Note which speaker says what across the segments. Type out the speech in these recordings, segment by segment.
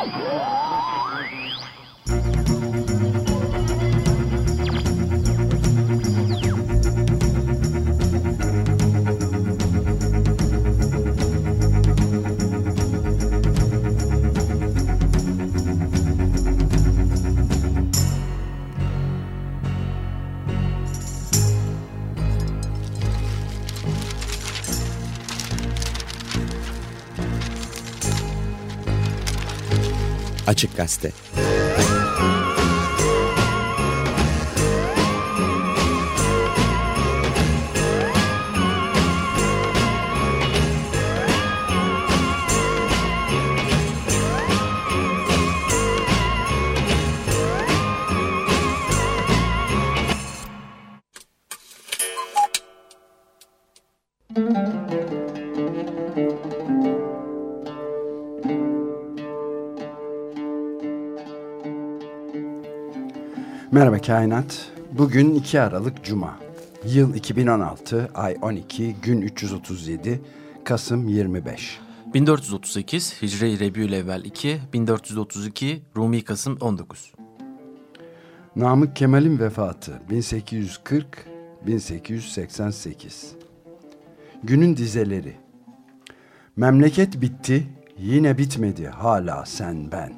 Speaker 1: Whoa! Açık Gazete Merhaba Kainat. Bugün 2 Aralık Cuma. Yıl 2016, ay 12, gün 337, Kasım 25.
Speaker 2: 1438 Hicri Rebiül Evvel 2, 1432 Rumi Kasım 19.
Speaker 1: Namık Kemal'in vefatı 1840-1888. Günün dizeleri. Memleket bitti, yine bitmedi hala sen ben.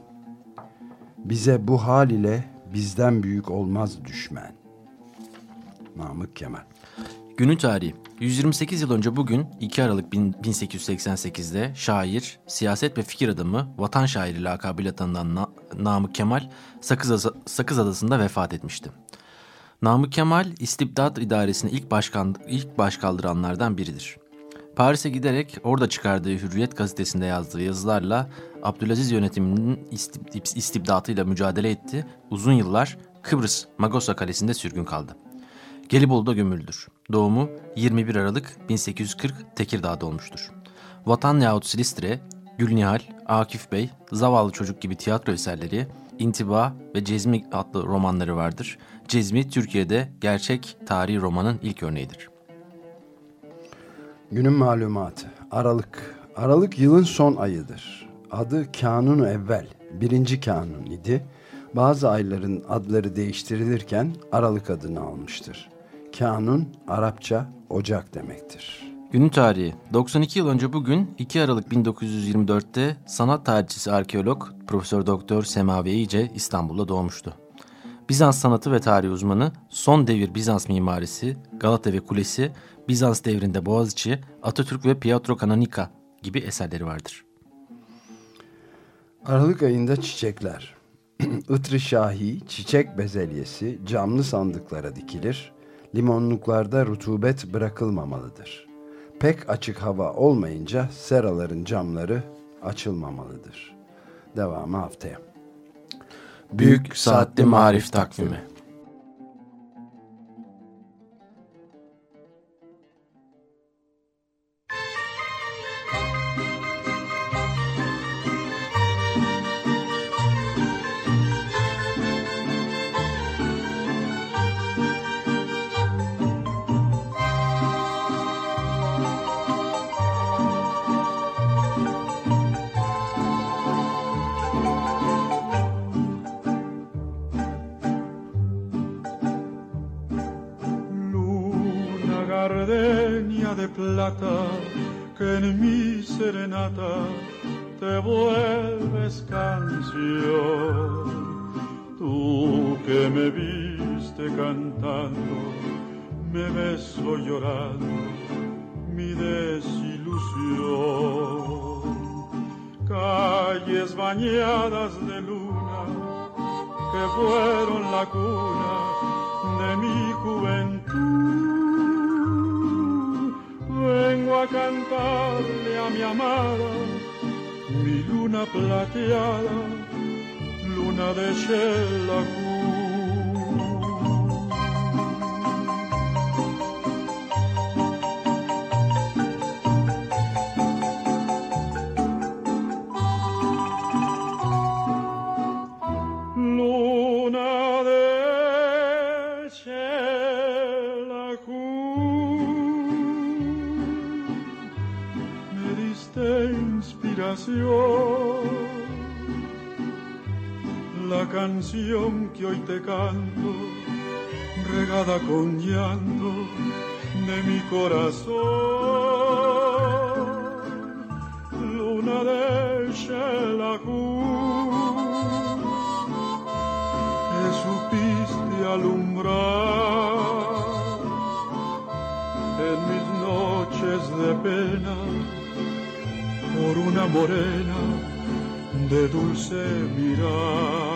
Speaker 1: Bize bu hal ile bizden büyük olmaz düşmen. Namık Kemal.
Speaker 2: Günün tarihi. 128 yıl önce bugün 2 Aralık 1888'de şair, siyaset ve fikir adamı, vatan şairi lakabıyla tanınan Na Namık Kemal Sakız, Sakız Adası'nda vefat etmişti. Namık Kemal İstibdat İdaresi'ne ilk, başkan, ilk başkaldıranlardan biridir. Paris'e giderek orada çıkardığı Hürriyet gazetesinde yazdığı yazılarla Abdülaziz yönetiminin istib istibdatıyla mücadele etti. Uzun yıllar Kıbrıs Magosa Kalesi'nde sürgün kaldı. Gelibolu'da gömüldür. Doğumu 21 Aralık 1840 Tekirdağ'da olmuştur. Vatan yahut Silistre, Gülnihal, Akif Bey, Zavallı Çocuk gibi tiyatro eserleri, İntiba ve Cezmi adlı romanları vardır. Cezmi Türkiye'de gerçek tarihi romanın ilk örneğidir.
Speaker 1: Günün malumatı. Aralık. Aralık yılın son ayıdır. Adı Kanun Evvel. Birinci kanun idi. Bazı ayların adları değiştirilirken Aralık adını almıştır. Kanun Arapça ocak demektir.
Speaker 2: Günün tarihi 92 yıl önce bugün 2 Aralık 1924'te sanat tarihçisi arkeolog Profesör Doktor Semavi İyice İstanbul'da doğmuştu. Bizans sanatı ve tarihi uzmanı, son devir Bizans mimarisi, Galata ve Kulesi, Bizans devrinde Boğaziçi, Atatürk ve Pietro Canonica gibi eserleri vardır.
Speaker 1: Aralık ayında çiçekler. Itri şahi, çiçek bezelyesi camlı sandıklara dikilir. Limonluklarda rutubet bırakılmamalıdır. Pek açık hava olmayınca seraların camları açılmamalıdır. Devamı haftaya.
Speaker 2: Büyük Saatli Marif Takvimi
Speaker 3: que en mi serenata te vuelves canción. Tú que me viste cantando, me ves hoy llorando mi desilusión. Calles bañadas de luna que fueron la cuna de mi juventud cantarle a mi amada, mi luna plateada, luna de Shelahu. Que hoy te canto, regada con llanto de mi corazón. Luna de Shelahu, que supiste alumbrar en mis noches de pena por una morena de dulce mirar.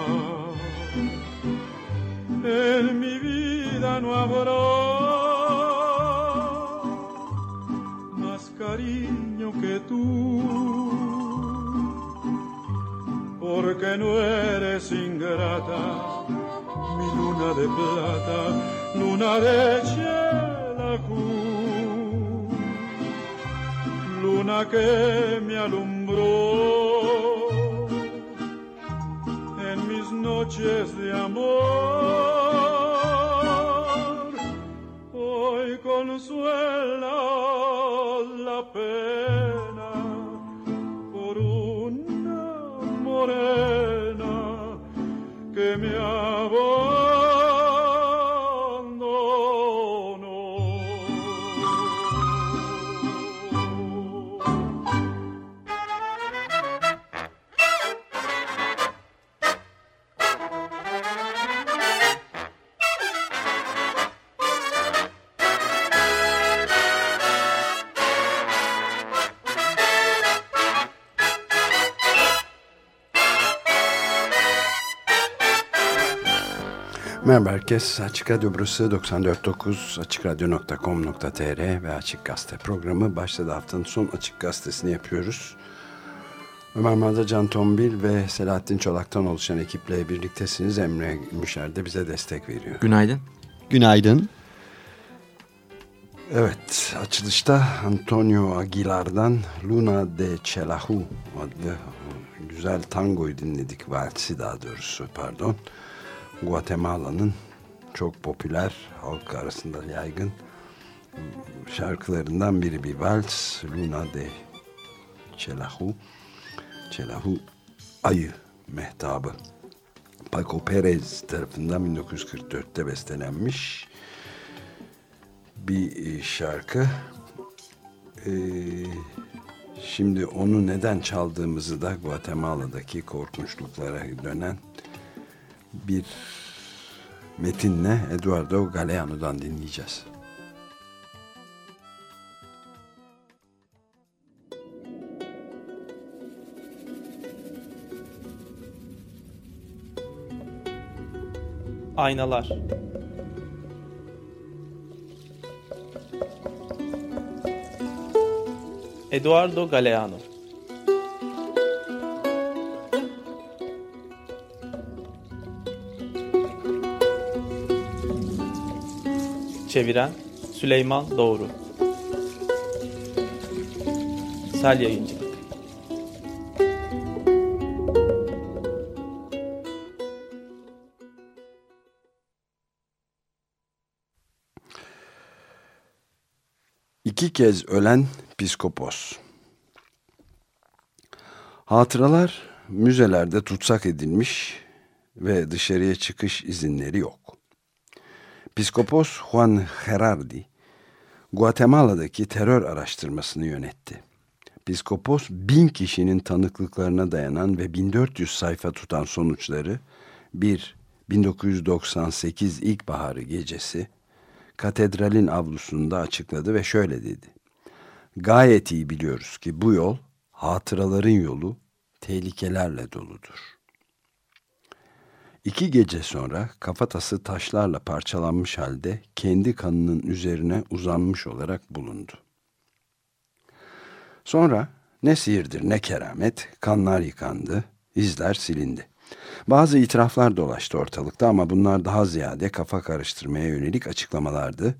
Speaker 3: En mi vida no habrá más cariño que tú, porque no eres ingrata, mi luna de plata, luna de Chelacu, luna que me alumbró noches de amor, consuela la pena por una morena que me abordó.
Speaker 1: Herkes. Açık Radyo burası 94.9 açıkradyo.com.tr ve Açık Gazete programı başladı. Haftanın son Açık Gazetesini yapıyoruz. Ömer Madra, Can Tombil ve Selahattin Çolak'tan oluşan ekiple birliktesiniz. Emre Müşer de bize destek veriyor.
Speaker 2: Günaydın.
Speaker 4: Günaydın.
Speaker 1: Evet, açılışta Antonio Aguilar'dan Luna de Chelahu adlı güzel tangoyu dinledik. Valsi daha doğrusu pardon. Guatemala'nın çok popüler halk arasında yaygın. Şarkılarından biri bir vals Luna de Çelahu Çelahu Ayı Mehtabı. Paco Perez tarafından 1944'te bestelenmiş bir şarkı. Ee, şimdi onu neden çaldığımızı da Guatemala'daki korkunçluklara dönen bir metinle Eduardo Galeano'dan dinleyeceğiz.
Speaker 5: Aynalar Eduardo Galeano Çeviren Süleyman Doğru. Sel Yayıncı
Speaker 1: İki kez ölen piskopos Hatıralar müzelerde tutsak edilmiş ve dışarıya çıkış izinleri yok. Piskopos Juan Gerardi, Guatemala'daki terör araştırmasını yönetti. Piskopos bin kişinin tanıklıklarına dayanan ve 1400 sayfa tutan sonuçları bir 1998 ilkbaharı gecesi katedralin avlusunda açıkladı ve şöyle dedi. Gayet iyi biliyoruz ki bu yol hatıraların yolu tehlikelerle doludur. İki gece sonra kafatası taşlarla parçalanmış halde kendi kanının üzerine uzanmış olarak bulundu. Sonra ne sihirdir ne keramet kanlar yıkandı, izler silindi. Bazı itiraflar dolaştı ortalıkta ama bunlar daha ziyade kafa karıştırmaya yönelik açıklamalardı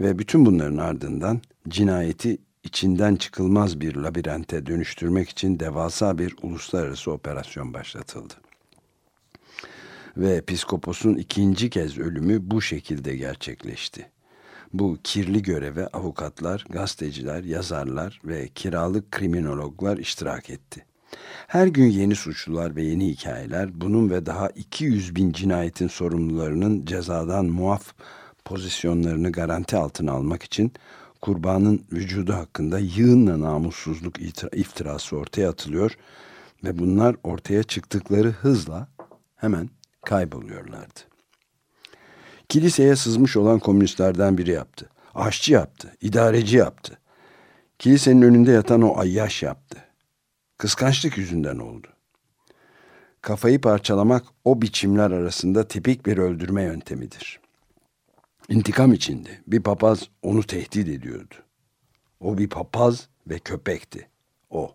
Speaker 1: ve bütün bunların ardından cinayeti içinden çıkılmaz bir labirente dönüştürmek için devasa bir uluslararası operasyon başlatıldı ve piskoposun ikinci kez ölümü bu şekilde gerçekleşti. Bu kirli göreve avukatlar, gazeteciler, yazarlar ve kiralık kriminologlar iştirak etti. Her gün yeni suçlular ve yeni hikayeler, bunun ve daha 200 bin cinayetin sorumlularının cezadan muaf pozisyonlarını garanti altına almak için kurbanın vücudu hakkında yığınla namussuzluk iftirası ortaya atılıyor ve bunlar ortaya çıktıkları hızla hemen kayboluyorlardı. Kiliseye sızmış olan komünistlerden biri yaptı. Aşçı yaptı, idareci yaptı. Kilisenin önünde yatan o ayyaş yaptı. Kıskançlık yüzünden oldu. Kafayı parçalamak o biçimler arasında tipik bir öldürme yöntemidir. İntikam içindi. Bir papaz onu tehdit ediyordu. O bir papaz ve köpekti. O.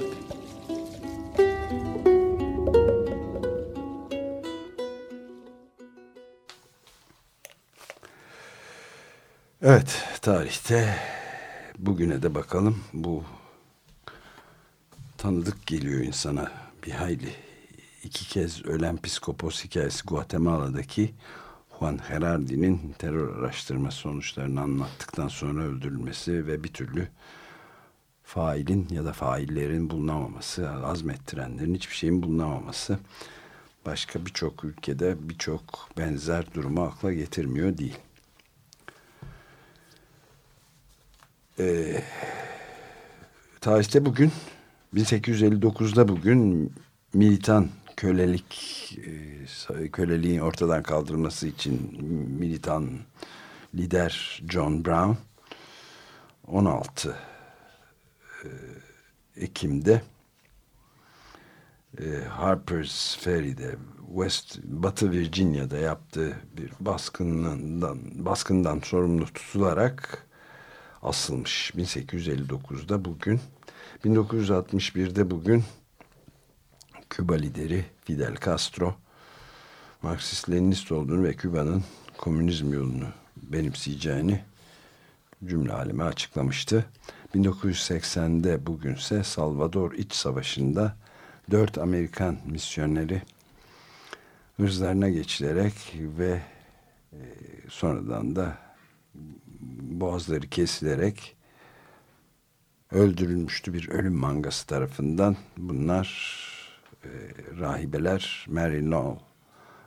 Speaker 1: Evet, tarihte bugüne de bakalım. Bu tanıdık geliyor insana bir hayli. iki kez ölen psikopos hikayesi Guatemala'daki Juan Gerardi'nin terör araştırma sonuçlarını anlattıktan sonra öldürülmesi ve bir türlü failin ya da faillerin bulunamaması, azmettirenlerin hiçbir şeyin bulunamaması başka birçok ülkede birçok benzer durumu akla getirmiyor değil. Ee, tarihte bugün 1859'da bugün militan kölelik e, köleliğin ortadan kaldırılması için militan lider John Brown 16 e, Ekim'de e, Harper's Ferry'de West Batı Virginia'da yaptığı bir baskından baskından sorumlu tutularak asılmış 1859'da bugün 1961'de bugün Küba lideri Fidel Castro Marksist-Leninist olduğunu ve Küba'nın komünizm yolunu benimseyeceğini cümle aleme açıklamıştı. 1980'de bugünse Salvador İç Savaşı'nda dört Amerikan misyoneri hırzlarına geçilerek ve e, sonradan da boğazları kesilerek öldürülmüştü bir ölüm mangası tarafından. Bunlar e, rahibeler Mary Law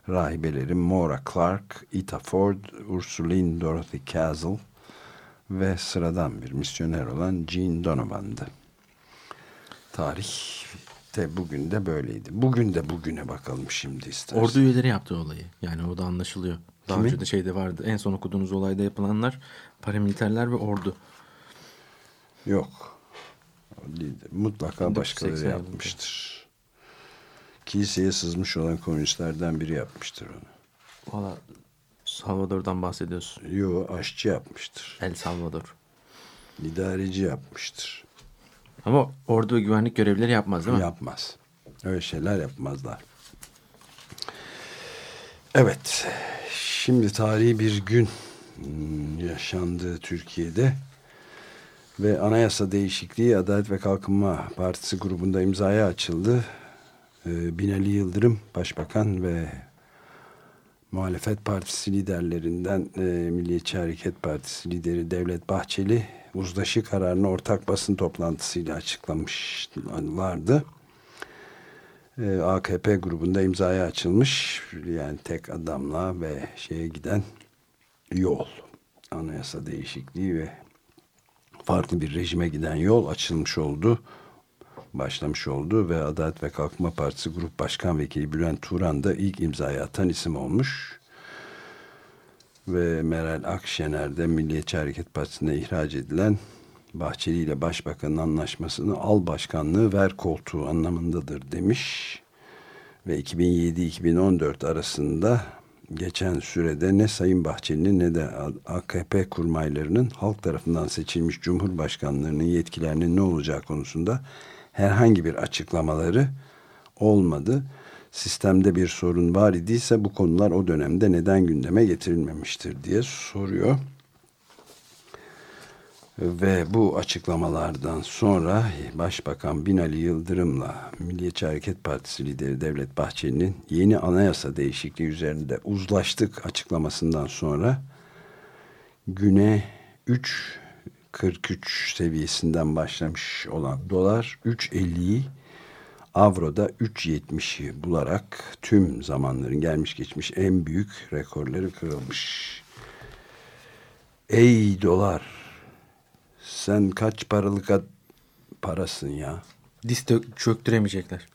Speaker 1: rahibeleri Maura Clark, Ita Ford, Ursuline Dorothy Castle ve sıradan bir misyoner olan Jean Donovan'dı. Tarih de bugün de böyleydi. Bugün de bugüne bakalım şimdi istersen.
Speaker 2: Ordu üyeleri yaptı olayı. Yani o da anlaşılıyor. Daha
Speaker 1: Kimi?
Speaker 2: önce de şeyde vardı. En son okuduğunuz olayda yapılanlar paramiliterler ve ordu.
Speaker 1: Yok. Değildi. Mutlaka başkaları
Speaker 2: 1980 yılında.
Speaker 1: yapmıştır. Kiliseye sızmış olan komünistlerden biri yapmıştır onu.
Speaker 2: Valla Salvador'dan bahsediyorsun.
Speaker 1: Yo aşçı yapmıştır.
Speaker 2: El Salvador.
Speaker 1: İdareci yapmıştır.
Speaker 2: Ama ordu ve güvenlik görevlileri yapmaz değil mi?
Speaker 1: Yapmaz. Öyle şeyler yapmazlar. Evet. Şimdi tarihi bir gün hmm, yaşandı Türkiye'de ve anayasa değişikliği Adalet ve Kalkınma Partisi grubunda imzaya açıldı. Ee, Binali Yıldırım Başbakan ve muhalefet partisi liderlerinden e, Milliyetçi Hareket Partisi lideri Devlet Bahçeli uzlaşı kararını ortak basın toplantısıyla açıklamışlardı. E, AKP grubunda imzaya açılmış yani tek adamla ve şeye giden yol anayasa değişikliği ve farklı bir rejime giden yol açılmış oldu başlamış oldu ve Adalet ve Kalkınma Partisi Grup Başkan Vekili Bülent Turan da ilk imzayı atan isim olmuş. Ve Meral Akşener de Milliyetçi Hareket Partisi'ne ihraç edilen Bahçeli ile Başbakan'ın anlaşmasını al başkanlığı ver koltuğu anlamındadır demiş. Ve 2007-2014 arasında geçen sürede ne Sayın Bahçeli'nin ne de AKP kurmaylarının halk tarafından seçilmiş cumhurbaşkanlarının yetkilerinin ne olacağı konusunda herhangi bir açıklamaları olmadı. Sistemde bir sorun var idiyse bu konular o dönemde neden gündeme getirilmemiştir diye soruyor. Ve bu açıklamalardan sonra Başbakan Binali Yıldırım'la Milliyetçi Hareket Partisi lideri Devlet Bahçeli'nin yeni anayasa değişikliği üzerinde uzlaştık açıklamasından sonra güne 3.43 seviyesinden başlamış olan dolar 3.50'yi avroda 3.70'i bularak tüm zamanların gelmiş geçmiş en büyük rekorları kırılmış. Ey dolar sen kaç paralık parasın ya?
Speaker 2: Diz çöktüremeyecekler.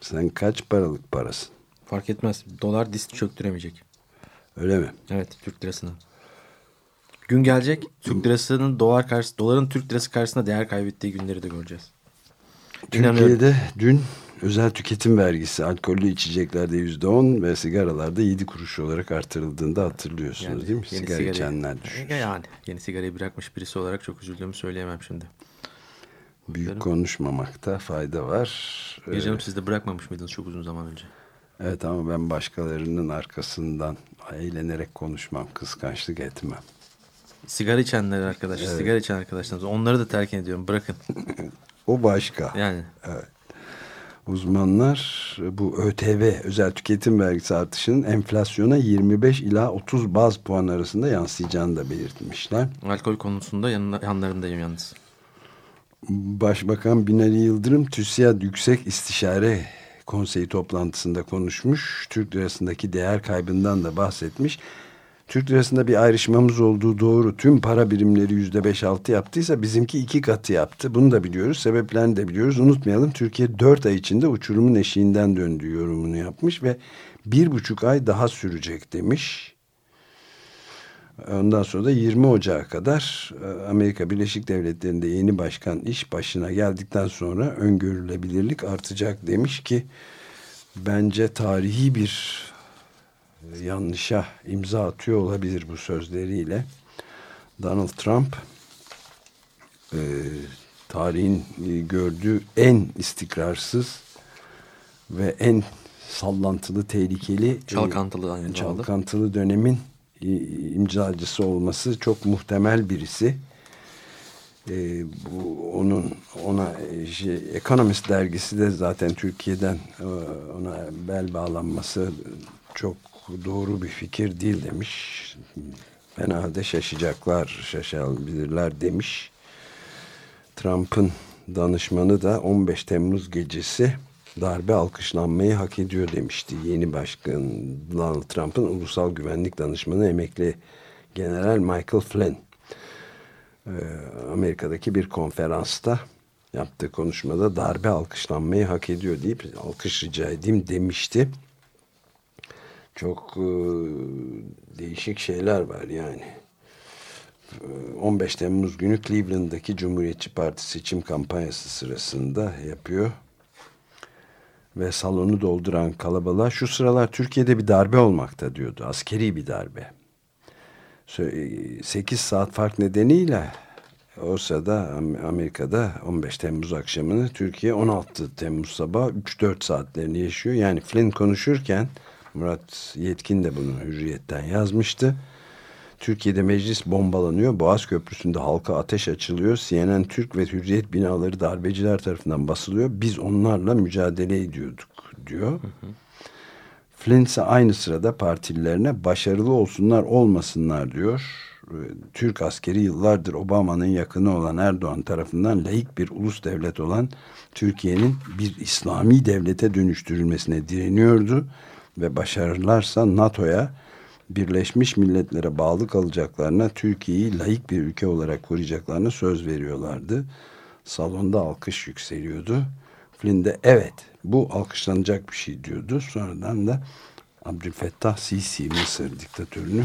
Speaker 1: Sen kaç paralık parasın?
Speaker 2: Fark etmez. Dolar diz çöktüremeyecek.
Speaker 1: Öyle mi?
Speaker 2: Evet Türk lirasına. Gün gelecek Türk lirasının dolar karşı doların Türk lirası karşısında değer kaybettiği günleri de göreceğiz.
Speaker 1: Türkiye'de dün özel tüketim vergisi alkollü içeceklerde yüzde on ve sigaralarda yedi kuruş olarak artırıldığında hatırlıyorsunuz yani, değil mi? Sigara sigarayı, içenler düşmüş.
Speaker 2: Yani yeni sigarayı bırakmış birisi olarak çok üzüldüğümü söyleyemem şimdi.
Speaker 1: Büyük Bakıyorum. konuşmamakta fayda var.
Speaker 2: Gecem ee, siz de bırakmamış mıydınız çok uzun zaman önce?
Speaker 1: Evet ama ben başkalarının arkasından eğlenerek konuşmam, kıskançlık etmem.
Speaker 2: Sigara içenler arkadaş, evet. sigara içen arkadaşlarımız onları da terk ediyorum bırakın.
Speaker 1: o başka.
Speaker 2: Yani.
Speaker 1: Evet uzmanlar bu ÖTV özel tüketim vergisi artışının enflasyona 25 ila 30 baz puan arasında yansıyacağını da belirtmişler.
Speaker 2: Alkol konusunda yanına, yanlarındayım yalnız.
Speaker 1: Başbakan Binali Yıldırım TÜSİAD Yüksek İstişare Konseyi toplantısında konuşmuş. Türk lirasındaki değer kaybından da bahsetmiş. Türk lirasında bir ayrışmamız olduğu doğru. Tüm para birimleri yüzde beş altı yaptıysa bizimki iki katı yaptı. Bunu da biliyoruz. Sebeplerini de biliyoruz. Unutmayalım Türkiye dört ay içinde uçurumun eşiğinden döndüğü yorumunu yapmış ve bir buçuk ay daha sürecek demiş. Ondan sonra da 20 Ocağı kadar e, Amerika Birleşik Devletleri'nde yeni başkan iş başına geldikten sonra öngörülebilirlik artacak demiş ki bence tarihi bir yanlışa imza atıyor olabilir bu sözleriyle. Donald Trump e, tarihin e, gördüğü en istikrarsız ve en sallantılı, tehlikeli
Speaker 2: e, çalkantılı, aynı
Speaker 1: çalkantılı dönemin e, imzacısı olması çok muhtemel birisi. E, bu onun ona şey, Economist dergisi de zaten Türkiye'den e, ona bel bağlanması çok doğru bir fikir değil demiş. Fena halde şaşacaklar, şaşabilirler demiş. Trump'ın danışmanı da 15 Temmuz gecesi darbe alkışlanmayı hak ediyor demişti. Yeni başkan Donald Trump'ın ulusal güvenlik danışmanı emekli General Michael Flynn. Ee, Amerika'daki bir konferansta yaptığı konuşmada darbe alkışlanmayı hak ediyor deyip alkış rica edeyim demişti çok e, değişik şeyler var yani. 15 Temmuz günü Cleveland'daki Cumhuriyetçi Parti seçim kampanyası sırasında yapıyor. Ve salonu dolduran kalabalığa şu sıralar Türkiye'de bir darbe olmakta diyordu. Askeri bir darbe. 8 saat fark nedeniyle o sırada Amerika'da 15 Temmuz akşamını Türkiye 16 Temmuz sabah 3-4 saatlerini yaşıyor. Yani Flynn konuşurken Murat Yetkin de bunu hürriyetten yazmıştı. Türkiye'de meclis bombalanıyor. Boğaz Köprüsü'nde halka ateş açılıyor. CNN Türk ve Hürriyet binaları darbeciler tarafından basılıyor. Biz onlarla mücadele ediyorduk diyor. Hı hı. Flynn ise aynı sırada partililerine başarılı olsunlar olmasınlar diyor. Türk askeri yıllardır Obama'nın yakını olan Erdoğan tarafından layık bir ulus devlet olan Türkiye'nin bir İslami devlete dönüştürülmesine direniyordu ve başarırlarsa NATO'ya Birleşmiş Milletler'e bağlı kalacaklarına Türkiye'yi layık bir ülke olarak koruyacaklarına söz veriyorlardı. Salonda alkış yükseliyordu. Flynn de evet bu alkışlanacak bir şey diyordu. Sonradan da Abdülfettah Sisi Mısır diktatörünü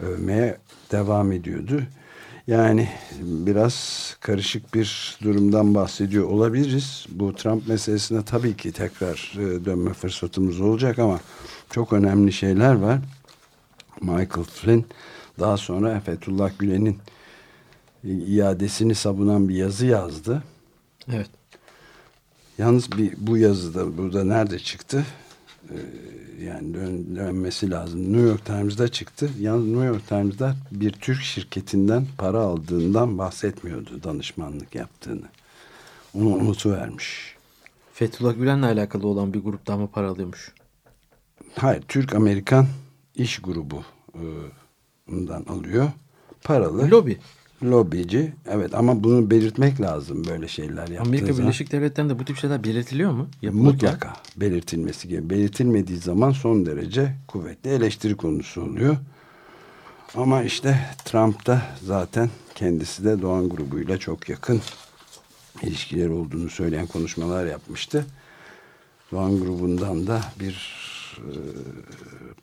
Speaker 1: övmeye devam ediyordu. Yani biraz karışık bir durumdan bahsediyor olabiliriz. Bu Trump meselesine tabii ki tekrar e, dönme fırsatımız olacak ama çok önemli şeyler var. Michael Flynn daha sonra Fethullah Gülen'in iadesini savunan bir yazı yazdı.
Speaker 2: Evet.
Speaker 1: Yalnız bir, bu yazıda burada nerede çıktı? Ee, yani dön, dönmesi lazım. New York Times'da çıktı. Yalnız New York Times'da bir Türk şirketinden para aldığından bahsetmiyordu danışmanlık yaptığını. Onu unutuvermiş.
Speaker 2: Fethullah Gülen'le alakalı olan bir gruptan mı para alıyormuş?
Speaker 1: Hayır, Türk-Amerikan iş grubu bundan alıyor. Paralı.
Speaker 2: Lobi.
Speaker 1: Lobici. Evet ama bunu belirtmek lazım böyle şeyler yaptığı
Speaker 2: Amerika. Birleşik Devletleri'nde bu tip şeyler belirtiliyor mu? Yapılırken?
Speaker 1: Mutlaka belirtilmesi gibi. Belirtilmediği zaman son derece kuvvetli eleştiri konusu oluyor. Ama işte Trump da zaten kendisi de Doğan grubuyla çok yakın ilişkiler olduğunu söyleyen konuşmalar yapmıştı. Doğan grubundan da bir e,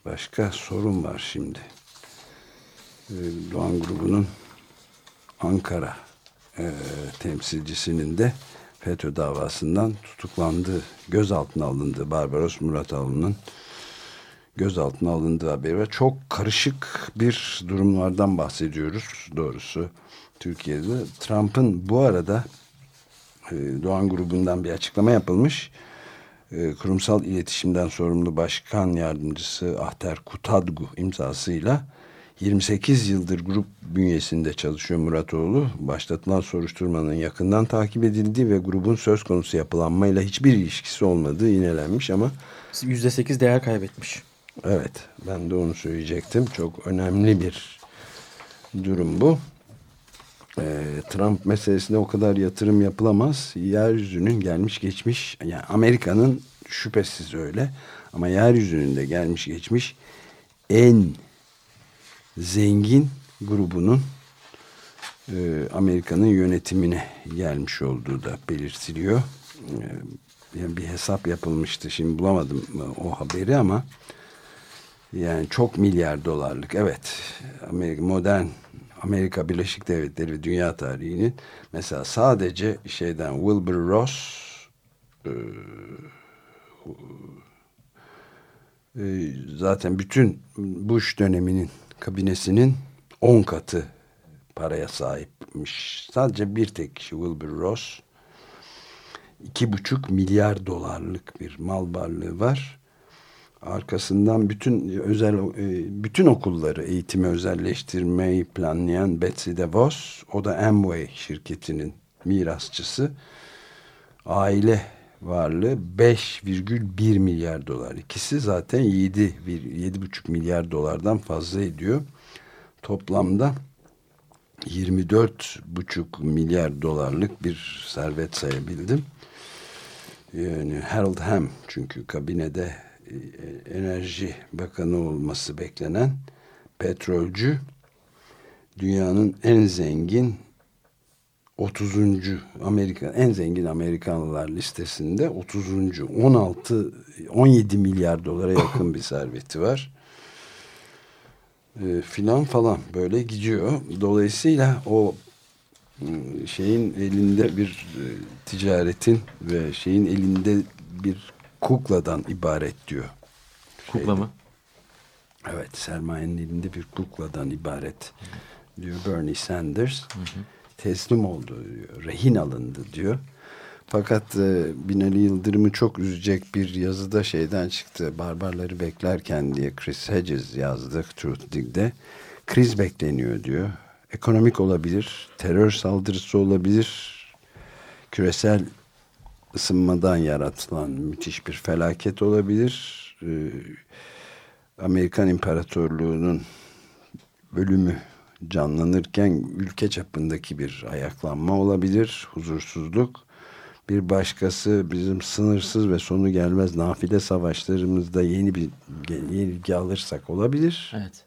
Speaker 1: başka sorun var şimdi. E, Doğan grubunun Ankara e, temsilcisinin de FETÖ davasından tutuklandığı, gözaltına alındığı Barbaros Muratoğlu'nun gözaltına alındığı haberi var. Çok karışık bir durumlardan bahsediyoruz doğrusu Türkiye'de. Trump'ın bu arada Doğan grubundan bir açıklama yapılmış. Kurumsal iletişimden sorumlu başkan yardımcısı Ahter Kutadgu imzasıyla 28 yıldır grup bünyesinde çalışıyor Muratoğlu. Başlatılan soruşturmanın yakından takip edildiği ve grubun söz konusu yapılanmayla hiçbir ilişkisi olmadığı inelenmiş ama
Speaker 2: %8 değer kaybetmiş.
Speaker 1: Evet ben de onu söyleyecektim. Çok önemli bir durum bu. Ee, Trump meselesinde o kadar yatırım yapılamaz. Yeryüzünün gelmiş geçmiş yani Amerika'nın şüphesiz öyle ama yeryüzünün de gelmiş geçmiş en zengin grubunun e, Amerika'nın yönetimine gelmiş olduğu da belirtiliyor. E, yani bir hesap yapılmıştı. Şimdi bulamadım o haberi ama yani çok milyar dolarlık evet Amerika, modern Amerika Birleşik Devletleri ve dünya tarihinin mesela sadece şeyden Wilbur Ross e, e, zaten bütün Bush döneminin kabinesinin 10 katı paraya sahipmiş. Sadece bir tek kişi Wilbur Ross iki buçuk milyar dolarlık bir mal varlığı var. Arkasından bütün özel e, bütün okulları eğitimi özelleştirmeyi planlayan Betsy DeVos, o da Amway şirketinin mirasçısı. Aile varlığı 5,1 milyar dolar. İkisi zaten 7 7,5 milyar dolardan fazla ediyor. Toplamda 24,5 milyar dolarlık bir servet sayabildim. Yani Harold Ham çünkü kabinede e, enerji bakanı olması beklenen petrolcü dünyanın en zengin 30. Amerika en zengin Amerikanlılar listesinde 30. 16 17 milyar dolara yakın bir serveti var. E, filan falan böyle gidiyor. Dolayısıyla o ıı, şeyin elinde bir e, ticaretin ve şeyin elinde bir kukladan ibaret diyor.
Speaker 2: Kukla Şeyde. mı?
Speaker 1: Evet sermayenin elinde bir kukladan ibaret diyor Bernie Sanders. Hı hı teslim oldu diyor. Rehin alındı diyor. Fakat e, Binali Yıldırım'ı çok üzecek bir yazıda şeyden çıktı. Barbarları beklerken diye Chris Hedges yazdı Truth Dig'de. Kriz bekleniyor diyor. Ekonomik olabilir, terör saldırısı olabilir, küresel ısınmadan yaratılan müthiş bir felaket olabilir. Ee, Amerikan İmparatorluğu'nun bölümü canlanırken ülke çapındaki bir ayaklanma olabilir, huzursuzluk. Bir başkası bizim sınırsız ve sonu gelmez nafile savaşlarımızda yeni bir yenilgi alırsak olabilir.
Speaker 2: Evet.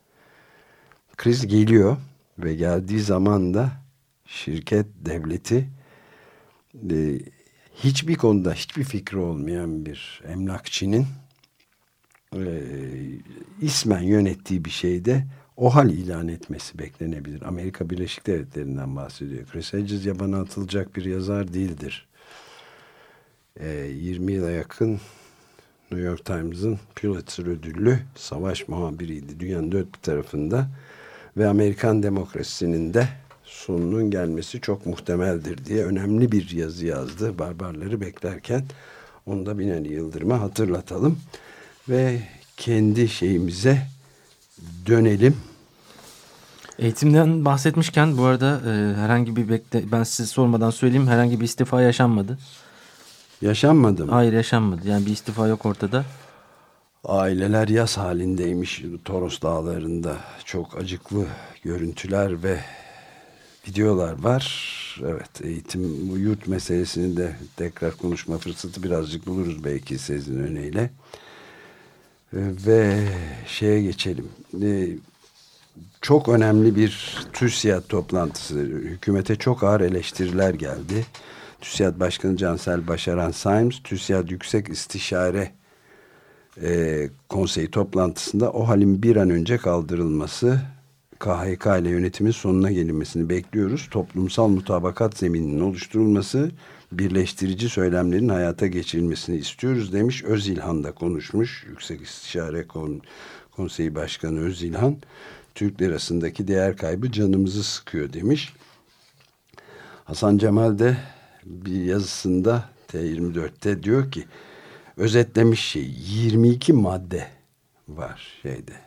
Speaker 1: Kriz geliyor ve geldiği zaman da şirket devleti e, hiçbir konuda hiçbir fikri olmayan bir emlakçının e, ismen yönettiği bir şeyde o hal ilan etmesi beklenebilir. Amerika Birleşik Devletleri'nden bahsediyor. Chris yabana atılacak bir yazar değildir. E, 20 yıla yakın New York Times'ın Pulitzer ödüllü savaş muhabiriydi dünyanın dört bir tarafında ve Amerikan demokrasisinin de sonunun gelmesi çok muhtemeldir diye önemli bir yazı yazdı. Barbarları beklerken onu da Binali Yıldırım'a hatırlatalım ve kendi şeyimize dönelim.
Speaker 2: Eğitimden bahsetmişken bu arada e, herhangi bir bekle ben size sormadan söyleyeyim herhangi bir istifa yaşanmadı.
Speaker 1: Yaşanmadı mı?
Speaker 2: Hayır yaşanmadı. Yani bir istifa yok ortada.
Speaker 1: Aileler yaz halindeymiş Toros Dağları'nda. Çok acıklı görüntüler ve videolar var. Evet eğitim bu yurt meselesini de tekrar konuşma fırsatı birazcık buluruz belki sizin öneyle. Ve şeye geçelim. Ee, çok önemli bir TÜSİAD toplantısı. Hükümete çok ağır eleştiriler geldi. TÜSİAD Başkanı Cansel Başaran Symes, TÜSİAD Yüksek İstişare e, Konseyi toplantısında o halin bir an önce kaldırılması, KHK ile yönetimin sonuna gelinmesini bekliyoruz. Toplumsal mutabakat zemininin oluşturulması, birleştirici söylemlerin hayata geçirilmesini istiyoruz demiş. Özilhan da konuşmuş. Yüksek İstişare Kon Konseyi Başkanı Özilhan. Türk lirasındaki değer kaybı canımızı sıkıyor demiş. Hasan Cemal de bir yazısında T24'te diyor ki özetlemiş şey 22 madde var şeyde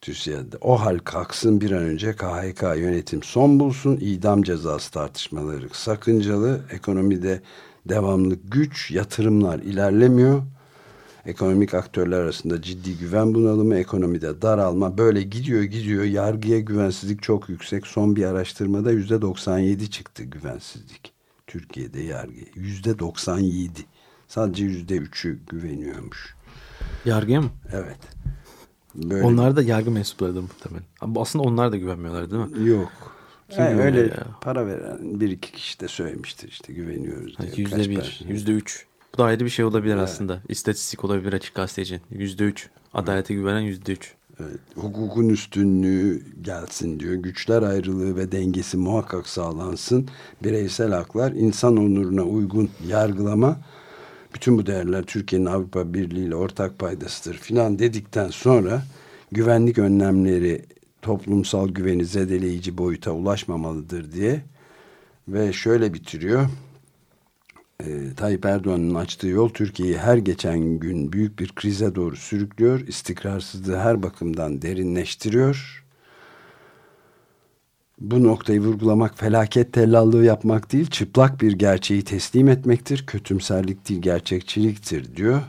Speaker 1: TÜSİAD'da. O hal kalksın bir an önce KHK yönetim son bulsun. idam cezası tartışmaları sakıncalı. Ekonomide devamlı güç, yatırımlar ilerlemiyor. Ekonomik aktörler arasında ciddi güven bunalımı, ekonomide daralma böyle gidiyor gidiyor. Yargıya güvensizlik çok yüksek. Son bir araştırmada yüzde 97 çıktı güvensizlik. Türkiye'de yargı yüzde 97. Sadece yüzde üçü güveniyormuş.
Speaker 2: Yargıya mı?
Speaker 1: Evet.
Speaker 2: Böyle onlar da yargı mensuplarıdır muhtemelen. Ama aslında onlar da güvenmiyorlar değil mi?
Speaker 1: Yok. Kim yani öyle ya? para veren bir iki kişi de söylemiştir işte güveniyoruz diye.
Speaker 2: Yüzde bir, yüzde üç. Bu da ayrı bir şey olabilir evet. aslında. İstatistik olabilir açık gazeteci. Yüzde üç. Adalete evet. güvenen yüzde üç.
Speaker 1: Evet. Hukukun üstünlüğü gelsin diyor. Güçler ayrılığı ve dengesi muhakkak sağlansın. Bireysel haklar, insan onuruna uygun yargılama. Bütün bu değerler Türkiye'nin Avrupa Birliği ile ortak paydasıdır filan dedikten sonra güvenlik önlemleri toplumsal güveni zedeleyici boyuta ulaşmamalıdır diye ve şöyle bitiriyor e, Tayyip Erdoğan'ın açtığı yol Türkiye'yi her geçen gün büyük bir krize doğru sürüklüyor. İstikrarsızlığı her bakımdan derinleştiriyor. Bu noktayı vurgulamak felaket tellallığı yapmak değil, çıplak bir gerçeği teslim etmektir. Kötümserlik değil, gerçekçiliktir diyor.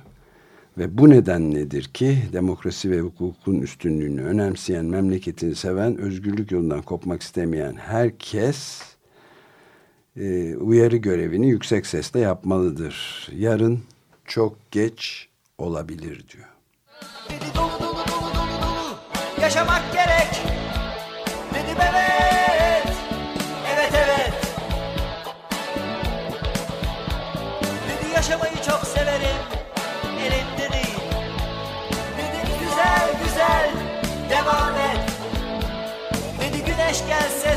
Speaker 1: Ve bu neden nedir ki demokrasi ve hukukun üstünlüğünü önemseyen, memleketini seven, özgürlük yolundan kopmak istemeyen herkes e, uyarı görevini yüksek sesle yapmalıdır. Yarın çok geç olabilir diyor. Dedi dolu dolu dolu dolu dolu yaşamak gerek. Dedim evet,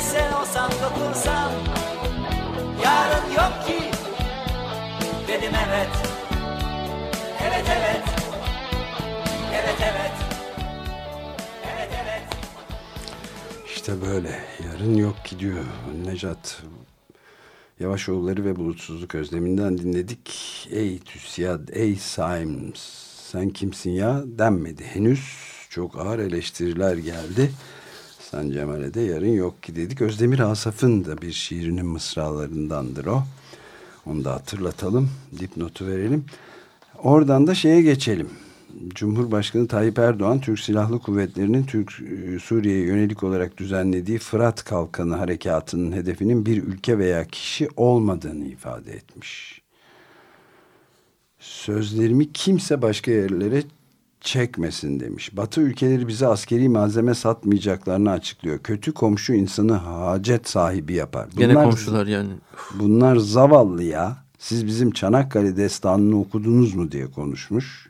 Speaker 1: sen olsan dokunsan yarın yok ki. Dedim evet. Evet evet. Evet evet. Evet evet. İşte böyle. Yarın yok ki diyor Necat Yavaşoğulları ve Bulutsuzluk Özleminden dinledik. Ey TÜSİAD, ey Symes, sen kimsin ya? Denmedi. Henüz. Çok ağır eleştiriler geldi. Hasan Cemal'e de yarın yok ki dedik. Özdemir Asaf'ın da bir şiirinin mısralarındandır o. Onu da hatırlatalım. Dipnotu verelim. Oradan da şeye geçelim. Cumhurbaşkanı Tayyip Erdoğan Türk Silahlı Kuvvetleri'nin Türk e, Suriye'ye yönelik olarak düzenlediği Fırat Kalkanı harekatının hedefinin bir ülke veya kişi olmadığını ifade etmiş. Sözlerimi kimse başka yerlere çekmesin demiş. Batı ülkeleri bize askeri malzeme satmayacaklarını açıklıyor. Kötü komşu insanı hacet sahibi yapar.
Speaker 2: Bunlar, Gene komşular yani.
Speaker 1: Bunlar zavallı ya. Siz bizim Çanakkale destanını okudunuz mu diye konuşmuş.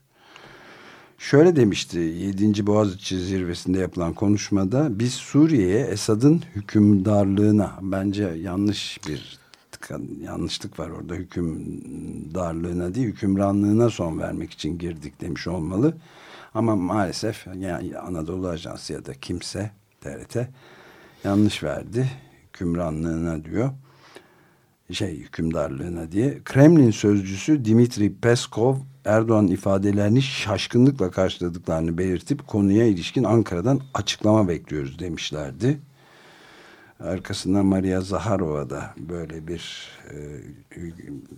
Speaker 1: Şöyle demişti 7. Boğaziçi zirvesinde yapılan konuşmada biz Suriye'ye Esad'ın hükümdarlığına bence yanlış bir yanlışlık var orada hükümdarlığına değil hükümranlığına son vermek için girdik demiş olmalı. Ama maalesef yani Anadolu Ajansı ya da kimse TRT yanlış verdi. Hükümranlığına diyor. Şey hükümdarlığına diye. Kremlin sözcüsü Dimitri Peskov Erdoğan ifadelerini şaşkınlıkla karşıladıklarını belirtip konuya ilişkin Ankara'dan açıklama bekliyoruz demişlerdi. Arkasından Maria Zaharova da böyle bir e,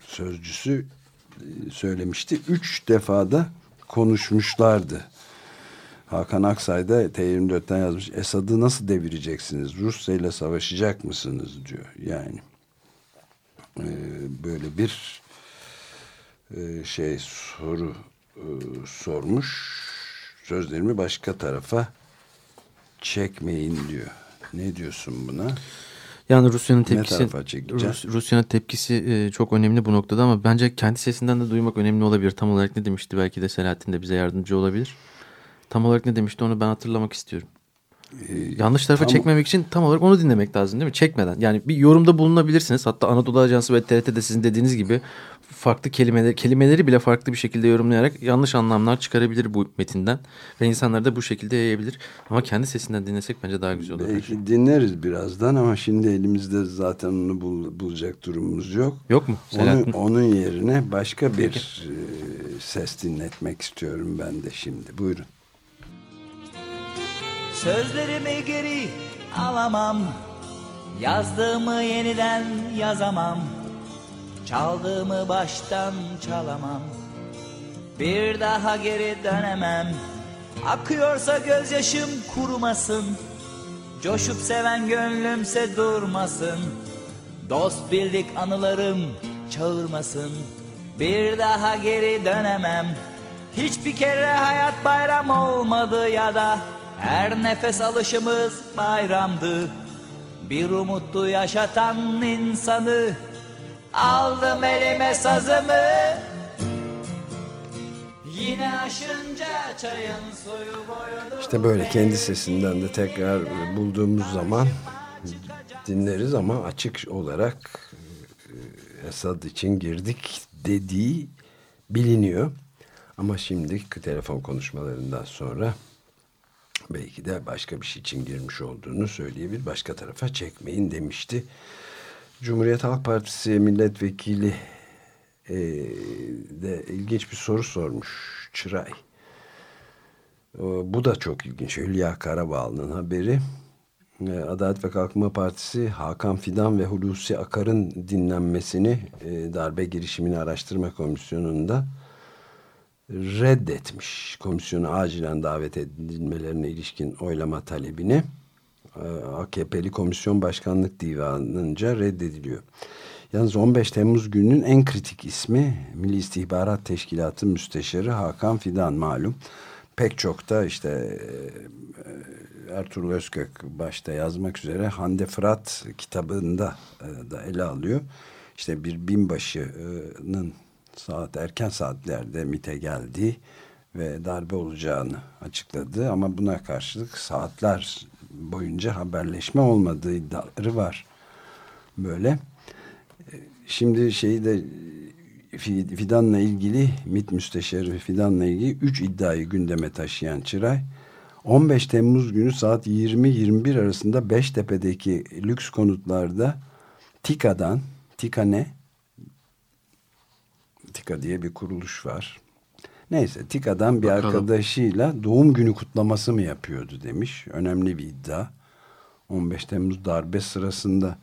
Speaker 1: sözcüsü söylemişti. Üç defada konuşmuşlardı. Hakan Aksay da T24'ten yazmış. Esad'ı nasıl devireceksiniz? Rusya ile savaşacak mısınız diyor. Yani e, böyle bir e, şey soru e, sormuş. Sözlerimi başka tarafa çekmeyin diyor. Ne diyorsun buna?
Speaker 2: Yani Rusya'nın tepkisi Rus, Rusya'nın tepkisi e, çok önemli bu noktada ama bence kendi sesinden de duymak önemli olabilir. Tam olarak ne demişti belki de Selahattin de bize yardımcı olabilir. Tam olarak ne demişti onu ben hatırlamak istiyorum. Ee, Yanlış tarafa tam... çekmemek için tam olarak onu dinlemek lazım değil mi? Çekmeden. Yani bir yorumda bulunabilirsiniz. Hatta Anadolu Ajansı ve TRT'de sizin dediğiniz gibi farklı kelimeleri, kelimeleri bile farklı bir şekilde yorumlayarak yanlış anlamlar çıkarabilir bu metinden. Ve insanlar da bu şekilde yayabilir. Ama kendi sesinden dinlesek bence daha güzel olur.
Speaker 1: Belki dinleriz birazdan ama şimdi elimizde zaten onu bul, bulacak durumumuz yok.
Speaker 2: Yok mu?
Speaker 1: Onun, onun yerine başka bir e, ses dinletmek istiyorum ben de şimdi. Buyurun.
Speaker 4: Sözlerimi geri alamam Yazdığımı yeniden yazamam Çaldığımı baştan çalamam. Bir daha geri dönemem. Akıyorsa gözyaşım kurumasın. Coşup seven gönlümse durmasın. Dost bildik anılarım çağırmasın. Bir daha geri dönemem. Hiçbir kere hayat bayram olmadı ya da her nefes alışımız bayramdı. Bir umuttu yaşatan insanı Aldım elime sazımı Yine aşınca çayın suyu boyunu
Speaker 1: İşte böyle kendi sesinden de tekrar bulduğumuz zaman dinleriz ama açık olarak e, Esad için girdik dediği biliniyor. Ama şimdi telefon konuşmalarından sonra belki de başka bir şey için girmiş olduğunu söyleyebilir. Başka tarafa çekmeyin demişti. Cumhuriyet Halk Partisi milletvekili e, de ilginç bir soru sormuş Çıray. E, bu da çok ilginç. Hülya Karabağlı'nın haberi. E, Adalet ve Kalkınma Partisi Hakan Fidan ve Hulusi Akar'ın dinlenmesini e, darbe girişimini araştırma komisyonunda reddetmiş komisyonu acilen davet edilmelerine ilişkin oylama talebini AKP'li komisyon başkanlık divanınca reddediliyor. Yalnız 15 Temmuz gününün en kritik ismi Milli İstihbarat Teşkilatı Müsteşarı Hakan Fidan malum. Pek çok da işte e, Ertuğrul Özkök başta yazmak üzere Hande Fırat kitabında e, da ele alıyor. İşte bir binbaşının saat erken saatlerde MIT'e geldi ve darbe olacağını açıkladı ama buna karşılık saatler boyunca haberleşme olmadığı iddiaları var. Böyle. Şimdi şeyi de Fidan'la ilgili MİT müsteşarı Fidan'la ilgili 3 iddiayı gündeme taşıyan Çıray 15 Temmuz günü saat 20-21 arasında Beştepe'deki lüks konutlarda TİKA'dan TİKA ne? TİKA diye bir kuruluş var. Neyse TİKA'dan bir Bakalım. arkadaşıyla doğum günü kutlaması mı yapıyordu demiş. Önemli bir iddia. 15 Temmuz darbe sırasında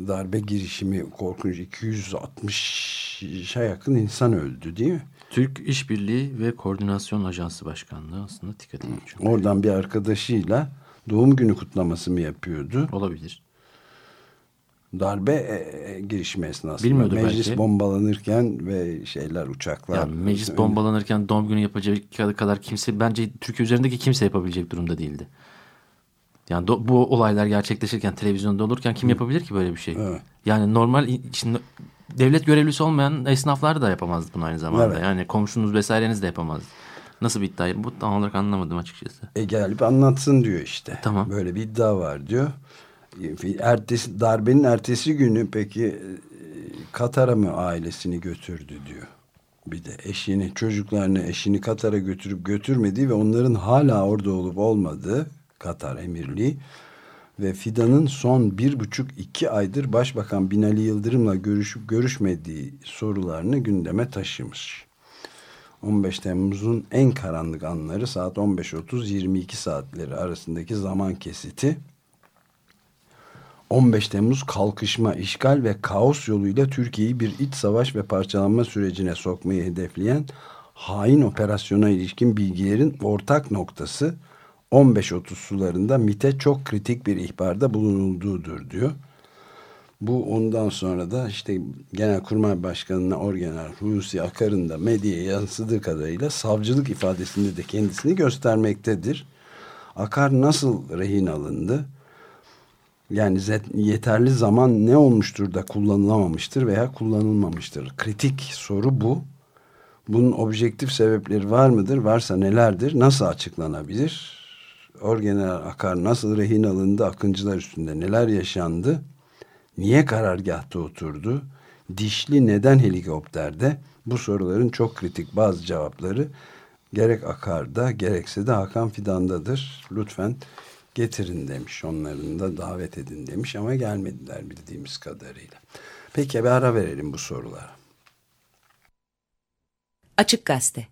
Speaker 1: darbe girişimi korkunç 260'a yakın insan öldü değil mi?
Speaker 2: Türk İşbirliği ve Koordinasyon Ajansı Başkanlığı aslında TİKA değil.
Speaker 1: Oradan bir arkadaşıyla doğum günü kutlaması mı yapıyordu?
Speaker 2: Olabilir
Speaker 1: darbe e, e, girişimi esnasında. Bilmiyordu meclis belki. bombalanırken ve şeyler uçaklar.
Speaker 2: Yani meclis bombalanırken doğum günü yapacak kadar kimse bence Türkiye üzerindeki kimse yapabilecek durumda değildi. Yani do, bu olaylar gerçekleşirken televizyonda olurken kim Hı. yapabilir ki böyle bir şey? Evet. Yani normal şimdi devlet görevlisi olmayan esnaflar da yapamazdı bunu aynı zamanda. Evet. Yani komşunuz vesaireniz de yapamazdı. Nasıl bir iddia? Bu tam olarak anlamadım açıkçası.
Speaker 1: E gelip anlatsın diyor işte.
Speaker 2: Tamam.
Speaker 1: Böyle bir iddia var diyor. Ertesi, darbenin ertesi günü peki e, Katar'a mı ailesini götürdü diyor. Bir de eşini, çocuklarını, eşini Katar'a götürüp götürmediği ve onların hala orada olup olmadığı Katar emirliği ve Fidan'ın son bir buçuk iki aydır Başbakan Binali Yıldırım'la görüşüp görüşmediği sorularını gündeme taşımış. 15 Temmuz'un en karanlık anları saat 15.30-22 saatleri arasındaki zaman kesiti 15 Temmuz kalkışma, işgal ve kaos yoluyla Türkiye'yi bir iç savaş ve parçalanma sürecine sokmayı hedefleyen hain operasyona ilişkin bilgilerin ortak noktası 15.30 sularında MIT'e çok kritik bir ihbarda bulunulduğudur diyor. Bu ondan sonra da işte Genelkurmay Başkanı'na Orgeneral Hulusi Akar'ın da medyaya yansıdığı kadarıyla savcılık ifadesinde de kendisini göstermektedir. Akar nasıl rehin alındı? Yani yeterli zaman ne olmuştur da kullanılamamıştır veya kullanılmamıştır? Kritik soru bu. Bunun objektif sebepleri var mıdır? Varsa nelerdir? Nasıl açıklanabilir? Orgeneral Akar nasıl rehin alındı? Akıncılar üstünde neler yaşandı? Niye karargahta oturdu? Dişli neden helikopterde? Bu soruların çok kritik bazı cevapları gerek Akar'da gerekse de Hakan Fidan'dadır. Lütfen getirin demiş. Onların da davet edin demiş ama gelmediler bildiğimiz kadarıyla. Peki bir ara verelim bu sorulara.
Speaker 6: Açık Gazete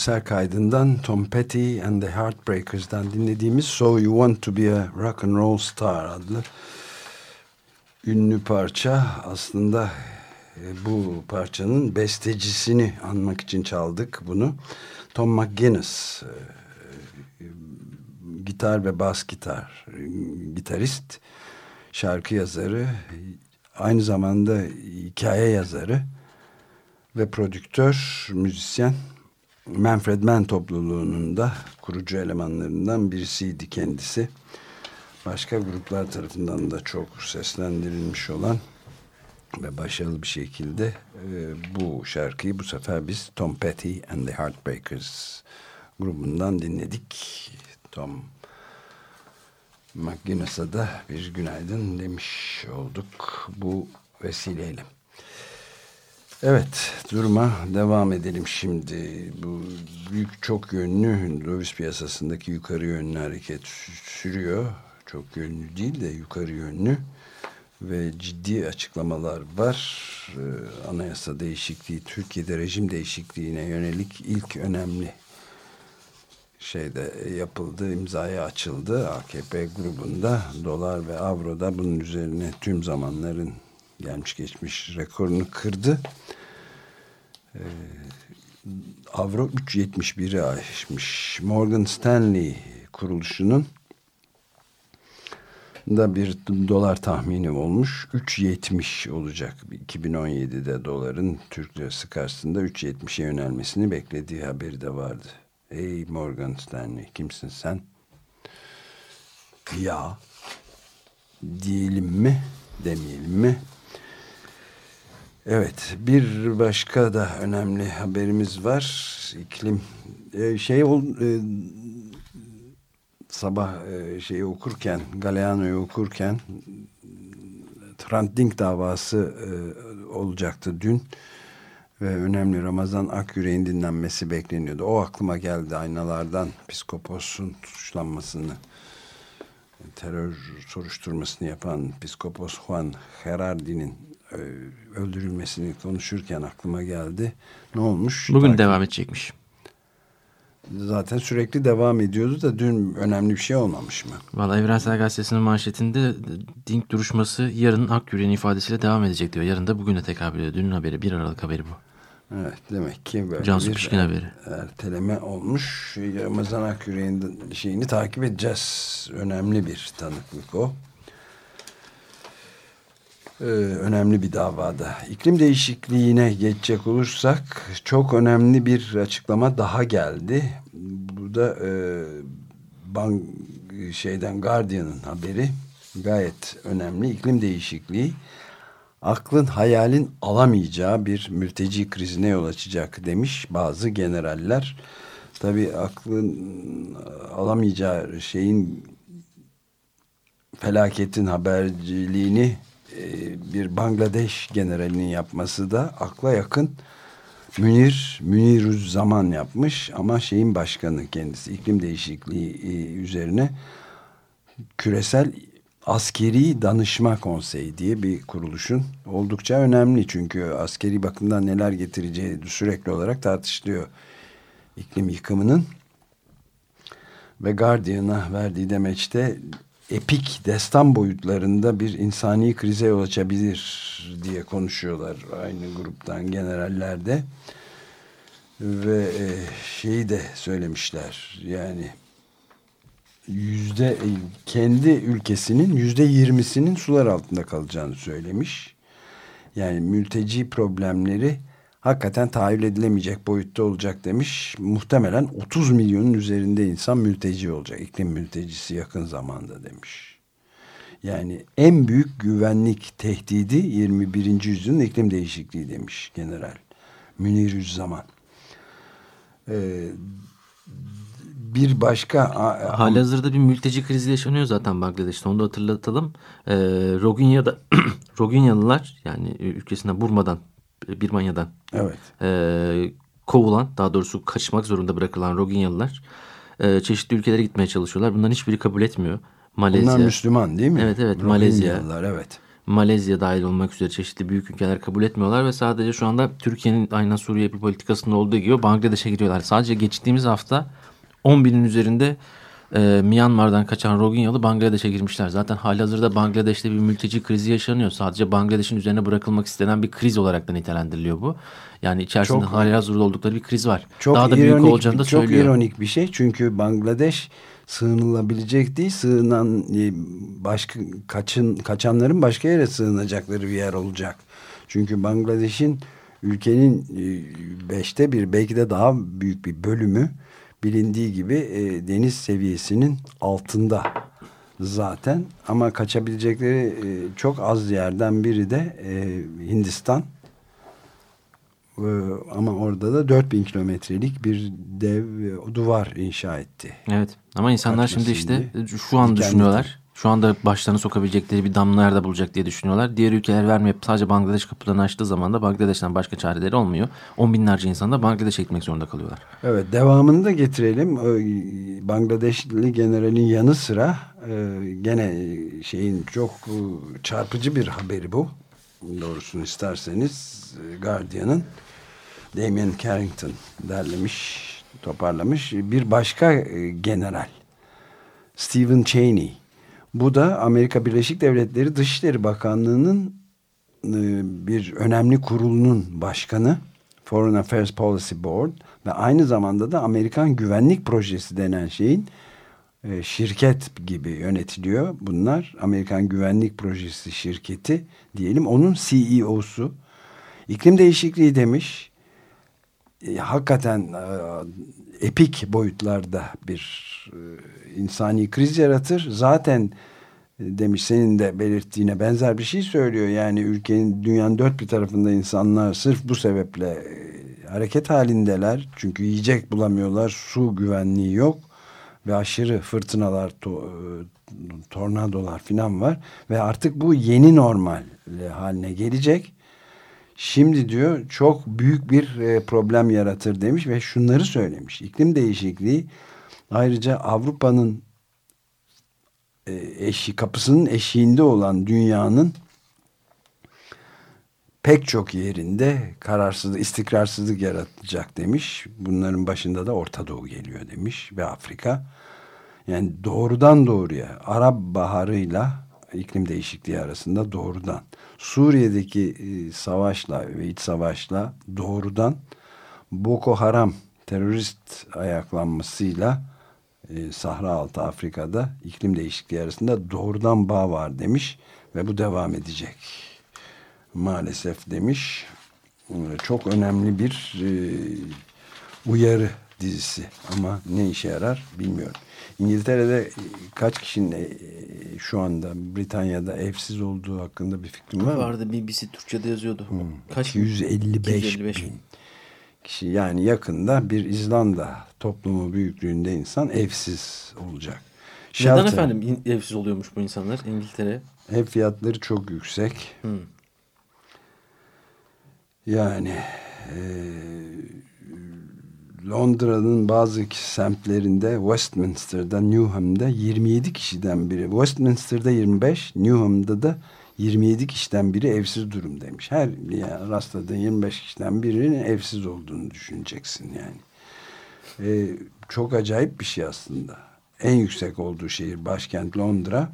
Speaker 1: konser kaydından Tom Petty and the Heartbreakers'dan dinlediğimiz So You Want to Be a Rock and Roll Star adlı ünlü parça aslında e, bu parçanın bestecisini anmak için çaldık bunu. Tom McGuinness e, gitar ve bas gitar gitarist şarkı yazarı aynı zamanda hikaye yazarı ve prodüktör, müzisyen Manfred Mann topluluğunun da kurucu elemanlarından birisiydi kendisi. Başka gruplar tarafından da çok seslendirilmiş olan ve başarılı bir şekilde e, bu şarkıyı bu sefer biz Tom Petty and the Heartbreakers grubundan dinledik. Tom McGuinness'a da bir günaydın demiş olduk bu vesileyle. Evet, duruma devam edelim şimdi. Bu büyük çok yönlü döviz piyasasındaki yukarı yönlü hareket sürüyor. Çok yönlü değil de yukarı yönlü ve ciddi açıklamalar var. Ee, anayasa değişikliği, Türkiye'de rejim değişikliğine yönelik ilk önemli şeyde yapıldı, imzaya açıldı. AKP grubunda dolar ve avro da bunun üzerine tüm zamanların gelmiş geçmiş rekorunu kırdı. Ee, avro 3.71'i aşmış. Morgan Stanley kuruluşunun da bir dolar tahmini olmuş. 3.70 olacak. 2017'de doların Türk lirası karşısında 3.70'e yönelmesini beklediği haberi de vardı. Ey Morgan Stanley kimsin sen? Ya diyelim mi demeyelim mi? Evet bir başka da önemli haberimiz var. İklim e, şey ol, e, sabah e, şeyi okurken Galeano'yu okurken Dink davası e, olacaktı dün ve önemli Ramazan Akyüreğin dinlenmesi bekleniyordu. O aklıma geldi aynalardan psikoposun tutuklanmasını terör soruşturmasını yapan psikopos Juan Gerardi'nin öldürülmesini konuşurken aklıma geldi. Ne olmuş?
Speaker 2: Bugün Takip... devam edecekmiş.
Speaker 1: Zaten sürekli devam ediyordu da dün önemli bir şey olmamış mı?
Speaker 2: Valla Evrensel Gazetesi'nin manşetinde Dink duruşması yarın Akgüren'in ifadesiyle devam edecek diyor. Yarın da bugüne tekabül ediyor. Dünün haberi 1 Aralık haberi bu.
Speaker 1: Evet demek ki böyle
Speaker 2: Cansu bir haberi.
Speaker 1: erteleme olmuş. Ramazan Akgüren'in şeyini takip edeceğiz. Önemli bir tanıklık o e, önemli bir davada. İklim değişikliğine geçecek olursak çok önemli bir açıklama daha geldi. Bu da e, bank, şeyden Guardian'ın haberi gayet önemli. İklim değişikliği aklın hayalin alamayacağı bir mülteci krizine yol açacak demiş bazı generaller. Tabi aklın alamayacağı şeyin felaketin haberciliğini e, bir Bangladeş generalinin yapması da akla yakın. Münir, Münirüz Zaman yapmış ama şeyin başkanı kendisi iklim değişikliği e, üzerine küresel askeri danışma konseyi diye bir kuruluşun oldukça önemli çünkü askeri bakımdan neler getireceği sürekli olarak tartışılıyor iklim yıkımının ve Guardian'a verdiği demeçte epik destan boyutlarında bir insani krize yol açabilir diye konuşuyorlar aynı gruptan generallerde ve e, şeyi de söylemişler yani yüzde e, kendi ülkesinin yüzde yirmisinin sular altında kalacağını söylemiş. Yani mülteci problemleri hakikaten tahayyül edilemeyecek boyutta olacak demiş. Muhtemelen 30 milyonun üzerinde insan mülteci olacak. İklim mültecisi yakın zamanda demiş. Yani en büyük güvenlik tehdidi 21. yüzyılın iklim değişikliği demiş general. Münir Yüzzaman. Ee, bir başka...
Speaker 2: Halihazırda bir mülteci krizi yaşanıyor zaten Bangladeş'te. Onu da hatırlatalım. Ee, Rohingya'da Rohingyalılar yani ülkesine Burma'dan Birmanya'dan
Speaker 1: evet.
Speaker 2: e, kovulan daha doğrusu kaçmak zorunda bırakılan Rohingyalılar e, çeşitli ülkelere gitmeye çalışıyorlar. Bunların hiçbiri kabul etmiyor. Malezya.
Speaker 1: Bunlar Müslüman değil mi?
Speaker 2: Evet evet Malezya.
Speaker 1: evet.
Speaker 2: Malezya dahil olmak üzere çeşitli büyük ülkeler kabul etmiyorlar ve sadece şu anda Türkiye'nin aynen Suriye politikasında olduğu gibi Bangladeş'e giriyorlar. Sadece geçtiğimiz hafta 10 binin üzerinde e, Myanmar'dan kaçan Rohingyalı Bangladeş'e girmişler. Zaten halihazırda Bangladeş'te bir mülteci krizi yaşanıyor. Sadece Bangladeş'in üzerine bırakılmak istenen bir kriz olarak da nitelendiriliyor bu. Yani içerisinde
Speaker 1: Çok-
Speaker 2: halihazırda oldukları bir kriz var.
Speaker 1: Çok
Speaker 2: Daha da büyük
Speaker 1: ironik,
Speaker 2: olacağını da
Speaker 1: çok
Speaker 2: söylüyor.
Speaker 1: ironik bir şey. Çünkü Bangladeş sığınılabilecek değil. Sığınan e, başka kaçın kaçanların başka yere sığınacakları bir yer olacak. Çünkü Bangladeş'in ülkenin e, beşte bir belki de daha büyük bir bölümü bilindiği gibi e, deniz seviyesinin altında zaten ama kaçabilecekleri e, çok az yerden biri de e, Hindistan. Ee, ama orada da 4000 kilometrelik bir dev e, duvar inşa etti.
Speaker 2: Evet ama insanlar şimdi
Speaker 1: Kaçmasın
Speaker 2: işte
Speaker 1: diye.
Speaker 2: şu an düşünüyorlar. Şu anda başlarını sokabilecekleri bir damla nerede bulacak diye düşünüyorlar. Diğer ülkeler vermeyip sadece Bangladeş kapılarını açtığı zaman da Bangladeş'ten başka çareleri olmuyor. On binlerce insan da Bangladeş'e gitmek zorunda kalıyorlar.
Speaker 1: Evet devamını da getirelim. Ee, Bangladeşli generalin yanı sıra e, gene şeyin çok e, çarpıcı bir haberi bu. Doğrusunu isterseniz e, Guardian'ın Damien Carrington derlemiş, toparlamış. Bir başka general Stephen Cheney. Bu da Amerika Birleşik Devletleri Dışişleri Bakanlığı'nın e, bir önemli kurulunun başkanı. Foreign Affairs Policy Board ve aynı zamanda da Amerikan Güvenlik Projesi denen şeyin e, şirket gibi yönetiliyor. Bunlar Amerikan Güvenlik Projesi şirketi diyelim. Onun CEO'su. İklim değişikliği demiş. E, hakikaten e, epik boyutlarda bir e, insani kriz yaratır. Zaten e, demiş senin de belirttiğine benzer bir şey söylüyor. Yani ülkenin dünyanın dört bir tarafında insanlar sırf bu sebeple e, hareket halindeler. Çünkü yiyecek bulamıyorlar, su güvenliği yok ve aşırı fırtınalar, to, e, tornadolar filan var ve artık bu yeni normal haline gelecek. Şimdi diyor çok büyük bir problem yaratır demiş ve şunları söylemiş. İklim değişikliği ayrıca Avrupa'nın e, eşi kapısının eşiğinde olan dünyanın pek çok yerinde kararsızlık, istikrarsızlık yaratacak demiş. Bunların başında da Orta Doğu geliyor demiş ve Afrika. Yani doğrudan doğruya Arap Baharı'yla iklim değişikliği arasında doğrudan Suriye'deki e, savaşla ve iç savaşla doğrudan Boko Haram terörist ayaklanmasıyla e, Sahra Altı Afrika'da iklim değişikliği arasında doğrudan bağ var demiş ve bu devam edecek maalesef demiş. E, Çok önemli bir e, uyarı dizisi ama ne işe yarar bilmiyorum. İngiltere'de kaç kişinin e, şu anda Britanya'da evsiz olduğu hakkında bir fikrim var mı?
Speaker 2: Vardı BBC Türkçe'de yazıyordu. Kaç?
Speaker 1: 255,
Speaker 2: 255
Speaker 1: bin kişi yani yakında bir İzlanda toplumu büyüklüğünde insan evsiz olacak.
Speaker 2: Neden
Speaker 1: Shelter,
Speaker 2: efendim in- evsiz oluyormuş bu insanlar İngiltere?
Speaker 1: Ev fiyatları çok yüksek.
Speaker 2: Hmm.
Speaker 1: Yani e, Londra'nın bazı semtlerinde Westminster'da, Newham'da 27 kişiden biri. Westminster'da 25, Newham'da da 27 kişiden biri evsiz durum demiş. Her yani rastladığın 25 kişiden birinin evsiz olduğunu düşüneceksin yani. E, çok acayip bir şey aslında. En yüksek olduğu şehir başkent Londra.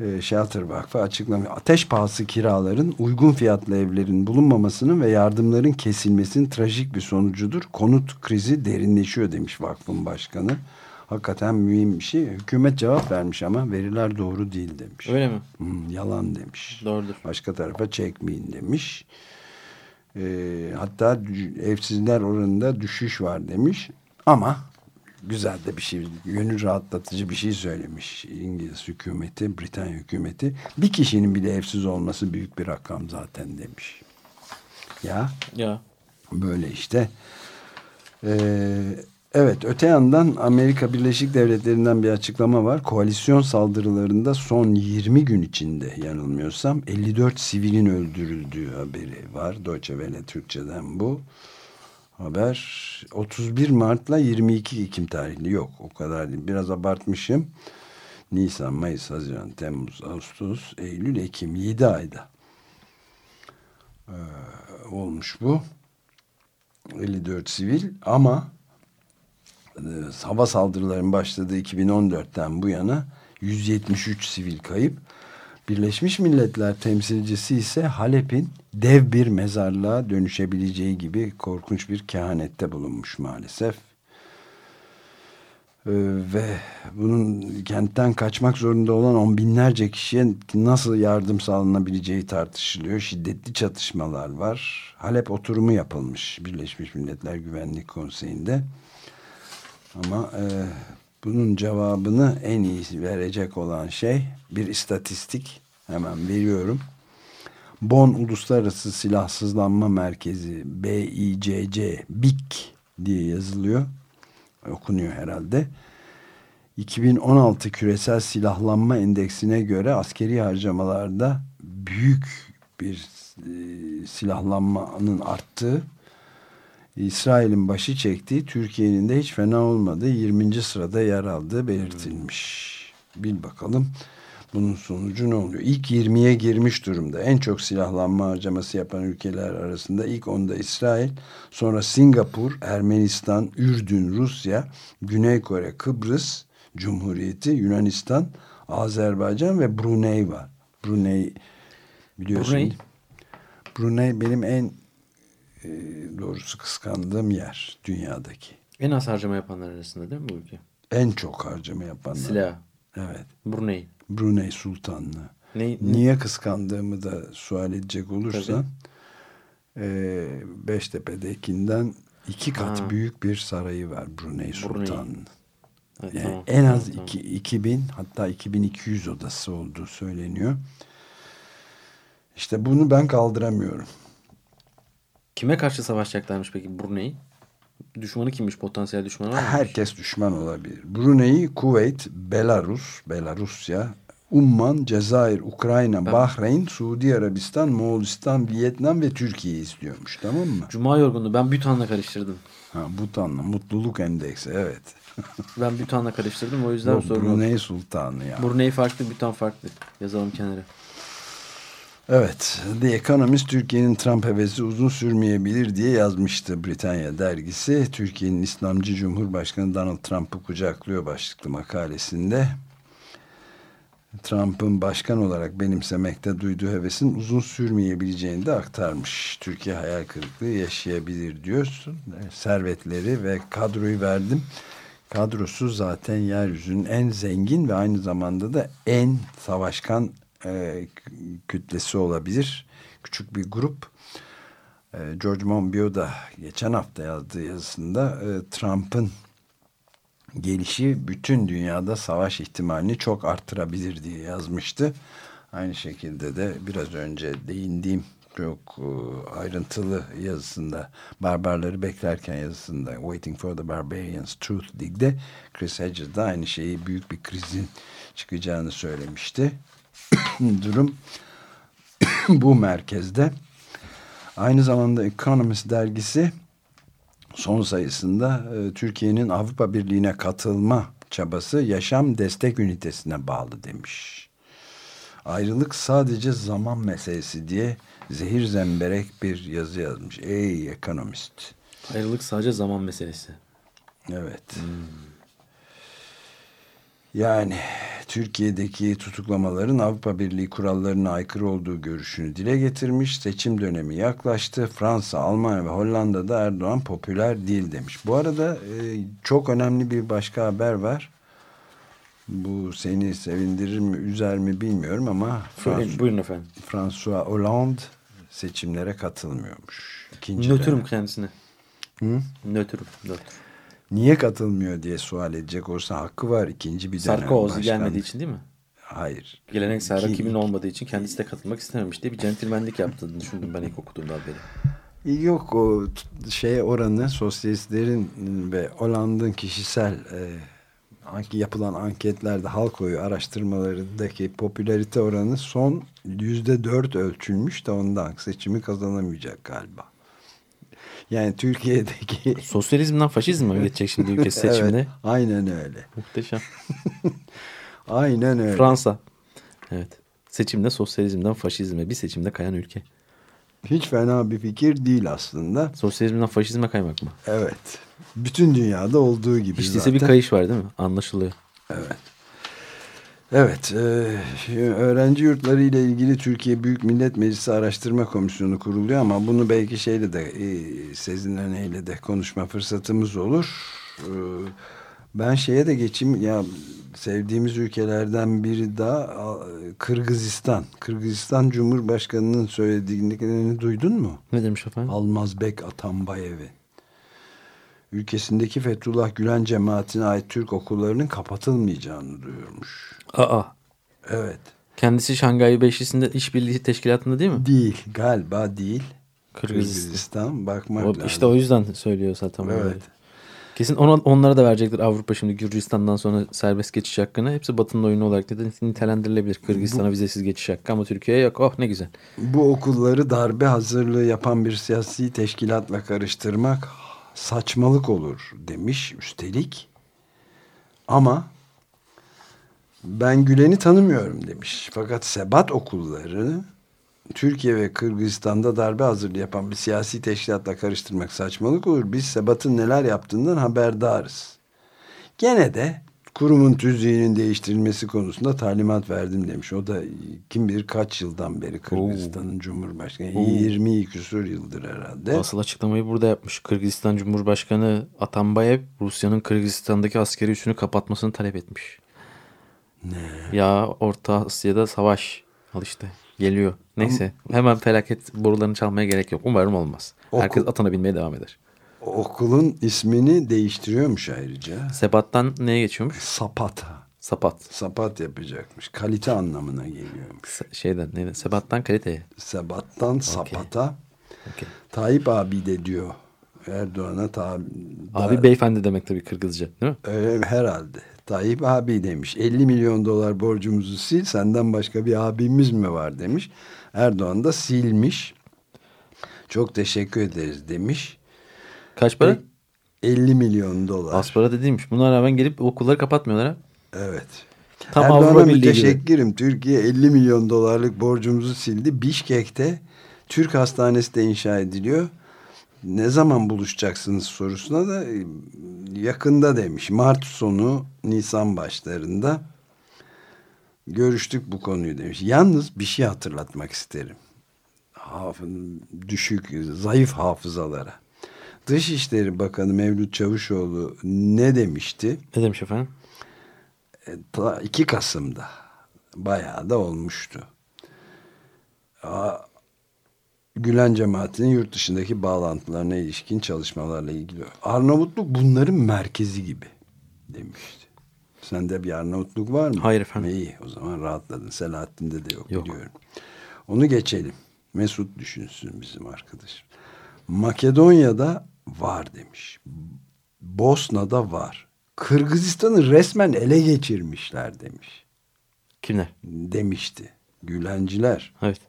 Speaker 1: E, Shelter Vakfı açıklamıyor. Ateş pahası kiraların, uygun fiyatlı evlerin bulunmamasının ve yardımların kesilmesinin trajik bir sonucudur. Konut krizi derinleşiyor demiş vakfın başkanı. Hakikaten mühim bir şey. Hükümet cevap vermiş ama veriler doğru değil demiş.
Speaker 2: Öyle mi?
Speaker 1: Hmm, yalan demiş.
Speaker 2: Doğrudur.
Speaker 1: Başka tarafa çekmeyin demiş. Ee, hatta evsizler oranında düşüş var demiş. Ama güzel de bir şey, gönül rahatlatıcı bir şey söylemiş İngiliz hükümeti, Britanya hükümeti. Bir kişinin bile evsiz olması büyük bir rakam zaten demiş. Ya
Speaker 2: Ya.
Speaker 1: böyle işte. Ee, evet öte yandan Amerika Birleşik Devletleri'nden bir açıklama var. Koalisyon saldırılarında son 20 gün içinde yanılmıyorsam 54 sivilin öldürüldüğü haberi var. Deutsche Welle Türkçe'den bu. Haber 31 Mart'la 22 Ekim tarihli yok o kadar değil biraz abartmışım. Nisan, Mayıs, Haziran, Temmuz, Ağustos, Eylül, Ekim 7 ayda ee, olmuş bu. 54 sivil ama e, hava saldırılarının başladığı 2014'ten bu yana 173 sivil kayıp. Birleşmiş Milletler temsilcisi ise Halep'in dev bir mezarlığa dönüşebileceği gibi korkunç bir kehanette bulunmuş maalesef. Ee, ve bunun kentten kaçmak zorunda olan on binlerce kişiye nasıl yardım sağlanabileceği tartışılıyor. Şiddetli çatışmalar var. Halep oturumu yapılmış Birleşmiş Milletler Güvenlik Konseyi'nde. Ama e, bunun cevabını en iyi verecek olan şey bir istatistik. Hemen veriyorum. Bon Uluslararası Silahsızlanma Merkezi BICC BIC diye yazılıyor okunuyor herhalde. 2016 küresel silahlanma endeksine göre askeri harcamalarda büyük bir e, silahlanmanın arttığı İsrail'in başı çektiği Türkiye'nin de hiç fena olmadığı 20. sırada yer aldığı belirtilmiş. Bil bakalım bunun sonucu ne oluyor? İlk 20'ye girmiş durumda. En çok silahlanma harcaması yapan ülkeler arasında ilk onda İsrail, sonra Singapur, Ermenistan, Ürdün, Rusya, Güney Kore, Kıbrıs Cumhuriyeti, Yunanistan, Azerbaycan ve Brunei var. Brunei biliyorsun.
Speaker 2: Brunei.
Speaker 1: Brunei benim en e, doğrusu kıskandığım yer dünyadaki.
Speaker 2: En az harcama yapanlar arasında değil mi bu ülke?
Speaker 1: En çok harcama yapanlar.
Speaker 2: Silah.
Speaker 1: Evet.
Speaker 2: Brunei.
Speaker 1: Brunei Sultanlığı.
Speaker 2: Ne,
Speaker 1: Niye kıskandığımı da sual edecek olursan e, Beştepe'dekinden iki kat
Speaker 2: Ha.
Speaker 1: büyük bir sarayı var Brunei Sultanlığı.
Speaker 2: Evet,
Speaker 1: Yani
Speaker 2: tamam,
Speaker 1: en az
Speaker 2: tamam,
Speaker 1: iki, 2000 hatta 2200 odası olduğu söyleniyor. İşte bunu ben kaldıramıyorum.
Speaker 2: Kime karşı savaşacaklarmış peki Brunei? Düşmanı kimmiş? Potansiyel düşmanı var mı?
Speaker 1: Herkes düşman olabilir. Brunei, Kuveyt, Belarus, Belarusya, Umman, Cezayir, Ukrayna, Bahreyn, Suudi Arabistan, Moğolistan, Vietnam ve Türkiye istiyormuş tamam mı?
Speaker 2: Cuma yorgunluğu. Ben Bhutan'la karıştırdım.
Speaker 1: Ha, Butan'la mutluluk endeksi evet.
Speaker 2: Ben Bhutan'la karıştırdım. O yüzden
Speaker 1: Yok,
Speaker 2: sorun.
Speaker 1: Brunei Sultanı ya.
Speaker 2: Brunei farklı, Bhutan farklı. Yazalım kenara.
Speaker 1: Evet, The Economist Türkiye'nin Trump hevesi uzun sürmeyebilir diye yazmıştı Britanya dergisi. Türkiye'nin İslamcı Cumhurbaşkanı Donald Trump'ı kucaklıyor başlıklı makalesinde. Trump'ın başkan olarak benimsemekte duyduğu hevesin uzun sürmeyebileceğini de aktarmış. Türkiye hayal kırıklığı yaşayabilir diyorsun. Servetleri ve kadroyu verdim. Kadrosu zaten yeryüzünün en zengin ve aynı zamanda da en savaşkan e, kütlesi olabilir. Küçük bir grup. E, George Monbiot da geçen hafta yazdığı yazısında e, Trump'ın gelişi bütün dünyada savaş ihtimalini çok arttırabilir diye yazmıştı. Aynı şekilde de biraz önce değindiğim çok e, ayrıntılı yazısında barbarları beklerken yazısında Waiting for the Barbarians Truth League'de Chris Hedges de aynı şeyi büyük bir krizin çıkacağını söylemişti. Durum bu merkezde. Aynı zamanda Economist dergisi son sayısında e, Türkiye'nin Avrupa Birliği'ne katılma çabası yaşam destek ünitesine bağlı demiş. Ayrılık sadece zaman meselesi diye zehir zemberek bir yazı yazmış. Ey ekonomist.
Speaker 2: Ayrılık sadece zaman meselesi.
Speaker 1: Evet. Yani Türkiye'deki tutuklamaların Avrupa Birliği kurallarına aykırı olduğu görüşünü dile getirmiş. Seçim dönemi yaklaştı. Fransa, Almanya ve Hollanda'da Erdoğan popüler değil demiş. Bu arada e, çok önemli bir başka haber var. Bu seni sevindirir mi, üzer mi bilmiyorum ama Frans
Speaker 2: buyurun efendim.
Speaker 1: François Hollande seçimlere katılmıyormuş. İkinci
Speaker 2: Nötrüm
Speaker 1: dönem.
Speaker 2: kendisine.
Speaker 1: Hı?
Speaker 2: Nötrüm. Nötr.
Speaker 1: Niye katılmıyor diye sual edecek olsa hakkı var ikinci bir dönem
Speaker 2: Sarkozy gelmediği için değil mi?
Speaker 1: Hayır.
Speaker 2: Geleneksel
Speaker 1: İki-
Speaker 2: rakibin olmadığı için kendisi de katılmak istememiş diye bir centilmenlik yaptığını düşündüm ben ilk okuduğumda haberi.
Speaker 1: Yok o şey oranı sosyalistlerin ve Hollande'ın kişisel e, yapılan anketlerde halk oyu araştırmalarındaki popülarite oranı son yüzde dört ölçülmüş de ondan seçimi kazanamayacak galiba. Yani Türkiye'deki
Speaker 2: Sosyalizmden faşizme mi geçecek şimdi ülke
Speaker 1: Evet,
Speaker 2: seçimine?
Speaker 1: aynen öyle.
Speaker 2: Muhteşem.
Speaker 1: Aynen öyle.
Speaker 2: Fransa. Evet. Seçimde sosyalizmden faşizme bir seçimde kayan ülke.
Speaker 1: Hiç fena bir fikir değil aslında.
Speaker 2: Sosyalizmden faşizme kaymak mı?
Speaker 1: Evet. Bütün dünyada olduğu gibi
Speaker 2: Hiç
Speaker 1: zaten.
Speaker 2: bir kayış var değil mi? Anlaşılıyor.
Speaker 1: Evet, e, öğrenci yurtları ile ilgili Türkiye Büyük Millet Meclisi Araştırma Komisyonu kuruluyor ama bunu belki şeyle de e, Sezin Öne'yle de konuşma fırsatımız olur. E, ben şeye de geçeyim ya sevdiğimiz ülkelerden biri daha Kırgızistan. Kırgızistan Cumhurbaşkanı'nın söylediklerini duydun mu?
Speaker 2: Ne demiş efendim?
Speaker 1: Almazbek Atambayev'in. Ülkesindeki Fethullah Gülen cemaatine ait Türk okullarının kapatılmayacağını duyurmuş.
Speaker 2: Aa.
Speaker 1: Evet.
Speaker 2: Kendisi Şangay Beşlisi'nde işbirliği teşkilatında değil mi?
Speaker 1: Değil. Galiba değil.
Speaker 2: Kırgızistan.
Speaker 1: Kırgızistan. Bakmak
Speaker 2: O,
Speaker 1: lazım.
Speaker 2: işte o yüzden söylüyor zaten.
Speaker 1: Evet.
Speaker 2: bunları. Kesin ona, onlara da verecektir Avrupa şimdi Gürcistan'dan sonra serbest geçiş hakkını. Hepsi Batı'nın oyunu olarak da nitelendirilebilir. Kırgızistan'a vizesiz geçiş hakkı ama Türkiye'ye yok. Oh ne güzel.
Speaker 1: Bu okulları darbe hazırlığı yapan bir siyasi teşkilatla karıştırmak saçmalık olur demiş üstelik. Ama ben Gülen'i tanımıyorum demiş. Fakat Sebat okullarını Türkiye ve Kırgızistan'da darbe hazırlığı yapan bir siyasi teşkilatla karıştırmak saçmalık olur. Biz Sebat'ın neler yaptığından haberdarız. Gene de kurumun tüzüğünün değiştirilmesi konusunda talimat verdim demiş. O da kim bilir kaç yıldan beri Kırgızistan'ın Cumhurbaşkanı. 20 küsur yıldır herhalde.
Speaker 2: Asıl açıklamayı burada yapmış. Kırgızistan Cumhurbaşkanı Atambayev Rusya'nın Kırgızistan'daki askeri üssünü kapatmasını talep etmiş. Ne? Ya Orta Asya'da savaş. Al işte geliyor. Neyse hemen felaket borularını çalmaya gerek yok. Umarım olmaz.
Speaker 1: Okul-
Speaker 2: Herkes atına binmeye devam eder.
Speaker 1: Okulun ismini değiştiriyormuş ayrıca.
Speaker 2: Sebat'tan neye geçiyormuş?
Speaker 1: Sapata.
Speaker 2: Sapat.
Speaker 1: Sapat yapacakmış. Kalite anlamına geliyormuş.
Speaker 2: Se- şeyden neydi? Sebat'tan kaliteye.
Speaker 1: Sebattan sapata.
Speaker 2: Okey.
Speaker 1: Tayyip abi de diyor. Erdoğan'a tabi.
Speaker 2: Abi beyefendi demek tabii Kırgızca değil mi?
Speaker 1: Öyle herhalde. Tayyip abi demiş. 50 milyon dolar borcumuzu sil. Senden başka bir abimiz mi var demiş. Erdoğan da silmiş. Çok teşekkür ederiz demiş.
Speaker 2: Kaç para?
Speaker 1: 50 milyon dolar.
Speaker 2: Az para da değilmiş. Buna rağmen gelip okulları kapatmıyorlar ha.
Speaker 1: Evet.
Speaker 2: Tam
Speaker 1: Erdoğan'a
Speaker 2: Birliği gibi.
Speaker 1: müteşekkirim. Türkiye 50 milyon dolarlık borcumuzu sildi. Bişkek'te Türk hastanesi de inşa ediliyor. Ne zaman buluşacaksınız sorusuna da e, yakında demiş. Mart sonu Nisan başlarında görüştük bu konuyu demiş. Yalnız bir şey hatırlatmak isterim. Hafız, düşük, zayıf hafızalara. Dışişleri Bakanı Mevlüt Çavuşoğlu ne demişti?
Speaker 2: Ne demiş efendim?
Speaker 1: ta 2 Kasım'da bayağı da olmuştu. Gülen cemaatinin yurt dışındaki bağlantılarına ilişkin çalışmalarla ilgili. Arnavutluk bunların merkezi gibi demişti. Sende bir Arnavutluk var mı?
Speaker 2: Hayır efendim.
Speaker 1: İyi o zaman rahatladın. Selahattin'de de yok,
Speaker 2: Yok.
Speaker 1: biliyorum. Onu geçelim. Mesut düşünsün bizim arkadaşım. Makedonya'da var demiş. Bosna'da var. Kırgızistan'ı resmen ele geçirmişler demiş.
Speaker 2: Kimler?
Speaker 1: Demişti. Gülenciler.
Speaker 2: Evet.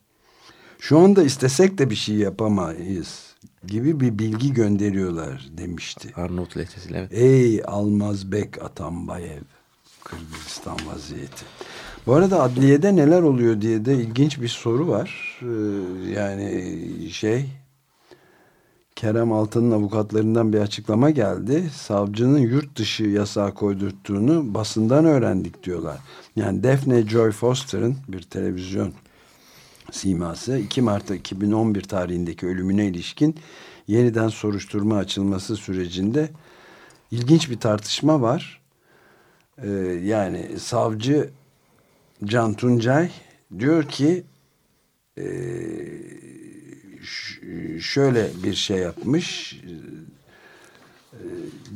Speaker 1: Şu anda istesek de bir şey yapamayız gibi bir bilgi gönderiyorlar demişti.
Speaker 2: Arnavut lehçesiyle evet.
Speaker 1: Ey Almazbek Atambayev. Kırgızistan vaziyeti. Bu arada adliyede neler oluyor diye de ilginç bir soru var. Ee, yani şey Kerem Altan'ın avukatlarından bir açıklama geldi. Savcının yurt dışı yasağı koydurttuğunu basından öğrendik diyorlar. Yani Daphne Joy Foster'ın bir televizyon siması 2 Mart 2011 tarihindeki ölümüne ilişkin yeniden soruşturma açılması sürecinde ilginç bir tartışma var. Ee, yani savcı Can Tuncay diyor ki e, şöyle bir şey yapmış. Ee,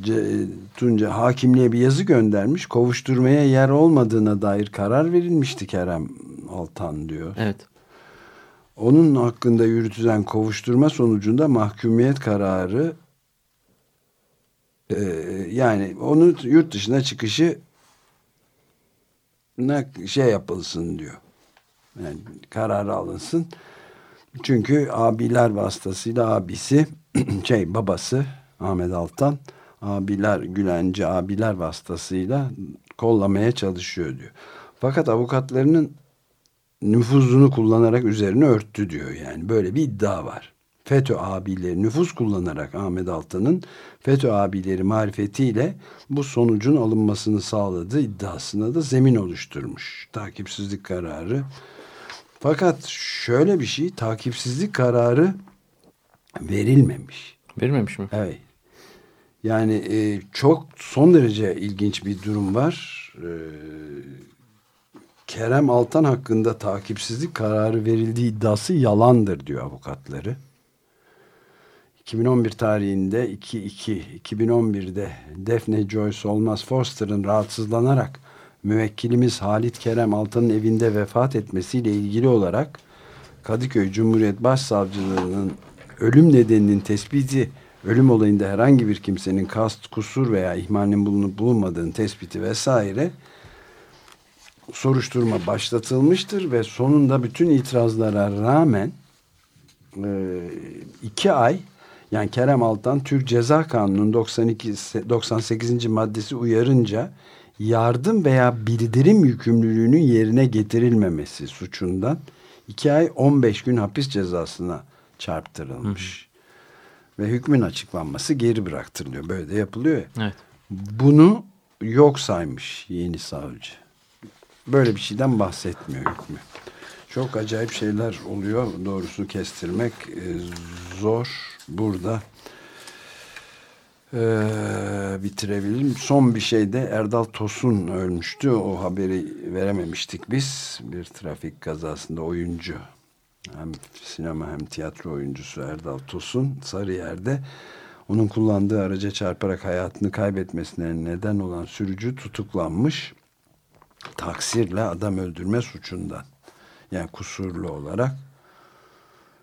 Speaker 1: Ce- Tunca hakimliğe bir yazı göndermiş. Kovuşturmaya yer olmadığına dair karar verilmişti Kerem Altan diyor.
Speaker 2: Evet.
Speaker 1: Onun hakkında yürütülen kovuşturma sonucunda mahkumiyet kararı e, yani onu yurt dışına çıkışı şey yapılsın diyor. Yani kararı alınsın. Çünkü abiler vasıtasıyla abisi şey babası Ahmet Altan abiler Gülenci abiler vasıtasıyla kollamaya çalışıyor diyor. Fakat avukatlarının nüfuzunu kullanarak üzerine örttü diyor yani böyle bir iddia var. FETÖ abileri nüfus kullanarak Ahmet Altan'ın FETÖ abileri marifetiyle bu sonucun alınmasını sağladığı iddiasına da zemin oluşturmuş. Takipsizlik kararı. Fakat şöyle bir şey takipsizlik kararı verilmemiş.
Speaker 2: Verilmemiş mi?
Speaker 1: Evet. Yani e, çok son derece ilginç bir durum var. E, Kerem Altan hakkında takipsizlik kararı verildiği iddiası yalandır diyor avukatları. 2011 tarihinde 2-2, 2011'de Defne Joyce Olmaz Foster'ın rahatsızlanarak müvekkilimiz Halit Kerem Altan'ın evinde vefat etmesiyle ilgili olarak Kadıköy Cumhuriyet Başsavcılığı'nın ölüm nedeninin tespiti ölüm olayında herhangi bir kimsenin kast, kusur veya ihmalinin bulunup bulunmadığını tespiti vesaire soruşturma başlatılmıştır ve sonunda bütün itirazlara rağmen e, iki ay yani Kerem Altan Türk Ceza Kanunu'nun 92 98. maddesi uyarınca yardım veya bildirim yükümlülüğünün yerine getirilmemesi suçundan iki ay 15 gün hapis cezasına çarptırılmış. Hı. Ve hükmün açıklanması geri bıraktırılıyor. Böyle de yapılıyor ya.
Speaker 2: Evet.
Speaker 1: Bunu yok saymış yeni savcı. Böyle bir şeyden bahsetmiyor hükmü. Çok acayip şeyler oluyor. Doğrusu kestirmek e, zor. Burada e, bitirebilirim. Son bir şey de Erdal Tosun ölmüştü. O haberi verememiştik biz. Bir trafik kazasında oyuncu hem sinema hem tiyatro oyuncusu Erdal Tosun Sarıyer'de onun kullandığı araca çarparak hayatını kaybetmesine neden olan sürücü tutuklanmış taksirle adam öldürme suçundan yani kusurlu olarak.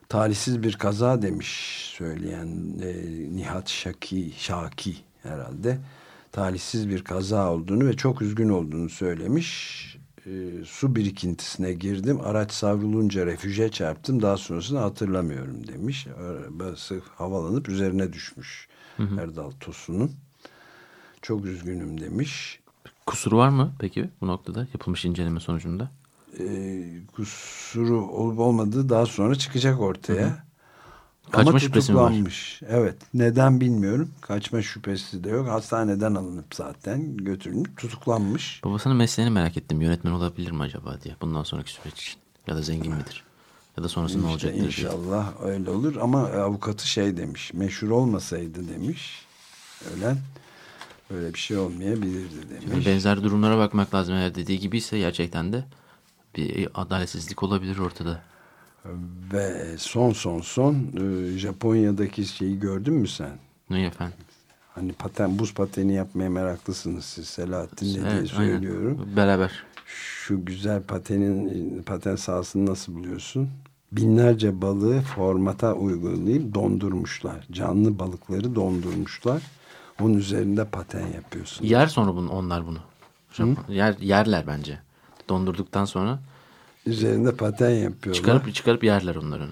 Speaker 1: Talihsiz bir kaza demiş söyleyen e, Nihat Şaki Şaki herhalde. Talihsiz bir kaza olduğunu ve çok üzgün olduğunu söylemiş. E, su birikintisine girdim araç savrulunca refüje çarptım daha sonrasını hatırlamıyorum demiş. Arabası havalanıp üzerine düşmüş hı hı. Erdal Tosun'un. Çok üzgünüm demiş
Speaker 2: kusuru var mı peki bu noktada yapılmış inceleme sonucunda
Speaker 1: e, kusuru olup olmadığı daha sonra çıkacak ortaya. Hı hı.
Speaker 2: Kaçma Ama şüphesi var?
Speaker 1: Evet. Neden bilmiyorum. Kaçma şüphesi de yok. Hastaneden alınıp zaten götürülmüş, tutuklanmış.
Speaker 2: Babasının mesleğini merak ettim. Yönetmen olabilir mi acaba diye. Bundan sonraki süreç için. Ya da zengin midir? Ya da sonrası işte ne olacak?
Speaker 1: İnşallah diye. öyle olur. Ama avukatı şey demiş. Meşhur olmasaydı demiş. Ölen böyle bir şey olmayabilirdi demiş.
Speaker 2: Benzer durumlara bakmak lazım. Eğer dediği gibiyse gerçekten de bir adaletsizlik olabilir ortada.
Speaker 1: Ve son son son e, Japonya'daki şeyi gördün mü sen?
Speaker 2: Ne efendim?
Speaker 1: Hani paten, buz pateni yapmaya meraklısınız siz Selahattin evet, diye söylüyorum.
Speaker 2: Aynen. Beraber.
Speaker 1: Şu güzel patenin paten sahasını nasıl buluyorsun? Binlerce balığı formata uygulayıp dondurmuşlar. Canlı balıkları dondurmuşlar. Onun üzerinde paten yapıyorsun.
Speaker 2: Yer sonra bunu, onlar bunu. Japon, yer, yerler bence. Dondurduktan sonra
Speaker 1: üzerinde paten yapıyorlar.
Speaker 2: Çıkarıp çıkarıp yerler onların.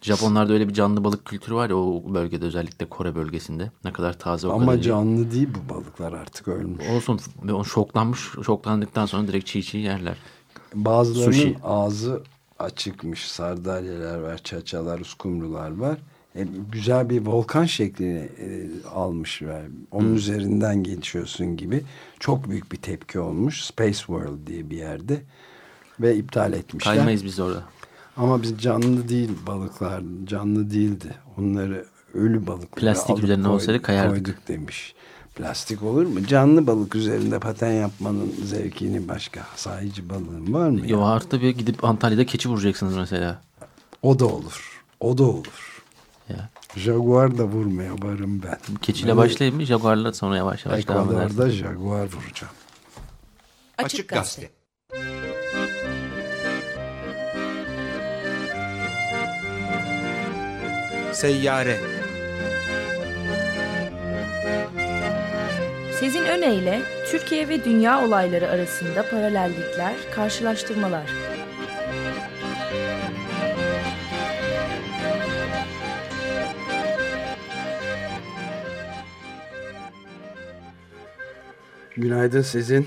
Speaker 2: Japonlarda öyle bir canlı balık kültürü var ya o bölgede özellikle Kore bölgesinde. Ne kadar taze o
Speaker 1: Ama
Speaker 2: kadar
Speaker 1: canlı iyi. değil bu balıklar artık ölmüş.
Speaker 2: Olsun şoklanmış. Şoklandıktan sonra direkt çiğ çiğ yerler.
Speaker 1: Bazılarının Sushi. ağzı açıkmış. Sardalyeler var, çaçalar, uskumrular var. E, güzel bir volkan şeklini e, almış ve onun hmm. üzerinden geçiyorsun gibi. Çok büyük bir tepki olmuş. Space World diye bir yerde ve iptal etmişler.
Speaker 2: Kaymayız biz orada.
Speaker 1: Ama biz canlı değil balıklar canlı değildi. Onları ölü balıklar
Speaker 2: Plastik üzerine olsaydı kayardık.
Speaker 1: Koyduk demiş. Plastik olur mu? Canlı balık üzerinde paten yapmanın zevkini başka sahici balığın var mı?
Speaker 2: Yo artı bir gidip Antalya'da keçi vuracaksınız mesela.
Speaker 1: O da olur. O da olur. Jaguar da vurmaya varım ben.
Speaker 2: Keçiyle ben başlayayım mı? Jaguarla sonra yavaş yavaş devam edersin.
Speaker 1: Ekvador'da Jaguar vuracağım.
Speaker 6: Açık Gazete Seyyare
Speaker 7: Sezin Öne Türkiye ve dünya olayları arasında paralellikler, karşılaştırmalar.
Speaker 1: Günaydın sizin.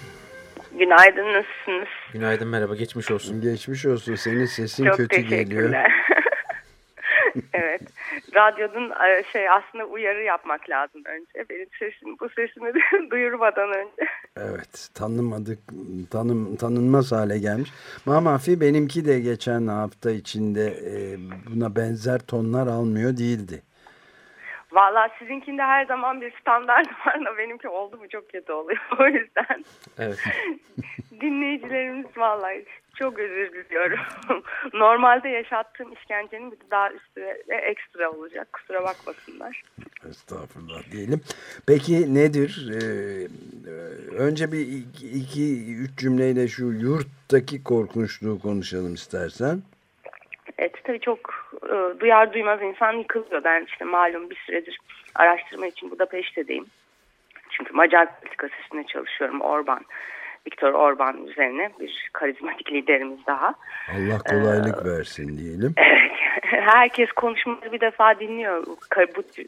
Speaker 8: Günaydın nasılsınız?
Speaker 2: Günaydın merhaba geçmiş olsun.
Speaker 1: Geçmiş olsun. Senin sesin
Speaker 8: Çok
Speaker 1: kötü geliyor.
Speaker 8: teşekkürler. evet. Radyonun e, şey aslında uyarı yapmak lazım önce. Benim sesim bu sesimi duyurmadan önce.
Speaker 1: Evet. Tanımadık, tanım, tanınmaz hale gelmiş. Mamafi benimki de geçen hafta içinde e, buna benzer tonlar almıyor değildi.
Speaker 8: Valla sizinkinde her zaman bir standart var da benimki oldu mu çok kötü oluyor. O yüzden
Speaker 2: Evet.
Speaker 8: dinleyicilerimiz vallahi çok özür diliyorum. Normalde yaşattığım işkencenin bir de daha üstüne ekstra olacak. Kusura bakmasınlar.
Speaker 1: Estağfurullah diyelim. Peki nedir? Ee, e, önce bir iki, iki, üç cümleyle şu yurttaki korkunçluğu konuşalım istersen.
Speaker 8: Evet tabii çok e, duyar duymaz insan yıkılıyor. Ben işte malum bir süredir araştırma için Budapeşte'deyim. Çünkü Macar politikası üstünde çalışıyorum. Orban, Viktor Orban üzerine bir karizmatik liderimiz daha.
Speaker 1: Allah kolaylık ee, versin diyelim.
Speaker 8: Evet. Herkes konuşmayı bir defa dinliyor. Bu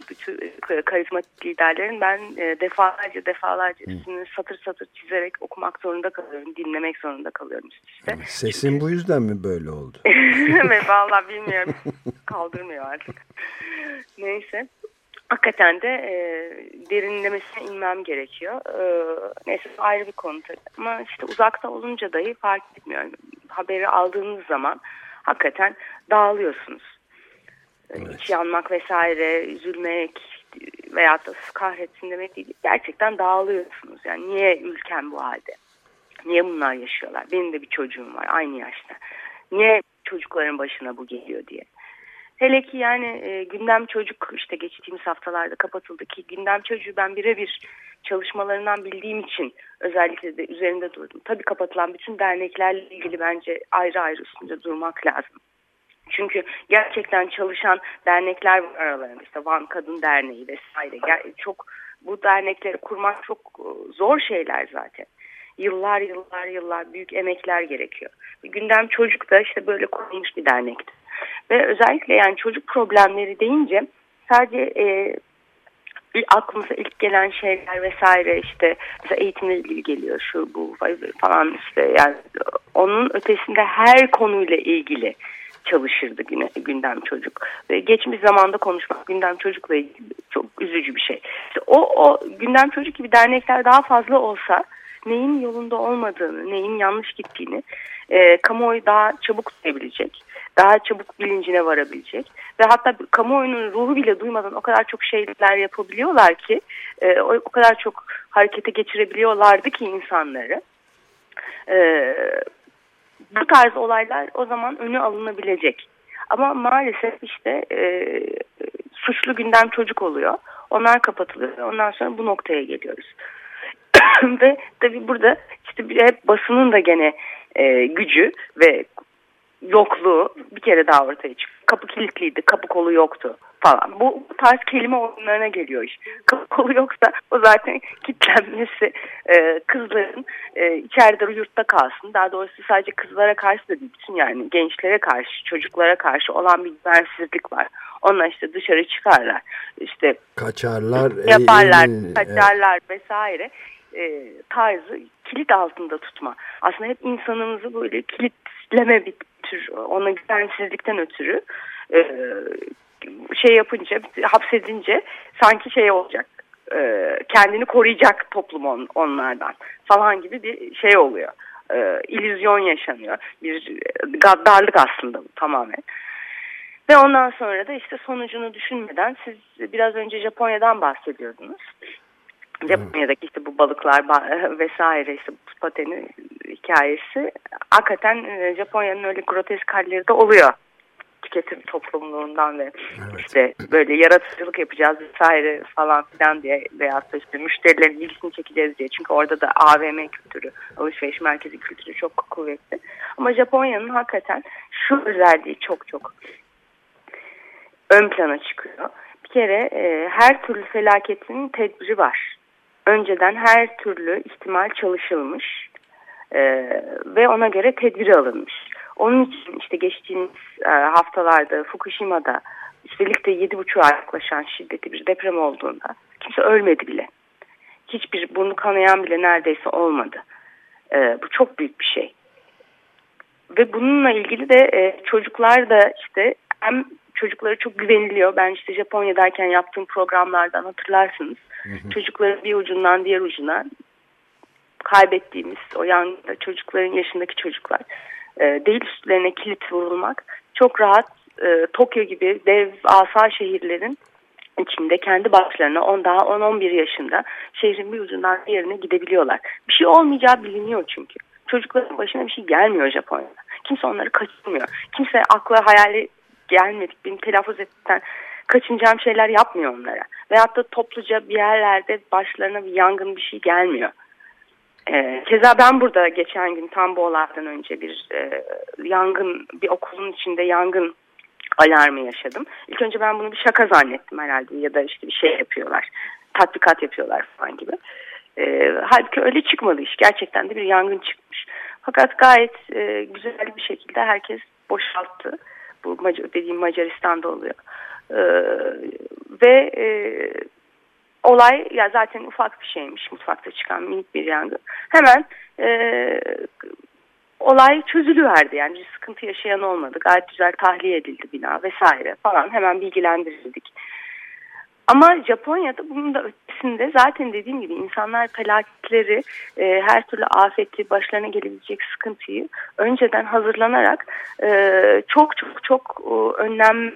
Speaker 8: bütün karizmatik liderlerin ben e, defalarca defalarca üstünü satır satır çizerek okumak zorunda kalıyorum. Dinlemek zorunda kalıyorum üst üste.
Speaker 1: Sesin bu yüzden mi böyle oldu?
Speaker 8: valla bilmiyorum. Kaldırmıyor artık. Neyse hakikaten de e, derinlemesine inmem gerekiyor. E, neyse ayrı bir konu tabii. Ama işte uzakta olunca dahi fark etmiyor. Haberi aldığınız zaman hakikaten dağılıyorsunuz. Evet. İç yanmak vesaire, üzülmek veyahut da kahretsin demek değil. Gerçekten dağılıyorsunuz. Yani niye ülkem bu halde? Niye bunlar yaşıyorlar? Benim de bir çocuğum var aynı yaşta. Niye çocukların başına bu geliyor diye. Hele ki yani e, gündem çocuk işte geçtiğimiz haftalarda kapatıldı ki gündem çocuğu ben birebir çalışmalarından bildiğim için özellikle de üzerinde durdum. Tabii kapatılan bütün derneklerle ilgili bence ayrı ayrı üstünde durmak lazım. Çünkü gerçekten çalışan dernekler var aralarında işte Van Kadın Derneği vesaire çok bu dernekleri kurmak çok e, zor şeyler zaten. Yıllar yıllar yıllar büyük emekler gerekiyor. Gündem çocuk da işte böyle kurulmuş bir dernekti. Ve özellikle yani çocuk problemleri deyince sadece e, aklımıza ilk gelen şeyler vesaire işte mesela eğitimle ilgili geliyor şu bu falan işte yani onun ötesinde her konuyla ilgili çalışırdı güne, gündem çocuk. Ve geçmiş zamanda konuşmak gündem çocukla ilgili çok üzücü bir şey. İşte o, o gündem çocuk gibi dernekler daha fazla olsa neyin yolunda olmadığını, neyin yanlış gittiğini e, kamuoyu daha çabuk duyabilecek daha çabuk bilincine varabilecek ve hatta kamuoyunun ruhu bile duymadan o kadar çok şeyler yapabiliyorlar ki e, o, kadar çok harekete geçirebiliyorlardı ki insanları. E, bu tarz olaylar o zaman önü alınabilecek. Ama maalesef işte e, suçlu gündem çocuk oluyor. Onlar kapatılıyor. Ondan sonra bu noktaya geliyoruz. ve tabii burada işte hep basının da gene e, gücü ve yokluğu bir kere daha ortaya çıktı. Kapı kilitliydi, kapı kolu yoktu falan. Bu, tarz kelime oyunlarına geliyor iş. Kapı kolu yoksa o zaten kilitlenmesi e, kızların e, içeride yurtta kalsın. Daha doğrusu sadece kızlara karşı da değil, bütün yani gençlere karşı, çocuklara karşı olan bir güvensizlik var. Onlar işte dışarı çıkarlar. İşte
Speaker 1: kaçarlar,
Speaker 8: yaparlar, e, kaçarlar e, vesaire e, tarzı kilit altında tutma. Aslında hep insanımızı böyle kilitleme bir tür ona güvensizlikten ötürü e, şey yapınca hapsedince sanki şey olacak e, kendini koruyacak toplum on, onlardan falan gibi bir şey oluyor. E, illüzyon yaşanıyor. Bir gaddarlık aslında bu tamamen. Ve ondan sonra da işte sonucunu düşünmeden siz biraz önce Japonya'dan bahsediyordunuz. Japonya'daki işte bu balıklar vesaire işte bu pateni hikayesi hakikaten e, Japonya'nın öyle grotesk halleri de oluyor tüketim toplumluğundan ve evet. işte böyle yaratıcılık yapacağız vesaire falan filan diye veya işte müşterilerin ilgisini çekeceğiz diye. Çünkü orada da AVM kültürü, alışveriş merkezi kültürü çok kuvvetli. Ama Japonya'nın hakikaten şu özelliği çok çok ön plana çıkıyor. Bir kere e, her türlü felaketin tedbiri var önceden her türlü ihtimal çalışılmış e, ve ona göre tedbir alınmış. Onun için işte geçtiğimiz e, haftalarda Fukushima'da üstelik de 7.5'a yaklaşan şiddetli bir deprem olduğunda kimse ölmedi bile. Hiçbir bunu kanayan bile neredeyse olmadı. E, bu çok büyük bir şey. Ve bununla ilgili de e, çocuklar da işte hem çocuklara çok güveniliyor. Ben işte Japonya'dayken yaptığım programlardan hatırlarsınız. Çocukların bir ucundan diğer ucuna kaybettiğimiz o yangında çocukların yaşındaki çocuklar e, değil üstlerine kilit vurulmak çok rahat e, Tokyo gibi dev asal şehirlerin içinde kendi başlarına 10 daha 10-11 yaşında şehrin bir ucundan diğerine gidebiliyorlar. Bir şey olmayacağı biliniyor çünkü. Çocukların başına bir şey gelmiyor Japonya'da. Kimse onları kaçırmıyor. Kimse akla hayali gelmedik benim telaffuz ettikten kaçınacağım şeyler yapmıyor onlara. Veyahut da topluca bir yerlerde başlarına bir yangın bir şey gelmiyor. Ee, keza ben burada geçen gün tam bu olaydan önce bir e, yangın, bir okulun içinde yangın alarmı yaşadım. İlk önce ben bunu bir şaka zannettim herhalde ya da işte bir şey yapıyorlar, tatbikat yapıyorlar falan gibi. E, halbuki öyle çıkmadı iş. Gerçekten de bir yangın çıkmış. Fakat gayet e, güzel bir şekilde herkes boşalttı. Bu dediğim Macaristan'da oluyor. E, ve e, olay ya zaten ufak bir şeymiş mutfakta çıkan minik bir yangın. Hemen e, olay çözülüverdi yani bir sıkıntı yaşayan olmadı. Gayet güzel tahliye edildi bina vesaire falan hemen bilgilendirildik. Ama Japonya'da bunun da ötesinde zaten dediğim gibi insanlar felaketleri, e, her türlü afeti, başlarına gelebilecek sıkıntıyı önceden hazırlanarak e, çok çok çok e, önlemli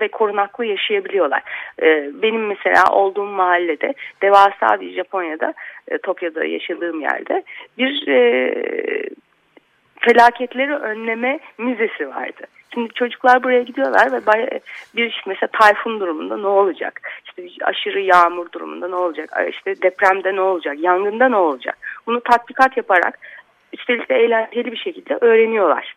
Speaker 8: ve korunaklı yaşayabiliyorlar. E, benim mesela olduğum mahallede devasa bir Japonya'da, e, Tokyo'da yaşadığım yerde bir e, felaketleri önleme müzesi vardı. Şimdi çocuklar buraya gidiyorlar ve bir işte mesela tayfun durumunda ne olacak? İşte aşırı yağmur durumunda ne olacak? İşte depremde ne olacak? Yangında ne olacak? Bunu tatbikat yaparak üstelik de eğlenceli bir şekilde öğreniyorlar.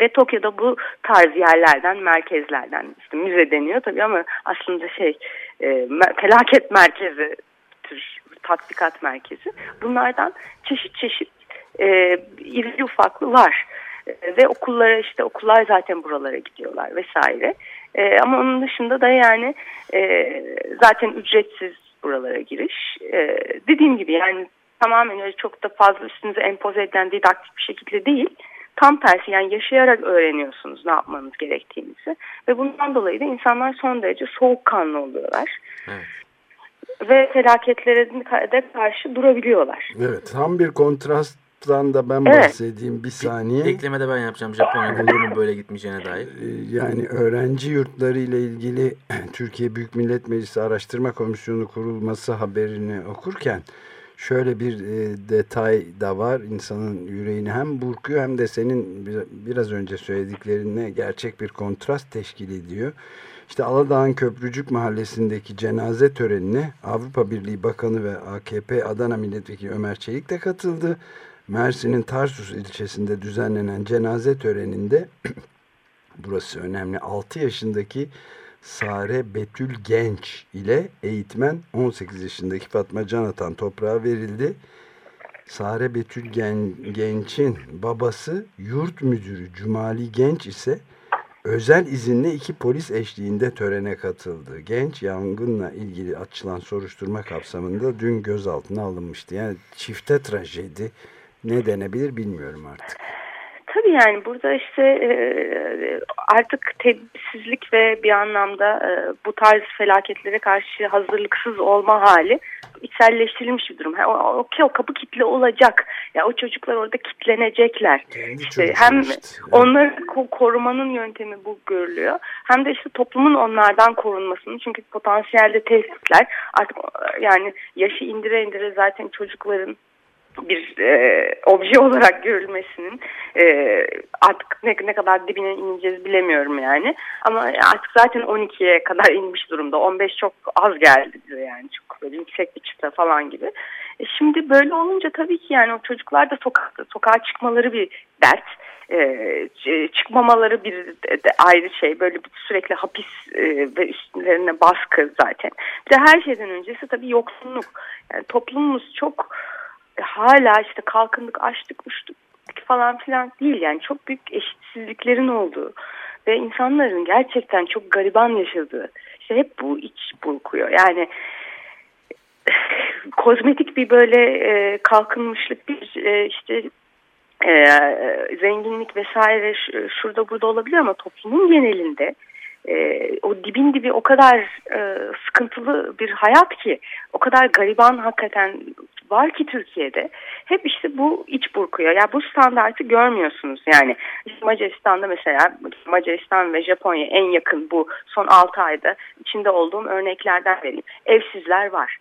Speaker 8: Ve Tokyo'da bu tarz yerlerden, merkezlerden, işte müze deniyor tabii ama aslında şey e, felaket merkezi tür tatbikat merkezi. Bunlardan çeşit çeşit e, iri ufaklı var. E, ve okullara işte okullar zaten buralara gidiyorlar vesaire. E, ama onun dışında da yani e, zaten ücretsiz buralara giriş. E, dediğim gibi yani tamamen öyle çok da fazla üstünüze empoze edilen didaktik bir şekilde değil. Tam tersi yani yaşayarak öğreniyorsunuz ne yapmanız gerektiğinizi. Ve bundan dolayı da insanlar son derece soğukkanlı oluyorlar. Evet ve felaketlere de karşı durabiliyorlar.
Speaker 1: Evet tam bir kontrast Tan da ben evet. bahsedeyim bir saniye.
Speaker 2: Eklemede ben yapacağım Japonya bunun böyle gitmeyeceğine dair.
Speaker 1: Ee, yani öğrenci yurtları ile ilgili Türkiye Büyük Millet Meclisi Araştırma Komisyonu kurulması haberini okurken şöyle bir e, detay da var. insanın yüreğini hem burkuyor hem de senin biraz önce söylediklerine gerçek bir kontrast teşkil ediyor. İşte Aladağ'ın Köprücük Mahallesi'ndeki cenaze törenine Avrupa Birliği Bakanı ve AKP Adana Milletvekili Ömer Çelik de katıldı. Mersin'in Tarsus ilçesinde düzenlenen cenaze töreninde burası önemli 6 yaşındaki Sare Betül Genç ile eğitmen 18 yaşındaki Fatma Canatan toprağa verildi. Sare Betül Gen Genç'in babası yurt müdürü Cumali Genç ise özel izinle iki polis eşliğinde törene katıldı. Genç yangınla ilgili açılan soruşturma kapsamında dün gözaltına alınmıştı. Yani çifte trajedi ne denebilir bilmiyorum artık.
Speaker 8: Tabii yani burada işte e, artık tedbirsizlik ve bir anlamda e, bu tarz felaketlere karşı hazırlıksız olma hali içselleştirilmiş bir durum. O, o, o kapı kitle olacak. Ya o çocuklar orada kitlenecekler. işte hem işte. onları korumanın yöntemi bu görülüyor. Hem de işte toplumun onlardan korunmasını. Çünkü potansiyelde tehditler artık yani yaşı indire indire zaten çocukların bir e, obje olarak görülmesinin e, artık ne, ne kadar dibine ineceğiz bilemiyorum yani. Ama artık zaten 12'ye kadar inmiş durumda. 15 çok az geldi bize yani çok böyle yüksek bir çıta falan gibi. E, şimdi böyle olunca tabii ki yani o çocuklar da sokakta, sokağa çıkmaları bir dert. Ee, çıkmamaları bir de ayrı şey böyle bir sürekli hapis e, ve üstlerine baskı zaten. Bir de her şeyden öncesi tabii yoksunluk. Yani toplumumuz çok hala işte kalkındık, açtık, uçtuk falan filan değil. Yani çok büyük eşitsizliklerin olduğu ve insanların gerçekten çok gariban yaşadığı. İşte hep bu iç burkuyor. Yani kozmetik bir böyle e, kalkınmışlık bir e, işte e, zenginlik vesaire şurada burada olabilir ama toplumun genelinde e, o dibin dibi o kadar e, sıkıntılı bir hayat ki o kadar gariban hakikaten var ki Türkiye'de hep işte bu iç burkuyor. Ya bu standartı görmüyorsunuz yani. İşte Macaristan'da mesela Macaristan ve Japonya en yakın bu son 6 ayda içinde olduğum örneklerden vereyim. Evsizler var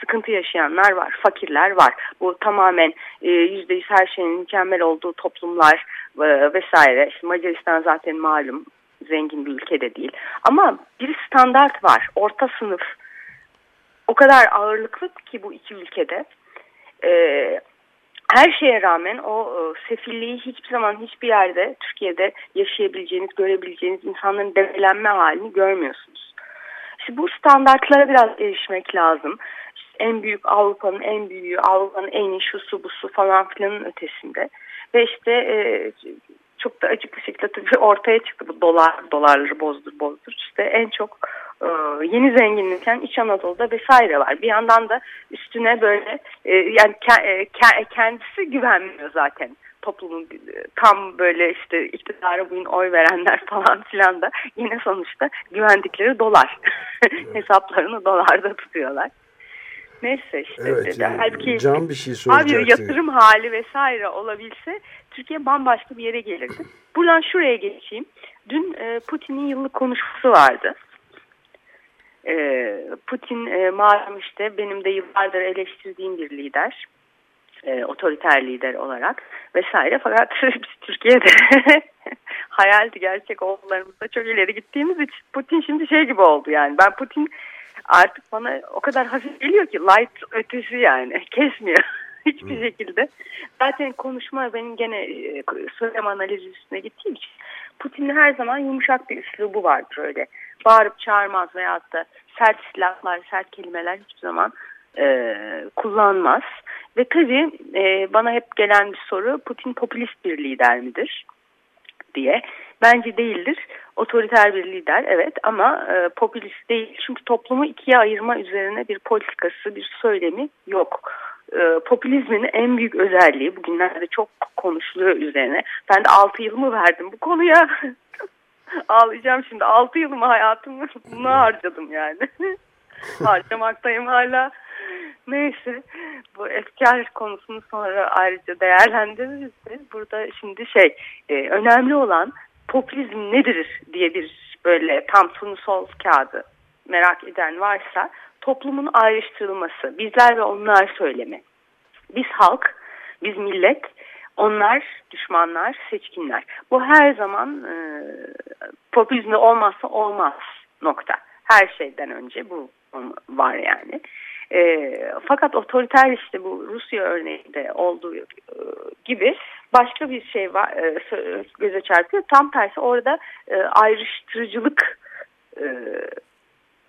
Speaker 8: sıkıntı yaşayanlar var, fakirler var. Bu tamamen e, yüzde yüz her şeyin mükemmel olduğu toplumlar e, vesaire. İşte Macaristan zaten malum zengin bir ülkede değil. Ama bir standart var. Orta sınıf o kadar ağırlıklı ki bu iki ülkede. Ee, her şeye rağmen o e, sefilliği hiçbir zaman hiçbir yerde Türkiye'de yaşayabileceğiniz, görebileceğiniz insanların develenme halini görmüyorsunuz. İşte bu standartlara biraz erişmek lazım. İşte en büyük Avrupa'nın en büyüğü, Avrupa'nın en iyi şusu busu falan filanın ötesinde. Ve işte e, çok da açık bir şekilde tabii ortaya çıktı bu dolar dolarları bozdur bozdur işte en çok e, yeni zenginlikten İç Anadolu'da vesaire var bir yandan da üstüne böyle e, yani ke, e, ke, kendisi güvenmiyor zaten toplumun e, tam böyle işte iktidara bugün oy verenler falan filan da yine sonuçta güvendikleri dolar hesaplarını dolarda tutuyorlar. Neyse işte.
Speaker 1: Evet,
Speaker 8: yani, halbuki
Speaker 1: can bir şey soracaktı.
Speaker 8: Abi yatırım hali vesaire olabilse Türkiye bambaşka bir yere gelirdi. Buradan şuraya geçeyim. Dün e, Putin'in yıllık konuşması vardı. E, Putin e, malum işte benim de yıllardır eleştirdiğim bir lider. E, otoriter lider olarak vesaire. Fakat biz Türkiye'de hayaldi gerçek oğullarımızda çok ileri gittiğimiz için Putin şimdi şey gibi oldu yani. Ben Putin artık bana o kadar hafif geliyor ki light ötesi yani kesmiyor hiçbir şekilde. Zaten konuşma benim gene e, söylem analizi üstüne gittiğim için Putin'in her zaman yumuşak bir üslubu vardır öyle. Bağırıp çağırmaz veyahut da sert silahlar, sert kelimeler hiçbir zaman e, kullanmaz. Ve tabii e, bana hep gelen bir soru Putin popülist bir lider midir diye. Bence değildir. Otoriter bir lider evet ama e, popülist değil. Çünkü toplumu ikiye ayırma üzerine bir politikası, bir söylemi yok. E, popülizmin en büyük özelliği bugünlerde çok konuşuluyor üzerine. Ben de 6 yılımı verdim bu konuya. Ağlayacağım şimdi 6 yılımı hayatımı buna harcadım yani. Harcamaktayım hala. Neyse bu efkar konusunu sonra ayrıca değerlendiririz. Burada şimdi şey e, önemli olan popülizm nedir diye bir böyle tam sol kağıdı merak eden varsa toplumun ayrıştırılması, bizler ve onlar söylemi. Biz halk, biz millet, onlar düşmanlar, seçkinler. Bu her zaman e, popülizmde olmazsa olmaz nokta. Her şeyden önce bu var yani. E, fakat otoriter işte bu Rusya örneğinde olduğu e, gibi başka bir şey var e, göze çarpıyor. Tam tersi orada e, ayrıştırıcılık e,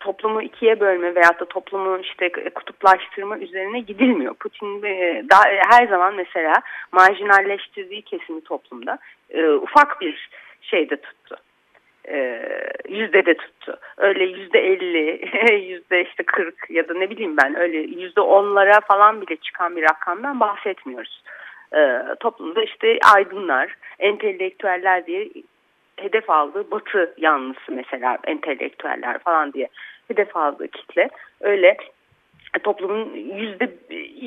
Speaker 8: toplumu ikiye bölme veyahut da toplumu işte kutuplaştırma üzerine gidilmiyor. Putin e, daha, her zaman mesela marjinalleştirdiği kesimi toplumda e, ufak bir şeyde tuttu e, yüzde de tuttu. Öyle yüzde elli, yüzde işte kırk ya da ne bileyim ben öyle yüzde onlara falan bile çıkan bir rakamdan bahsetmiyoruz. E, toplumda işte aydınlar, entelektüeller diye hedef aldığı batı yanlısı mesela entelektüeller falan diye hedef aldığı kitle öyle toplumun yüzde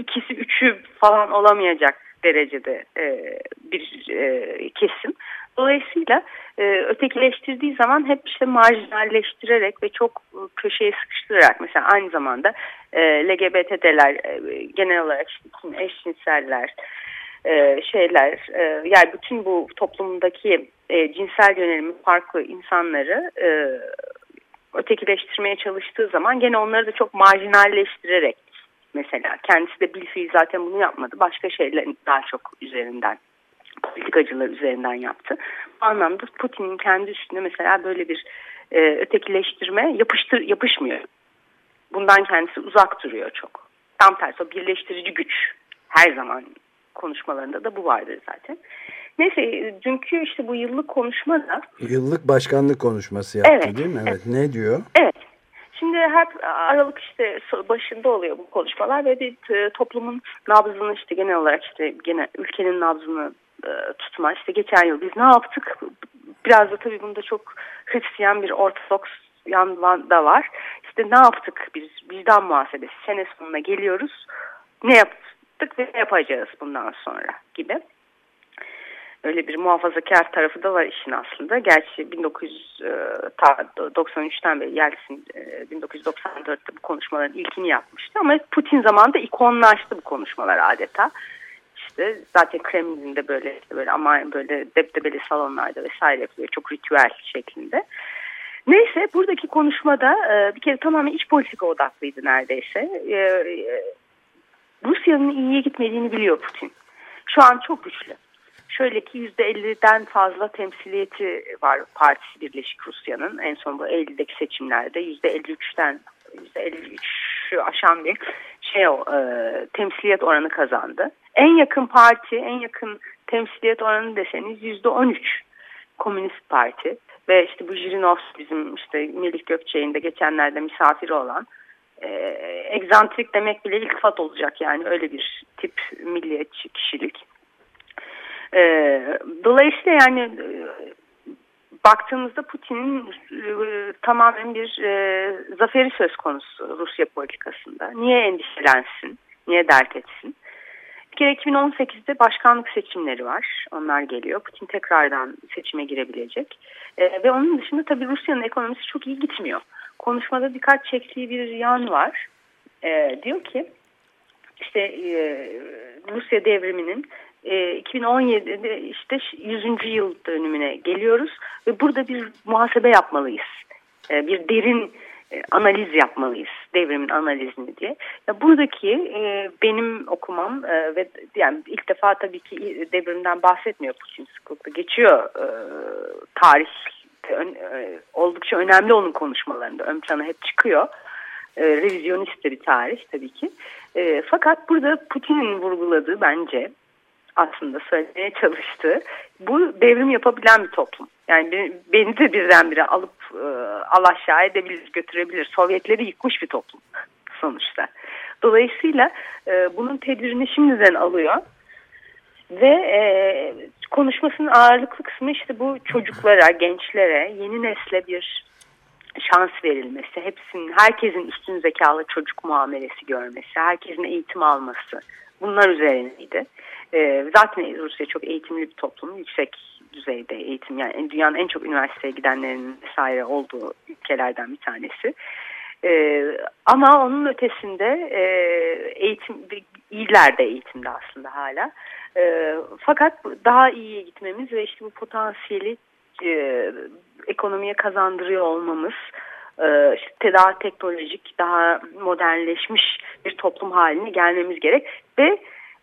Speaker 8: ikisi üçü falan olamayacak derecede e, bir e, kesim. Dolayısıyla e, ötekileştirdiği zaman hep işte marjinalleştirerek ve çok köşeye sıkıştırarak mesela aynı zamanda e, LGBT'ler e, genel olarak işte eşcinseller e, şeyler e, yani bütün bu toplumdaki e, cinsel yönelimi farklı insanları e, ötekileştirmeye çalıştığı zaman gene onları da çok marjinalleştirerek mesela kendisi de bilfiil zaten bunu yapmadı başka şeyler daha çok üzerinden politikacılar üzerinden yaptı. Bu anlamda Putin'in kendi üstünde mesela böyle bir e, ötekileştirme yapıştır, yapışmıyor. Bundan kendisi uzak duruyor çok. Tam tersi o birleştirici güç her zaman konuşmalarında da bu vardır zaten. Neyse dünkü işte bu yıllık konuşmada...
Speaker 1: Yıllık başkanlık konuşması yaptı
Speaker 8: evet,
Speaker 1: değil mi? Evet.
Speaker 8: evet.
Speaker 1: Ne diyor?
Speaker 8: Evet. Şimdi hep Aralık işte başında oluyor bu konuşmalar ve bir e, toplumun nabzını işte genel olarak işte gene ülkenin nabzını e, tutma. İşte geçen yıl biz ne yaptık? Biraz da tabii bunda çok Hristiyan bir Ortodoks yan da var. İşte ne yaptık biz? Vicdan muhasebesi. Sene sonuna geliyoruz. Ne yaptık ve ne yapacağız bundan sonra gibi öyle bir muhafazakar tarafı da var işin aslında. Gerçi 1993'ten e, beri Yeltsin 1994'te bu konuşmaların ilkini yapmıştı ama Putin zamanında ikonlaştı bu konuşmalar adeta. İşte zaten Kremlin'de böyle böyle ama böyle deptebeli salonlarda vesaire yapılıyor çok ritüel şeklinde. Neyse buradaki konuşmada e, bir kere tamamen iç politika odaklıydı neredeyse. E, Rusya'nın iyiye gitmediğini biliyor Putin. Şu an çok güçlü. Şöyle ki %50'den fazla temsiliyeti var Partisi Birleşik Rusya'nın. En son bu Eylül'deki seçimlerde %53'ten %53'ü aşan bir şey e, temsiliyet oranı kazandı. En yakın parti, en yakın temsiliyet oranı deseniz %13 Komünist Parti ve işte bu Jirinov bizim işte Melih Gökçe'nin de geçenlerde misafiri olan e, egzantrik demek bile iltifat olacak yani öyle bir tip milliyetçi kişilik. E, dolayısıyla yani e, baktığımızda Putin'in e, tamamen bir e, zaferi söz konusu Rusya politikasında. Niye endişelensin? Niye dert etsin? Bir kere 2018'de başkanlık seçimleri var. Onlar geliyor. Putin tekrardan seçime girebilecek. E, ve onun dışında tabii Rusya'nın ekonomisi çok iyi gitmiyor. Konuşmada dikkat çektiği bir yan var. E, diyor ki işte e, Rusya devriminin 2017'de e, işte 100. yıl dönümüne geliyoruz ve burada bir muhasebe yapmalıyız. E, bir derin e, analiz yapmalıyız devrimin analizini diye. Ya buradaki benim okumam ve yani ilk defa tabii ki devrimden bahsetmiyor Putin sıklıkla geçiyor tarih oldukça önemli onun konuşmalarında ön plana hep çıkıyor. revizyonist bir tarih tabii ki. fakat burada Putin'in vurguladığı bence aslında söylemeye çalıştı. Bu devrim yapabilen bir toplum. Yani beni, de birdenbire alıp e, alaşağı edebilir, götürebilir. Sovyetleri yıkmış bir toplum sonuçta. Dolayısıyla e, bunun tedbirini şimdiden alıyor. Ve e, konuşmasının ağırlıklı kısmı işte bu çocuklara, gençlere, yeni nesle bir şans verilmesi, hepsinin, herkesin üstün zekalı çocuk muamelesi görmesi, herkesin eğitim alması bunlar üzerineydi. E, zaten Rusya çok eğitimli bir toplum. Yüksek düzeyde eğitim yani dünyanın en çok üniversiteye gidenlerin vesaire olduğu ülkelerden bir tanesi. E, ama onun ötesinde e, eğitim iyiler de eğitimde aslında hala. E, fakat daha iyiye gitmemiz ve işte bu potansiyeli e, ekonomiye kazandırıyor olmamız e, işte daha teknolojik, daha modernleşmiş bir toplum haline gelmemiz gerek ve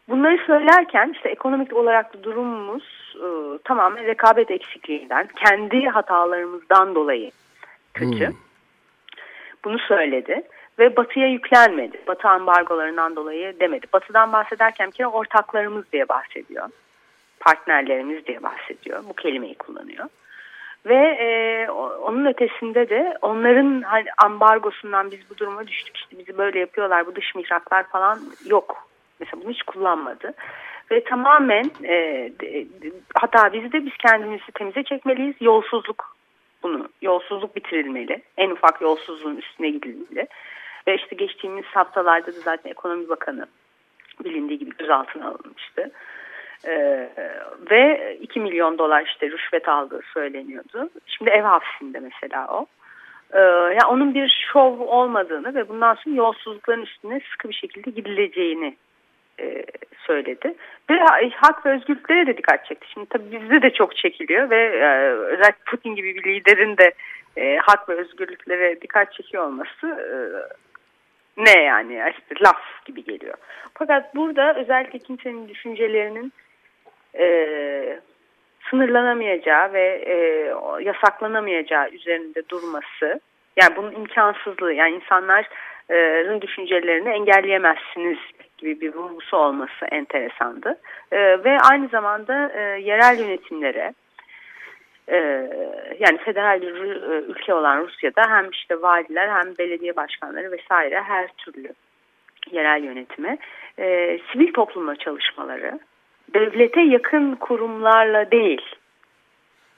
Speaker 8: Bunları söylerken işte ekonomik olarak durumumuz e, tamamen rekabet eksikliğinden, kendi hatalarımızdan dolayı kötü. Hmm. Bunu söyledi ve Batı'ya yüklenmedi. Batı ambargolarından dolayı demedi. Batı'dan bahsederken bir kere ortaklarımız diye bahsediyor. Partnerlerimiz diye bahsediyor. Bu kelimeyi kullanıyor. Ve e, onun ötesinde de onların hani ambargosundan biz bu duruma düştük işte bizi böyle yapıyorlar bu dış mihraklar falan yok Mesela bunu hiç kullanmadı. Ve tamamen e, hatta biz de biz kendimizi temize çekmeliyiz. Yolsuzluk bunu yolsuzluk bitirilmeli. En ufak yolsuzluğun üstüne gidilmeli. Ve işte geçtiğimiz haftalarda da zaten ekonomi bakanı bilindiği gibi gözaltına alınmıştı. Ee, ve 2 milyon dolar işte rüşvet aldığı söyleniyordu. Şimdi ev hapsinde mesela o. Ee, yani onun bir şov olmadığını ve bundan sonra yolsuzlukların üstüne sıkı bir şekilde gidileceğini e, söyledi. Ve hak ve özgürlüklere de dikkat çekti. Şimdi tabii bizde de çok çekiliyor ve e, özellikle Putin gibi bir liderin de e, hak ve özgürlüklere dikkat çekiyor olması e, ne yani işte laf gibi geliyor. Fakat burada özellikle kimsenin düşüncelerinin e, sınırlanamayacağı ve e, yasaklanamayacağı üzerinde durması yani bunun imkansızlığı yani insanların düşüncelerini engelleyemezsiniz gibi bir vurgusu olması enteresandı. E, ve aynı zamanda e, yerel yönetimlere e, yani federal bir ülke olan Rusya'da hem işte valiler hem belediye başkanları vesaire her türlü yerel yönetimi e, sivil toplumla çalışmaları devlete yakın kurumlarla değil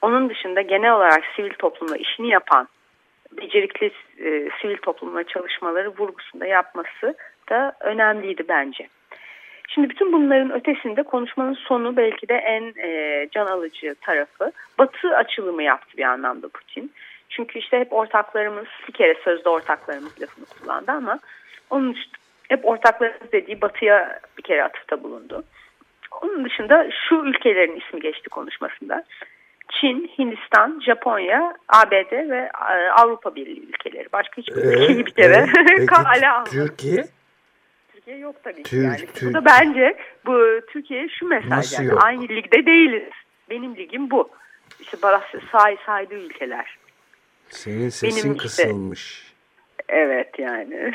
Speaker 8: onun dışında genel olarak sivil toplumla işini yapan becerikli e, sivil toplumla çalışmaları vurgusunda yapması da önemliydi bence. Şimdi bütün bunların ötesinde konuşmanın sonu belki de en e, can alıcı tarafı batı açılımı yaptı bir anlamda Putin. Çünkü işte hep ortaklarımız bir kere sözde ortaklarımız lafını kullandı ama onun hep ortaklarımız dediği batıya bir kere atıfta bulundu. Onun dışında şu ülkelerin ismi geçti konuşmasında. Çin, Hindistan, Japonya, ABD ve e, Avrupa Birliği ülkeleri. Başka hiçbir
Speaker 1: Ee,
Speaker 8: ülkeyi bir kere kale almadı.
Speaker 1: Türkiye
Speaker 8: Türkiye yok tabii ki yani. Bu da bence bu Türkiye şu mesaj
Speaker 1: Nasıl
Speaker 8: yani
Speaker 1: yok?
Speaker 8: aynı ligde değiliz. Benim ligim bu. İşte bana say saydığı ülkeler.
Speaker 1: senin sesin
Speaker 8: Benim işte-
Speaker 1: kısılmış.
Speaker 8: Evet yani.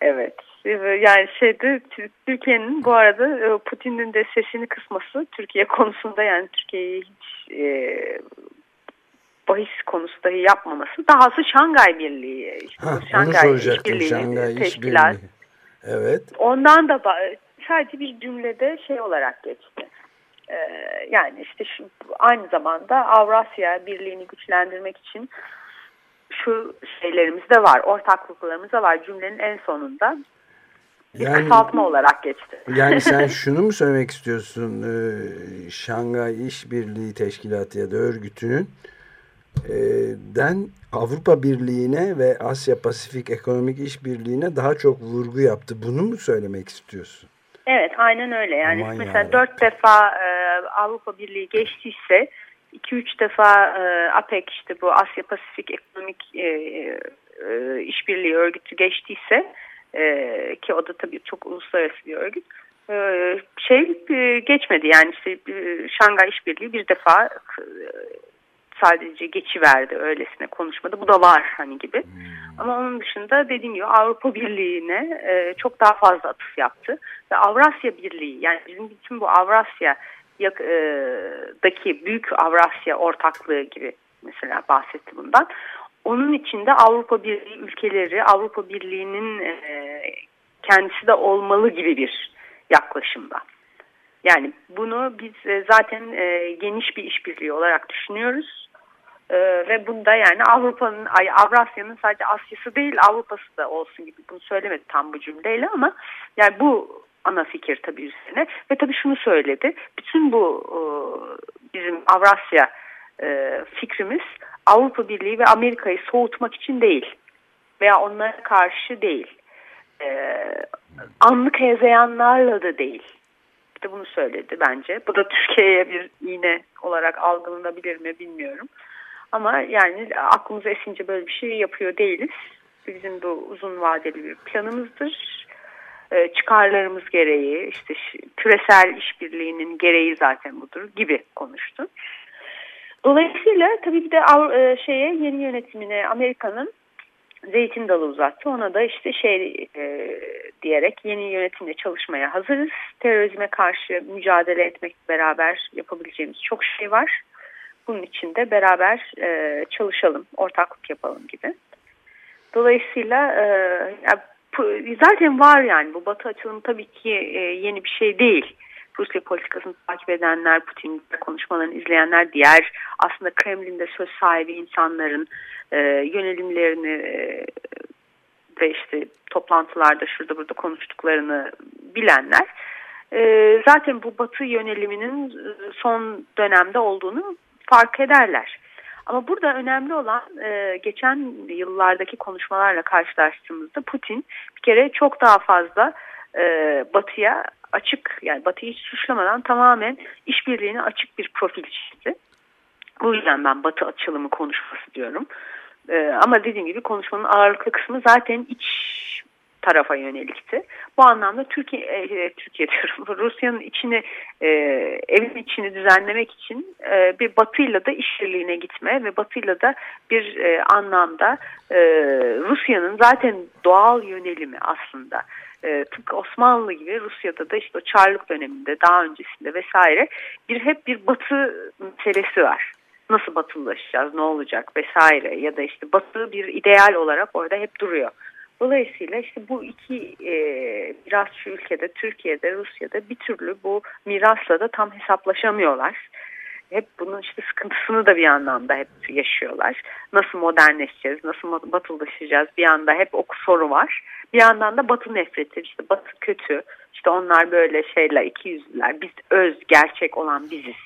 Speaker 8: evet. Yani şeyde Tür- Türkiye'nin bu arada e, Putin'in de sesini kısması Türkiye konusunda yani Türkiye'yi hiç e, bahis konusu dahi yapmaması. Dahası Şangay Birliği. işte
Speaker 1: onu
Speaker 8: Şangay. İşbirliği
Speaker 1: Şangay
Speaker 8: Teşkilat.
Speaker 1: İşbirliği. Evet.
Speaker 8: Ondan da sadece bir cümlede şey olarak geçti. Ee, yani işte şu aynı zamanda Avrasya Birliği'ni güçlendirmek için şu şeylerimiz de var, ortaklıklarımız da var cümlenin en sonunda. Bir
Speaker 1: Yani,
Speaker 8: kısaltma olarak geçti.
Speaker 1: yani sen şunu mu söylemek istiyorsun? Ee, Şangay İşbirliği Teşkilatı ya da örgütünün e, den Avrupa Birliği'ne ve Asya Pasifik Ekonomik İşbirliği'ne daha çok vurgu yaptı. Bunu mu söylemek istiyorsun?
Speaker 8: Evet aynen öyle. Yani
Speaker 1: Aman
Speaker 8: mesela
Speaker 1: yarabbim.
Speaker 8: dört defa e, Avrupa Birliği geçtiyse iki üç defa e, APEC işte bu Asya Pasifik Ekonomik e, e, İşbirliği Örgütü geçtiyse e, ki o da tabii çok uluslararası bir örgüt e, şey e, geçmedi yani işte e, Şangay İşbirliği bir defa e, sadece geçiverdi öylesine konuşmada. Bu da var hani gibi. Ama onun dışında dediğim gibi Avrupa Birliği'ne e, çok daha fazla atıf yaptı. Ve Avrasya Birliği yani bizim bütün bu Avrasya daki büyük Avrasya ortaklığı gibi mesela bahsetti bundan. Onun içinde Avrupa Birliği ülkeleri, Avrupa Birliği'nin e, kendisi de olmalı gibi bir yaklaşımda. Yani bunu biz e, zaten e, geniş bir işbirliği olarak düşünüyoruz. E, ve bunda yani Avrupa'nın, Avrasya'nın sadece Asya'sı değil Avrupa'sı da olsun gibi bunu söylemedi tam bu cümleyle ama yani bu ana fikir tabii üzerine ve tabii şunu söyledi. Bütün bu e, bizim Avrasya e, fikrimiz Avrupa Birliği ve Amerika'yı soğutmak için değil veya onlara karşı değil. E, anlık hezeyanlarla da değil de bunu söyledi bence. Bu da Türkiye'ye bir iğne olarak algılanabilir mi bilmiyorum. Ama yani aklımıza esince böyle bir şey yapıyor değiliz. Bizim bu uzun vadeli bir planımızdır. Ee, çıkarlarımız gereği, işte küresel işbirliğinin gereği zaten budur gibi konuştu. Dolayısıyla tabii bir de e, şeye yeni yönetimine Amerika'nın zeytin dalı uzattı. Ona da işte şey e, diyerek yeni yönetimle çalışmaya hazırız. Terörizme karşı mücadele etmek beraber yapabileceğimiz çok şey var. Bunun için de beraber e, çalışalım, ortaklık yapalım gibi. Dolayısıyla e, zaten var yani bu batı açılımı tabii ki e, yeni bir şey değil. Rusya politikasını takip edenler, Putin konuşmalarını izleyenler, diğer aslında Kremlin'de söz sahibi insanların e, yönelimlerini e, ve işte toplantılarda şurada burada konuştuklarını bilenler e, zaten bu batı yöneliminin son dönemde olduğunu fark ederler. Ama burada önemli olan e, geçen yıllardaki konuşmalarla karşılaştığımızda Putin bir kere çok daha fazla e, batıya açık yani batıyı hiç suçlamadan tamamen işbirliğine açık bir profil çizdi. Bu yüzden ben batı açılımı konuşması diyorum. Ee, ama dediğim gibi konuşmanın ağırlıklı kısmı zaten iç tarafa yönelikti. Bu anlamda Türkiye, e, Türkiye diyorum, Rusya'nın içini, e, evin içini düzenlemek için e, bir Batı'yla da işbirliğine gitme ve Batı'yla da bir e, anlamda e, Rusya'nın zaten doğal yönelimi aslında. E, tıpkı Osmanlı gibi Rusya'da da işte o Çarlık döneminde daha öncesinde vesaire bir hep bir batı meselesi var. Nasıl batılılaşacağız, ne olacak vesaire ya da işte batı bir ideal olarak orada hep duruyor. Dolayısıyla işte bu iki e, mirasçı ülkede, Türkiye'de, Rusya'da bir türlü bu mirasla da tam hesaplaşamıyorlar. Hep bunun işte sıkıntısını da bir anlamda hep yaşıyorlar. Nasıl modernleşeceğiz, nasıl batılılaşacağız bir anda hep o soru var. Bir yandan da batı nefreti, işte batı kötü, işte onlar böyle şeyler, iki yüzlüler, biz öz, gerçek olan biziz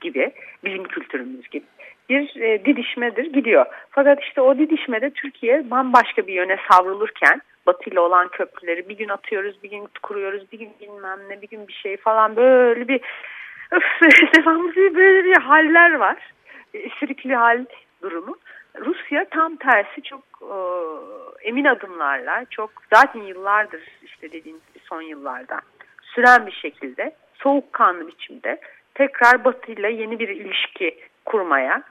Speaker 8: gibi, bizim kültürümüz gibi bir e, didişmedir gidiyor. Fakat işte o didişmede Türkiye bambaşka bir yöne savrulurken Batı ile olan köprüleri bir gün atıyoruz, bir gün kuruyoruz, bir gün bilmem ne, bir gün bir şey falan böyle bir öf, devamlı böyle bir haller var. Sirikli hal durumu. Rusya tam tersi çok e, emin adımlarla, çok zaten yıllardır işte dediğiniz son yıllardan süren bir şekilde soğukkanlı biçimde tekrar Batı ile yeni bir ilişki kurmaya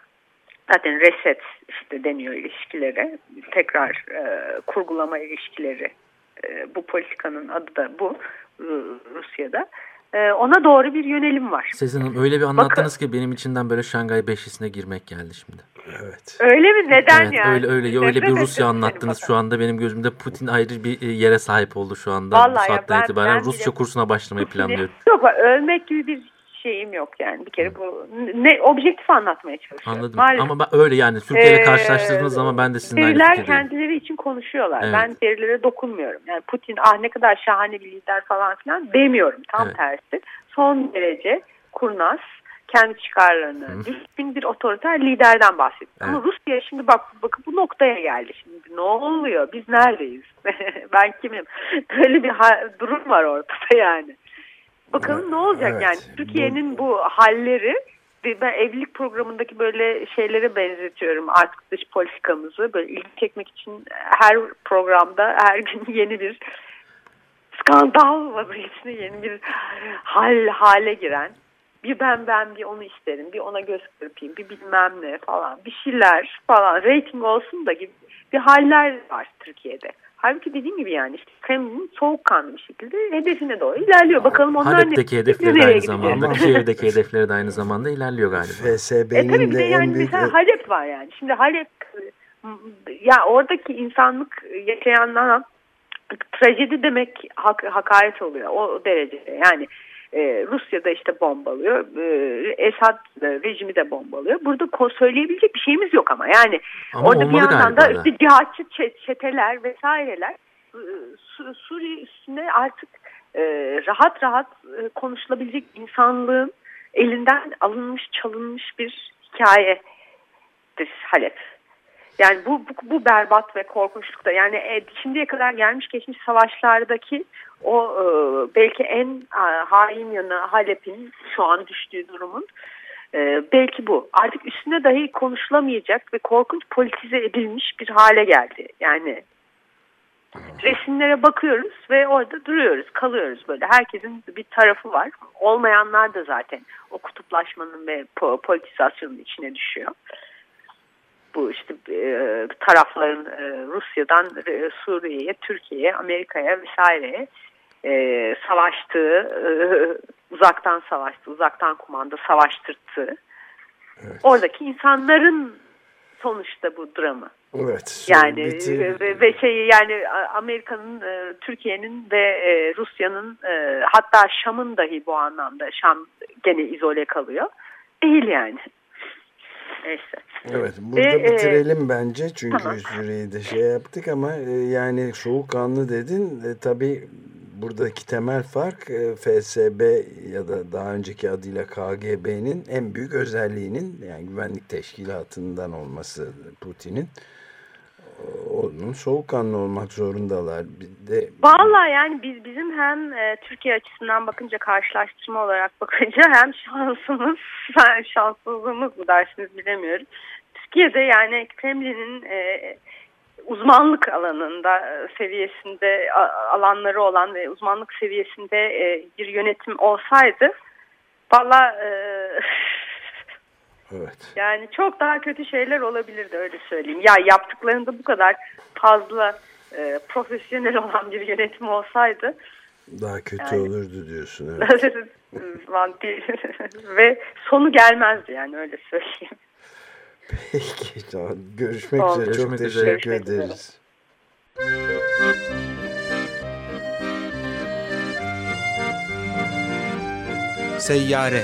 Speaker 8: zaten reset işte deniyor ilişkilere tekrar e, kurgulama ilişkileri e, bu politikanın adı da bu e, Rusya'da e, ona doğru bir yönelim var.
Speaker 2: Sezen Hanım öyle bir anlattınız Bakın, ki benim içinden böyle Şangay Beşisi'ne girmek geldi şimdi.
Speaker 1: Evet.
Speaker 8: Öyle mi? Neden
Speaker 2: evet,
Speaker 8: yani?
Speaker 2: Öyle öyle öyle bir Rusya anlattınız şu anda benim gözümde Putin ayrı bir e, yere sahip oldu şu anda. Vallahi bu saatten ben, itibaren ben Rusça bile, kursuna başlamayı planlıyorum.
Speaker 8: Yok ölmek gibi bir şeyim yok yani bir kere bu ne objektif anlatmaya çalışıyorum.
Speaker 2: Anladım Maalesef. ama ben öyle yani Türkiye ee, karşılaştırdığınız zaman ben de sizinle aynı
Speaker 8: fikirdeyim. kendileri için konuşuyorlar. Evet. Ben verilere dokunmuyorum. Yani Putin ah ne kadar şahane bir lider falan filan demiyorum. Tam evet. tersi. Son derece kurnaz kendi çıkarlarını Hı. bir otoriter liderden bahsediyor. Evet. Ama Rusya şimdi bak bakın bu noktaya geldi. Şimdi ne oluyor? Biz neredeyiz? ben kimim? Böyle bir durum var ortada yani. Bakalım ne olacak evet. yani Türkiye'nin bu... halleri ben evlilik programındaki böyle şeylere benzetiyorum artık dış politikamızı böyle ilgi çekmek için her programda her gün yeni bir skandal vaziyetine yeni bir hal hale giren bir ben ben bir onu isterim bir ona göz kırpayım bir bilmem ne falan bir şeyler falan rating olsun da gibi bir haller var Türkiye'de. Halbuki dediğim gibi yani işte Kremlin soğukkanlı bir şekilde hedefine doğru ilerliyor. Bakalım onlar
Speaker 2: Halep'teki ne, hedefleri de aynı zamanda, Kiev'deki hedefleri de aynı zamanda ilerliyor galiba.
Speaker 1: FSB'nin
Speaker 8: e, tabii de yani büyük... mesela Halep var yani. Şimdi Halep ya oradaki insanlık yaşayanlara trajedi demek hak, hakaret oluyor o derecede. Yani e, Rusya'da işte bombalıyor. E, Esad rejimi de bombalıyor. Burada söyleyebilecek bir şeyimiz yok ama yani ama orada bir yandan da işte cihatçı çeteler vesaireler e, Suriye üstüne artık e, rahat rahat e, konuşulabilecek insanlığın elinden alınmış çalınmış bir hikayedir Halep. Yani bu, bu, bu berbat ve korkunçlukta yani e, şimdiye kadar gelmiş geçmiş savaşlardaki o e, belki en e, hain yanı Halep'in şu an düştüğü durumun belki bu. Artık üstüne dahi konuşulamayacak ve korkunç politize edilmiş bir hale geldi. Yani resimlere bakıyoruz ve orada duruyoruz, kalıyoruz böyle. Herkesin bir tarafı var. Olmayanlar da zaten o kutuplaşmanın ve politizasyonun içine düşüyor bu işte e, tarafların e, Rusya'dan e, Suriye'ye, Türkiye'ye, Amerika'ya vesaireye e, savaştığı, e, uzaktan savaştı, uzaktan kumanda savaştırttığı. Evet. Oradaki insanların sonuçta bu dramı.
Speaker 1: Evet.
Speaker 8: Yani ve, ve şey yani Amerika'nın, e, Türkiye'nin ve e, Rusya'nın e, hatta Şam'ın dahi bu anlamda Şam gene izole kalıyor. Değil yani. Neyse.
Speaker 1: Evet burada Ve, bitirelim e, bence çünkü tamam. süreyi de şey yaptık ama e, yani soğukkanlı dedin e, tabii buradaki temel fark e, FSB ya da daha önceki adıyla KGB'nin en büyük özelliğinin yani güvenlik teşkilatından olması Putin'in onun soğukkanlı olmak zorundalar. Bir de
Speaker 8: Vallahi yani biz bizim hem e, Türkiye açısından bakınca karşılaştırma olarak bakınca hem şansımız hem şanssızlığımız mı dersiniz bilemiyorum. Türkiye'de yani Kremlin'in e, uzmanlık alanında e, seviyesinde alanları olan ve uzmanlık seviyesinde e, bir yönetim olsaydı valla e,
Speaker 1: evet.
Speaker 8: yani çok daha kötü şeyler olabilirdi öyle söyleyeyim. Ya yaptıklarında bu kadar fazla e, profesyonel olan bir yönetim olsaydı
Speaker 1: daha kötü yani, olurdu diyorsun.
Speaker 8: Evet. ve sonu gelmezdi yani öyle söyleyeyim.
Speaker 1: Peki tamam. Görüşmek Oldu. üzere. Çok teşekkür Görüşmek ederiz.
Speaker 6: Seyyare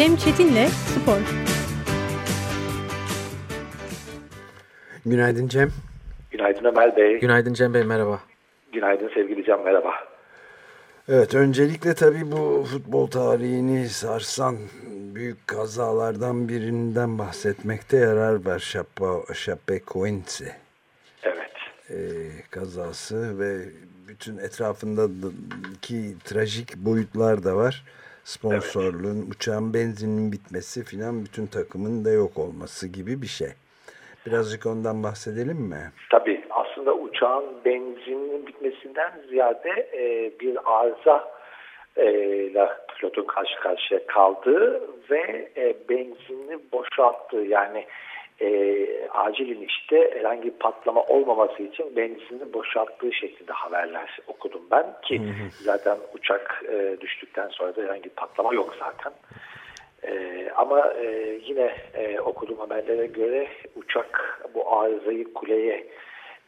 Speaker 7: Cem Çetin'le Spor.
Speaker 1: Günaydın Cem.
Speaker 9: Günaydın Ömer Bey.
Speaker 2: Günaydın Cem Bey merhaba.
Speaker 9: Günaydın sevgili Cem merhaba.
Speaker 1: Evet öncelikle tabii bu futbol tarihini sarsan büyük kazalardan birinden bahsetmekte yarar var. Chapecoense e, kazası ve bütün etrafındaki trajik boyutlar da var. Sponsorluğun, evet. uçağın benzinin bitmesi filan bütün takımın da yok olması gibi bir şey. Birazcık ondan bahsedelim mi?
Speaker 9: Tabii. Aslında uçağın benzinin bitmesinden ziyade e, bir arıza ile pilotun karşı karşıya kaldığı ve e, benzinini boşalttığı yani e, acil inişte herhangi bir patlama olmaması için benzinini boşalttığı şeklinde haberler okudum ben ki hı hı. zaten uçak e, düştükten sonra da herhangi bir patlama yok zaten. E, ama e, yine e, okuduğum haberlere göre uçak bu arızayı kuleye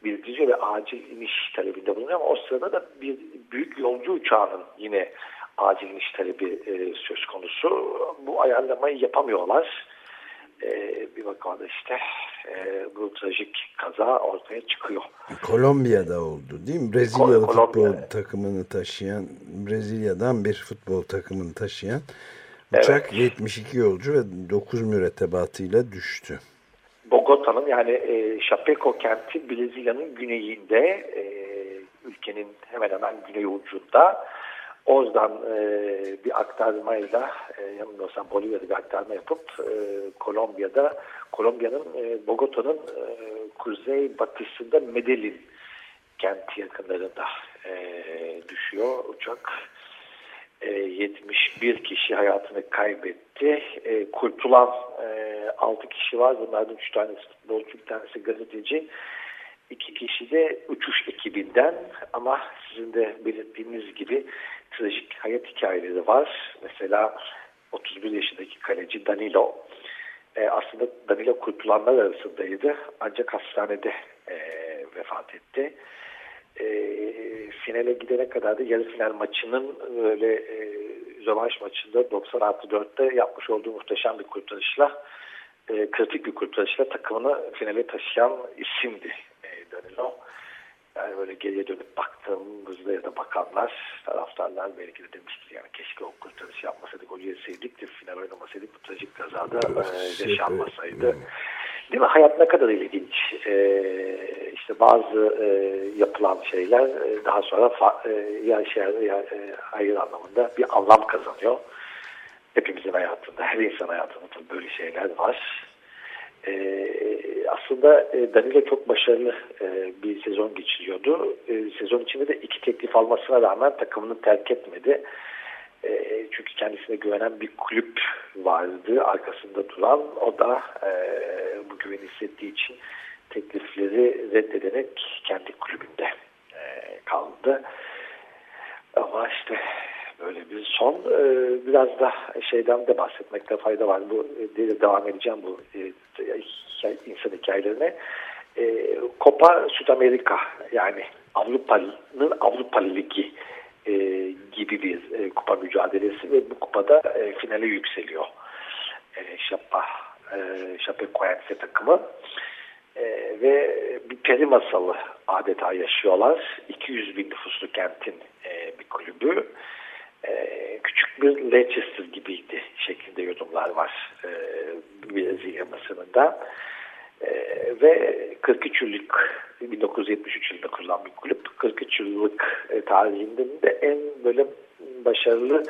Speaker 9: bildiriyor ve acil iniş talebinde bulunuyor ama o sırada da bir büyük yolcu uçağının yine acil iniş talebi e, söz konusu. Bu ayarlamayı yapamıyorlar e, bir bakımda işte e, bu trajik kaza ortaya çıkıyor.
Speaker 1: Kolombiya'da oldu değil mi? Brezilyalı Kol futbol takımını taşıyan, Brezilya'dan bir futbol takımını taşıyan uçak evet. 72 yolcu ve 9 mürettebatıyla düştü.
Speaker 9: Bogota'nın yani e, Chapeco kenti Brezilya'nın güneyinde, e, ülkenin hemen hemen güney ucunda Oradan e, bir aktarmayla e, yanılmıyorsam Bolivya'da bir aktarma yapıp e, Kolombiya'da Kolombiya'nın e, Bogota'nın e, kuzey batısında Medellin kenti yakınlarında e, düşüyor uçak. E, 71 kişi hayatını kaybetti. E, kurtulan e, 6 kişi var. Bunlardan 3 tanesi futbolcu, bir tanesi gazeteci. İki kişi de uçuş ekibinden ama sizin de belirttiğiniz gibi trajik hayat hikayeleri var. Mesela 31 yaşındaki kaleci Danilo e, aslında Danilo kurtulanlar arasındaydı ancak hastanede e, vefat etti. E, finale gidene kadar da yarı final maçının böyle e, rövanş maçında 90 4'te yapmış olduğu muhteşem bir kurtarışla e, kritik bir kurtarışla takımını finale taşıyan isimdi e, Danilo. Yani böyle geriye dönüp baktığımızda ya da bakanlar, taraftarlar belki de demiştir yani keşke o kurtarış yapmasaydık, o yeseydik de final oynamasaydık bu trajik kazada e, yaşanmasaydı. Değil mi? Hayat ne kadar ilginç. Ee, işte bazı e, yapılan şeyler e, daha sonra fa, e, ya şey ya e, hayır anlamında bir anlam kazanıyor. Hepimizin hayatında, her insan hayatında böyle şeyler var. E, aslında Danilo çok başarılı e, bir sezon geçiriyordu. E, sezon içinde de iki teklif almasına rağmen takımını terk etmedi. E, çünkü kendisine güvenen bir kulüp vardı arkasında duran. O da e, bu güveni hissettiği için teklifleri reddederek kendi kulübünde e, kaldı. Ama işte böyle bir son. E, biraz da şeyden de bahsetmekte fayda var. Bu e, devam edeceğim bu e, insan hikayelerine. E, Copa Südamerika yani Avrupa'nın Avrupa Ligi e, gibi bir e, kupa mücadelesi ve bu kupada e, finale yükseliyor. E, Şappa e, Chapecoense takımı. E, ve bir peri masalı adeta yaşıyorlar. 200 bin nüfuslu kentin e, bir kulübü. E, küçük bir Leicester gibiydi şeklinde yorumlar var e, Brezilya basınında. E, ve 43 yıllık 1973 yılında kurulan bir kulüp 43 yıllık e, tarihinde de en böyle başarılı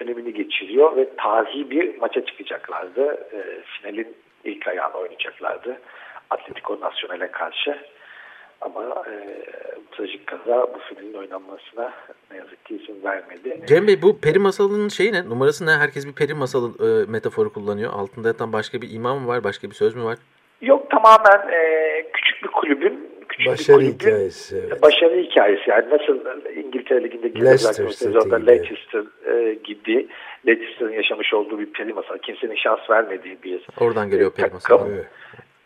Speaker 9: dönemini geçiriyor ve tarihi bir maça çıkacaklardı. E, finalin ilk ayağını oynayacaklardı. Atletico Nacional'e karşı. Ama e, trajik kaza bu filmin oynanmasına ne yazık ki izin vermedi.
Speaker 2: Cem Bey bu peri masalının şeyi ne? Numarası ne? Herkes bir peri masalı e, metaforu kullanıyor. Altında yatan başka bir imam mı var? Başka bir söz mü var?
Speaker 9: Yok tamamen e, küçük bir kulübün küçük
Speaker 1: Başarı
Speaker 9: bir kulübün
Speaker 1: hikayesi. Evet.
Speaker 9: başarı hikayesi. Yani nasıl İngiltere Ligi'ndeki
Speaker 1: Leicester
Speaker 9: sezonda. Leicester e, gibi Leicester'ın yaşamış olduğu bir peri masalı. Kimsenin şans vermediği bir
Speaker 2: Oradan geliyor
Speaker 9: e,
Speaker 2: peri
Speaker 9: takım.
Speaker 2: masalı.
Speaker 1: Evet.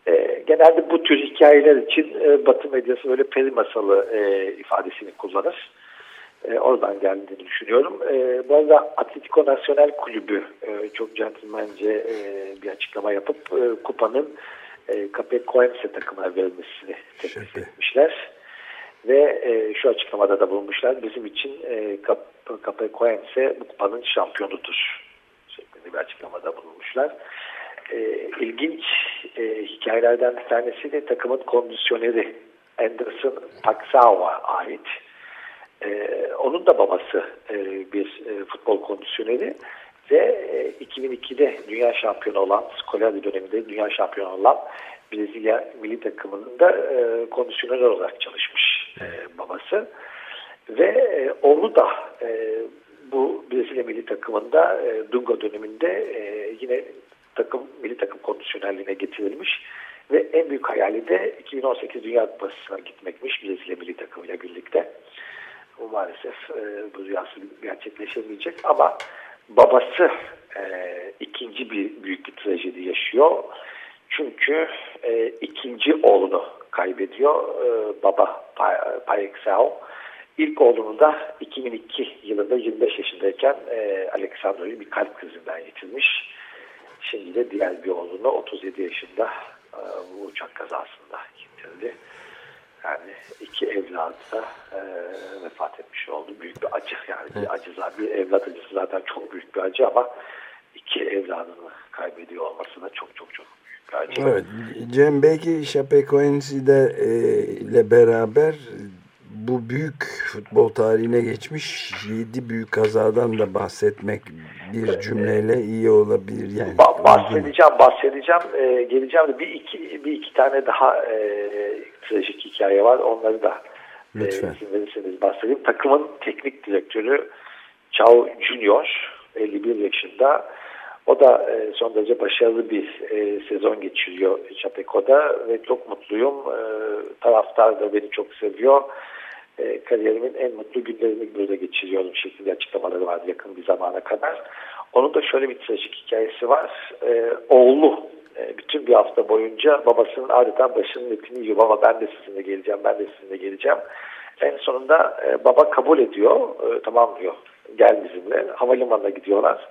Speaker 9: E, genelde bu tür hikayeler için e, Batı medyası böyle peri masalı e, ifadesini kullanır. E, oradan geldiğini düşünüyorum. E, bu arada Atletico Nacional Kulübü e, çok centilmence e, bir açıklama yapıp e, kupanın e, Capecoense takımına verilmesini teklif etmişler. Ve e, şu açıklamada da bulunmuşlar. Bizim için e, Cap- Capecoense bu kupanın şampiyonudur. Şeklinde bir açıklamada bulunmuşlar. E, ilginç e, hikayelerden bir tanesi de takımın kondisyoneri Anderson Paxao'ya ait. E, onun da babası e, bir e, futbol kondisyoneri ve e, 2002'de dünya şampiyonu olan, Scolari döneminde dünya şampiyonu olan Brezilya milli takımının da e, kondisyoner olarak çalışmış e, babası. Ve e, oğlu da e, bu Brezilya milli takımında e, Dunga döneminde e, yine takım milli takım kondisyonerliğine getirilmiş ve en büyük hayali de 2018 Dünya Kupası'na gitmekmiş Brezilya milli takımıyla birlikte. Bu maalesef e, bu rüyası gerçekleşemeyecek ama babası e, ikinci bir büyük bir trajedi yaşıyor. Çünkü e, ikinci oğlunu kaybediyor e, baba Payeksao. İlk oğlunu da 2002 yılında 25 yaşındayken e, Aleksandro'yu bir kalp krizinden yitirmiş. De diğer bir oğlunu 37 yaşında e, bu uçak kazasında yitirdi. Yani iki evladı da e, vefat etmiş oldu. Büyük bir acı yani. Bir acı zaten, bir evlat acısı zaten çok büyük bir acı ama iki evladını kaybediyor olması da çok çok çok büyük bir acı.
Speaker 1: Evet. Cem belki Chapecoense'de e, ile beraber bu büyük futbol tarihine geçmiş yedi büyük kazadan da bahsetmek bir cümleyle iyi olabilir yani.
Speaker 9: Ba- bahsedeceğim, bahsedeceğim. Ee, geleceğim de bir iki bir iki tane daha e, trajik hikaye var. Onları da e,
Speaker 1: Lütfen.
Speaker 9: izin verirseniz bahsedeyim. Takımın teknik direktörü Chao Junior 51 yaşında. O da e, son derece başarılı bir e, sezon geçiriyor Chapeco'da ve çok mutluyum. E, taraftar da beni çok seviyor. E, kariyerimin en mutlu günlerini burada geçiriyorum şeklinde açıklamaları vardı yakın bir zamana kadar. Onun da şöyle bir trajik hikayesi var. E, oğlu e, bütün bir hafta boyunca babasının adeta başının etini yiyor. Baba ben de sizinle geleceğim, ben de sizinle geleceğim. En sonunda e, baba kabul ediyor. E, tamam diyor, gel bizimle. Havalimanına gidiyorlar.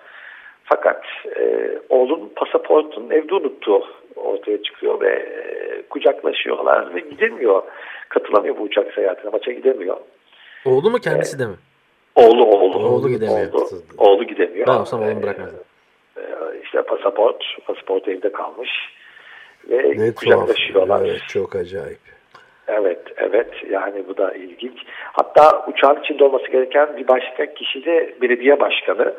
Speaker 9: Fakat e, oğlun pasaportunu evde unuttuğu ortaya çıkıyor ve e, kucaklaşıyorlar ve gidemiyor. Katılamıyor bu uçak seyahatine, maça gidemiyor.
Speaker 2: Oğlu mu kendisi de mi?
Speaker 9: Oğlu oğlu.
Speaker 2: Oğlu gidemiyor.
Speaker 9: Oğlu, oğlu gidemiyor.
Speaker 2: Ben olsam oğlumu
Speaker 9: Ee,
Speaker 2: bırakmazdım.
Speaker 9: e, işte pasaport, pasaport evde kalmış ve
Speaker 1: Ne tuhaf.
Speaker 9: kucaklaşıyorlar.
Speaker 1: Evet, çok acayip.
Speaker 9: Evet, evet. Yani bu da ilginç. Hatta uçağın içinde olması gereken bir başka kişi de belediye başkanı.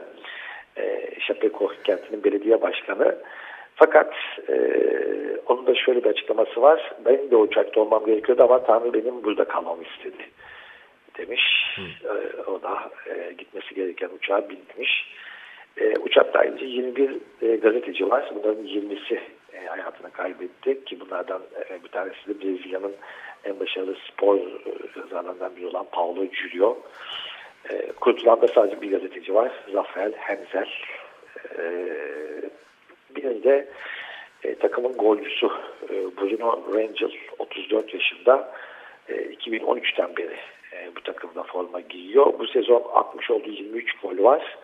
Speaker 9: E, Şapeko kentinin belediye başkanı. Fakat e, onun da şöyle bir açıklaması var. Benim de uçakta olmam gerekiyordu ama Tanrı benim burada kalmamı istedi demiş. E, o da e, gitmesi gereken uçağa binmiş. E, uçakta ayrıca 21 e, gazeteci var. Bunların 20'si e, hayatını kaybetti ki bunlardan e, bir tanesi de Brezilya'nın en başarılı spor e, yazarlarından biri olan Paulo Julio. E, kurtulan da sadece bir gazeteci var. Rafael Henzel. E, bir de e, takımın golcüsü e, Bruno Rangel 34 yaşında e, 2013'ten beri e, bu takımda forma giyiyor. Bu sezon 60 olduğu 23 gol var.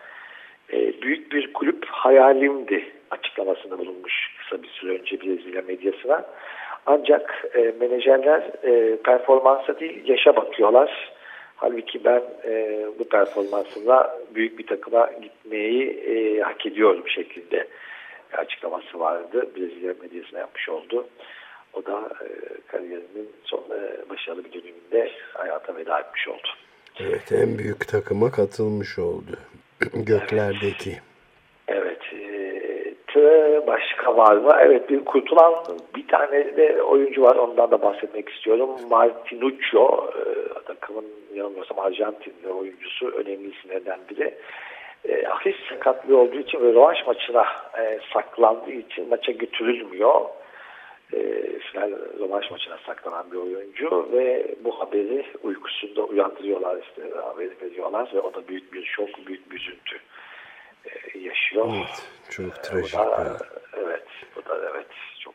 Speaker 9: E, büyük bir kulüp hayalimdi açıklamasında bulunmuş kısa bir süre önce Brezilya medyasına. Ancak e, menajerler e, performansa değil yaşa bakıyorlar. Halbuki ben e, bu performansımla büyük bir takıma gitmeyi e, hak ediyorum şeklinde açıklaması vardı. Brezilya medyasına yapmış oldu. O da e, kariyerinin son e, başarılı bir döneminde hayata veda etmiş oldu.
Speaker 1: Evet en büyük takıma katılmış oldu. Göklerdeki.
Speaker 9: Evet. E, başka var mı? Evet bir kurtulan bir tane de oyuncu var. Ondan da bahsetmek istiyorum. Martinuccio e, takımın yanılmıyorsam Arjantinli oyuncusu önemli isimlerden biri. E, hafif sakatlığı olduğu için ve rövanş maçına e, saklandığı için maça götürülmüyor. E, final rövanş maçına saklanan bir oyuncu ve bu haberi uykusunda uyandırıyorlar işte haberi veriyorlar ve o da büyük bir şok, büyük bir üzüntü e, yaşıyor.
Speaker 1: Evet, çok trajik.
Speaker 9: da, evet, bu da evet çok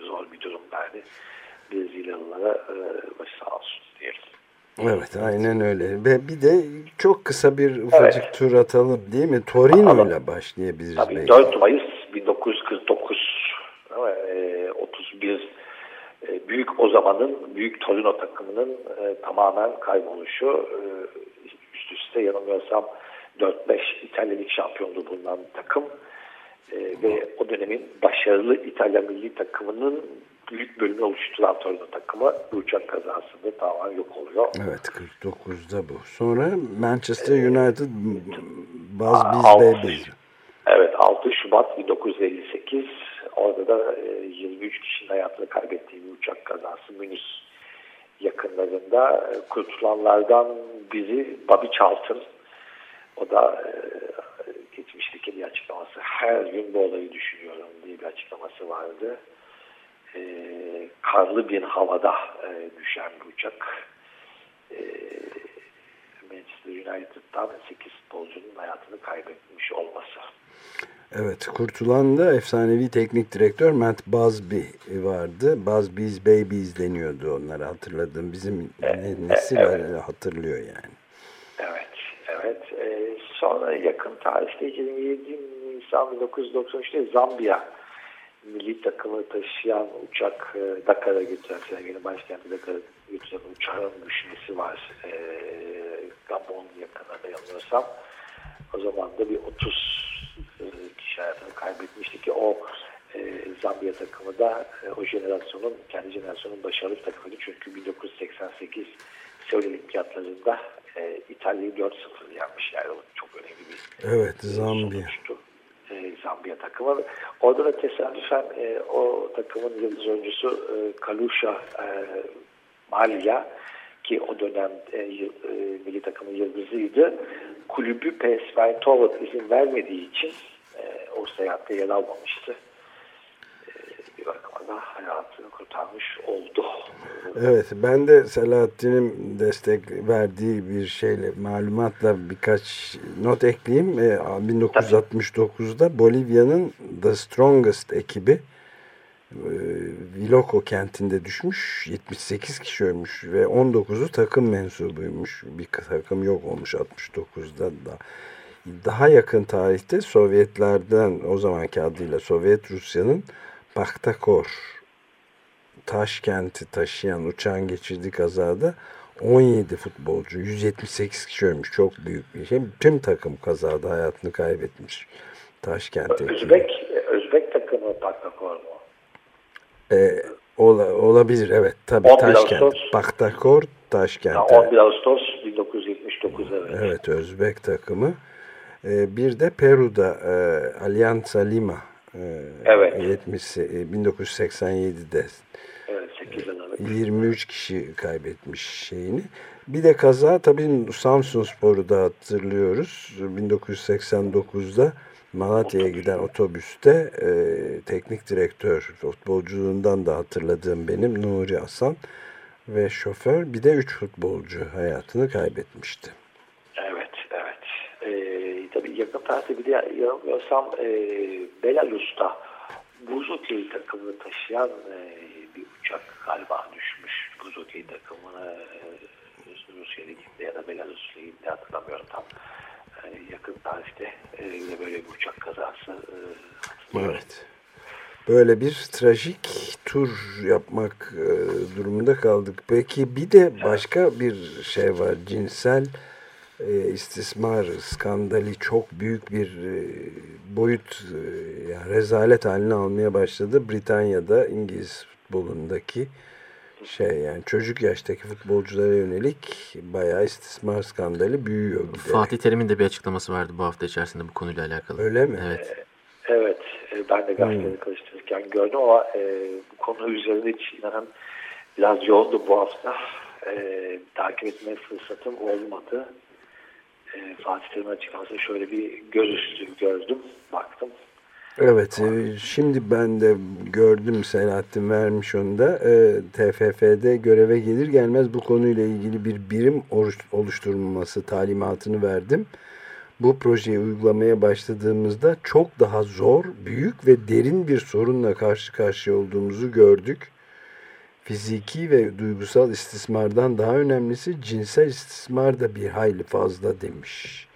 Speaker 9: zor bir durum yani. Brezilyalılara e, başı sağ olsun
Speaker 1: Evet aynen öyle. Ve bir de çok kısa bir ufacık evet. tur atalım değil mi? Torino ile başlayabiliriz.
Speaker 9: Tabii belki. 4 Mayıs 1949 e, 31 e, büyük o zamanın büyük Torino takımının e, tamamen kayboluşu. E, üst üste yanılmıyorsam 4-5 İtalya Lig şampiyonluğu bulunan takım e, ve o dönemin başarılı İtalya milli takımının büyük bölümü oluşturan Torino takımı bu uçak oluyor.
Speaker 1: Evet 49'da bu. Sonra Manchester United Buzz Biz
Speaker 9: Evet 6 Şubat 1958 orada da 23 kişinin hayatını kaybettiği bir uçak kazası Münih yakınlarında kurtulanlardan biri Bobby Charlton o da e, geçmişteki bir açıklaması. Her gün bu olayı düşünüyorum diye bir açıklaması vardı. E, karlı bir havada e, düşen bir uçak. E, Manchester United'dan 8 futbolcunun hayatını kaybetmiş olması.
Speaker 1: Evet, kurtulan da efsanevi teknik direktör Matt Busby vardı. Busby's Babies deniyordu onlara hatırladım. Bizim evet, nesil evet. hatırlıyor yani.
Speaker 9: Evet, evet. Ee, sonra yakın tarihte 27 Nisan 1993'te Zambiya milli takımı taşıyan uçak e, Dakar'a götüren, Senegal'in başkenti Dakar'a götüren uçağın düşmesi var. E, Gabon yakınında yanılıyorsam. O zaman da bir 30 e, kişi hayatını kaybetmişti ki o e, Zambiya takımı da e, o jenerasyonun, kendi jenerasyonun başarılı takımıydı. Çünkü 1988 Seul Olimpiyatlarında e, İtalya'yı 4-0 yenmiş. Yani çok önemli bir
Speaker 1: Evet, Zambiya.
Speaker 9: Sonuçtu. E, Zambiya takımı. Orada da tesadüfen e, o takımın yıldız oyuncusu e, Kalusha e, Malia ki o dönem e, e, milli takımın yıldızıydı. Kulübü PSV Eindhoven izin vermediği için e, o seyahatte yer almamıştı. E, bir hayatını kurtarmış oldu.
Speaker 1: Evet ben de Selahattin'in destek verdiği bir şeyle malumatla birkaç not ekleyeyim. E, 1969'da Bolivya'nın The Strongest ekibi Viloko kentinde düşmüş. 78 kişi ölmüş ve 19'u takım mensubuymuş. Bir takım yok olmuş 69'da da. Daha yakın tarihte Sovyetlerden o zamanki adıyla Sovyet Rusya'nın Baktakor Taşkent'i taşıyan uçağın geçirdiği kazada 17 futbolcu 178 kişi ölmüş. Çok büyük bir şey. Tüm takım kazada hayatını kaybetmiş. Taşkent'te.
Speaker 9: Özbek, Özbek takımı Baktakor mu?
Speaker 1: Ee, ola, olabilir evet tabii Taşkent. Ağustos, Baktakor Taşkent.
Speaker 9: 11 Ağustos 1979 evet.
Speaker 1: Evet Özbek takımı. Ee, bir de Peru'da e, Alianza Lima
Speaker 9: evet.
Speaker 1: 70 1987'de
Speaker 9: evet, 8 Aralık.
Speaker 1: 23 kişi kaybetmiş şeyini. Bir de kaza tabii Samsun Spor'u da hatırlıyoruz. 1989'da Malatya'ya giden otobüste e, teknik direktör futbolculuğundan da hatırladığım benim Nuri Asan ve şoför bir de üç futbolcu hayatını kaybetmişti.
Speaker 9: Evet, evet. Ee, tabii yakın tarihte bir de yanılmıyorsam e, Belarus'ta buz okey takımını taşıyan e, bir uçak galiba düşmüş. Buz okey takımını e, Rusya liginde ya da Belarus liginde hatırlamıyorum tam yakın tarihte e, yine böyle bir uçak kazası.
Speaker 1: E, evet. böyle bir trajik tur yapmak e, durumunda kaldık. Peki bir de başka bir şey var. Cinsel e, istismar skandali çok büyük bir e, boyut e, yani rezalet haline almaya başladı. Britanya'da İngiliz futbolundaki şey yani çocuk yaştaki futbolculara yönelik bayağı istismar skandali büyüyor giderek.
Speaker 2: Fatih Terim'in de bir açıklaması vardı bu hafta içerisinde bu konuyla alakalı.
Speaker 1: Öyle mi?
Speaker 2: Evet.
Speaker 9: Evet, e, ben de gazeteleri karıştırırken gördüm ama e, bu konu üzerinde hiç inanan biraz yoğundu bu hafta. E, takip etme fırsatım olmadı. E, Fatih Terim'in açıklamasını şöyle bir gözüstü gördüm, baktım.
Speaker 1: Evet, e, şimdi ben de gördüm Selahattin vermiş onu da. E, TFF'de göreve gelir gelmez bu konuyla ilgili bir birim oluşturulması talimatını verdim. Bu projeyi uygulamaya başladığımızda çok daha zor, büyük ve derin bir sorunla karşı karşıya olduğumuzu gördük. Fiziki ve duygusal istismardan daha önemlisi cinsel istismar da bir hayli fazla demiş.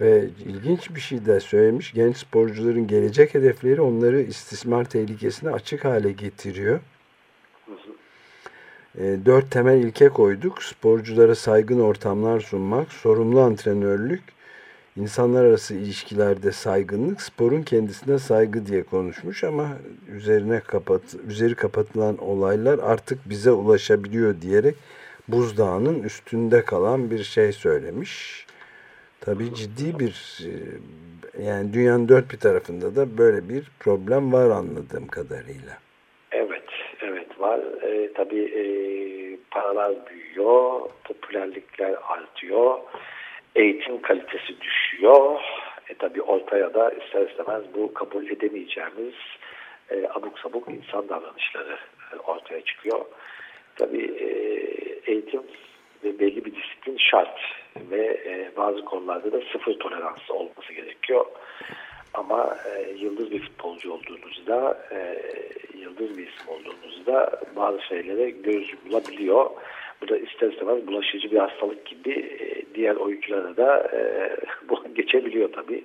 Speaker 1: Ve ilginç bir şey de söylemiş. Genç sporcuların gelecek hedefleri onları istismar tehlikesine açık hale getiriyor. E, dört temel ilke koyduk. Sporculara saygın ortamlar sunmak, sorumlu antrenörlük, insanlar arası ilişkilerde saygınlık, sporun kendisine saygı diye konuşmuş ama üzerine kapat üzeri kapatılan olaylar artık bize ulaşabiliyor diyerek buzdağının üstünde kalan bir şey söylemiş. Tabii ciddi bir e, yani dünyanın dört bir tarafında da böyle bir problem var anladığım kadarıyla.
Speaker 9: Evet, evet var. E, tabii e, paralar büyüyor, popülerlikler artıyor, eğitim kalitesi düşüyor. E, tabii ortaya da ister istemez bu kabul edemeyeceğimiz e, abuk sabuk insan davranışları e, ortaya çıkıyor. Tabii e, eğitim ve belli bir disiplin şart ve e, bazı konularda da sıfır tolerans olması gerekiyor. Ama e, yıldız bir futbolcu olduğunuzda, e, yıldız bir isim olduğunuzda bazı şeylere göz bulabiliyor. Bu da ister istemez bulaşıcı bir hastalık gibi e, diğer oyunculara da e, bu geçebiliyor tabii.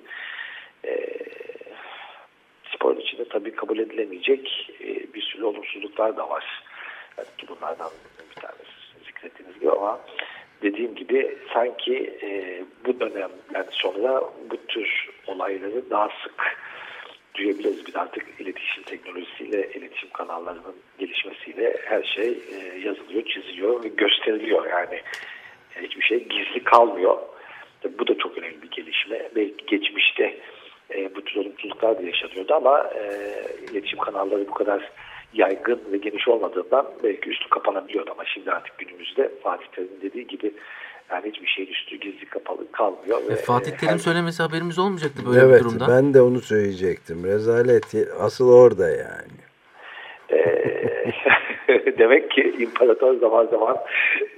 Speaker 9: E, spor içinde tabii kabul edilemeyecek e, bir sürü olumsuzluklar da var. Belki bunlardan bir tanesi zikrettiğiniz gibi ama dediğim gibi sanki e, bu dönemden sonra bu tür olayları daha sık duyabiliriz. De artık iletişim teknolojisiyle, iletişim kanallarının gelişmesiyle her şey e, yazılıyor, çiziliyor ve gösteriliyor. Yani e, hiçbir şey gizli kalmıyor. Tabii bu da çok önemli bir gelişme. Belki geçmişte e, bu tür olumsuzluklar da yaşanıyordu ama e, iletişim kanalları bu kadar yaygın ve geniş olmadığından belki üstü kapanabiliyordu ama şimdi artık günümüzde Fatih Terim'in dediği gibi yani hiçbir şeyin üstü gizli kapalı kalmıyor.
Speaker 2: Ve
Speaker 9: ve
Speaker 2: Fatih
Speaker 9: e,
Speaker 2: Terim
Speaker 9: her-
Speaker 2: söylemesi haberimiz olmayacaktı böyle
Speaker 1: evet,
Speaker 2: bir durumda.
Speaker 1: ben de onu söyleyecektim. Rezalet asıl orada yani.
Speaker 9: Eee, demek ki imparator zaman zaman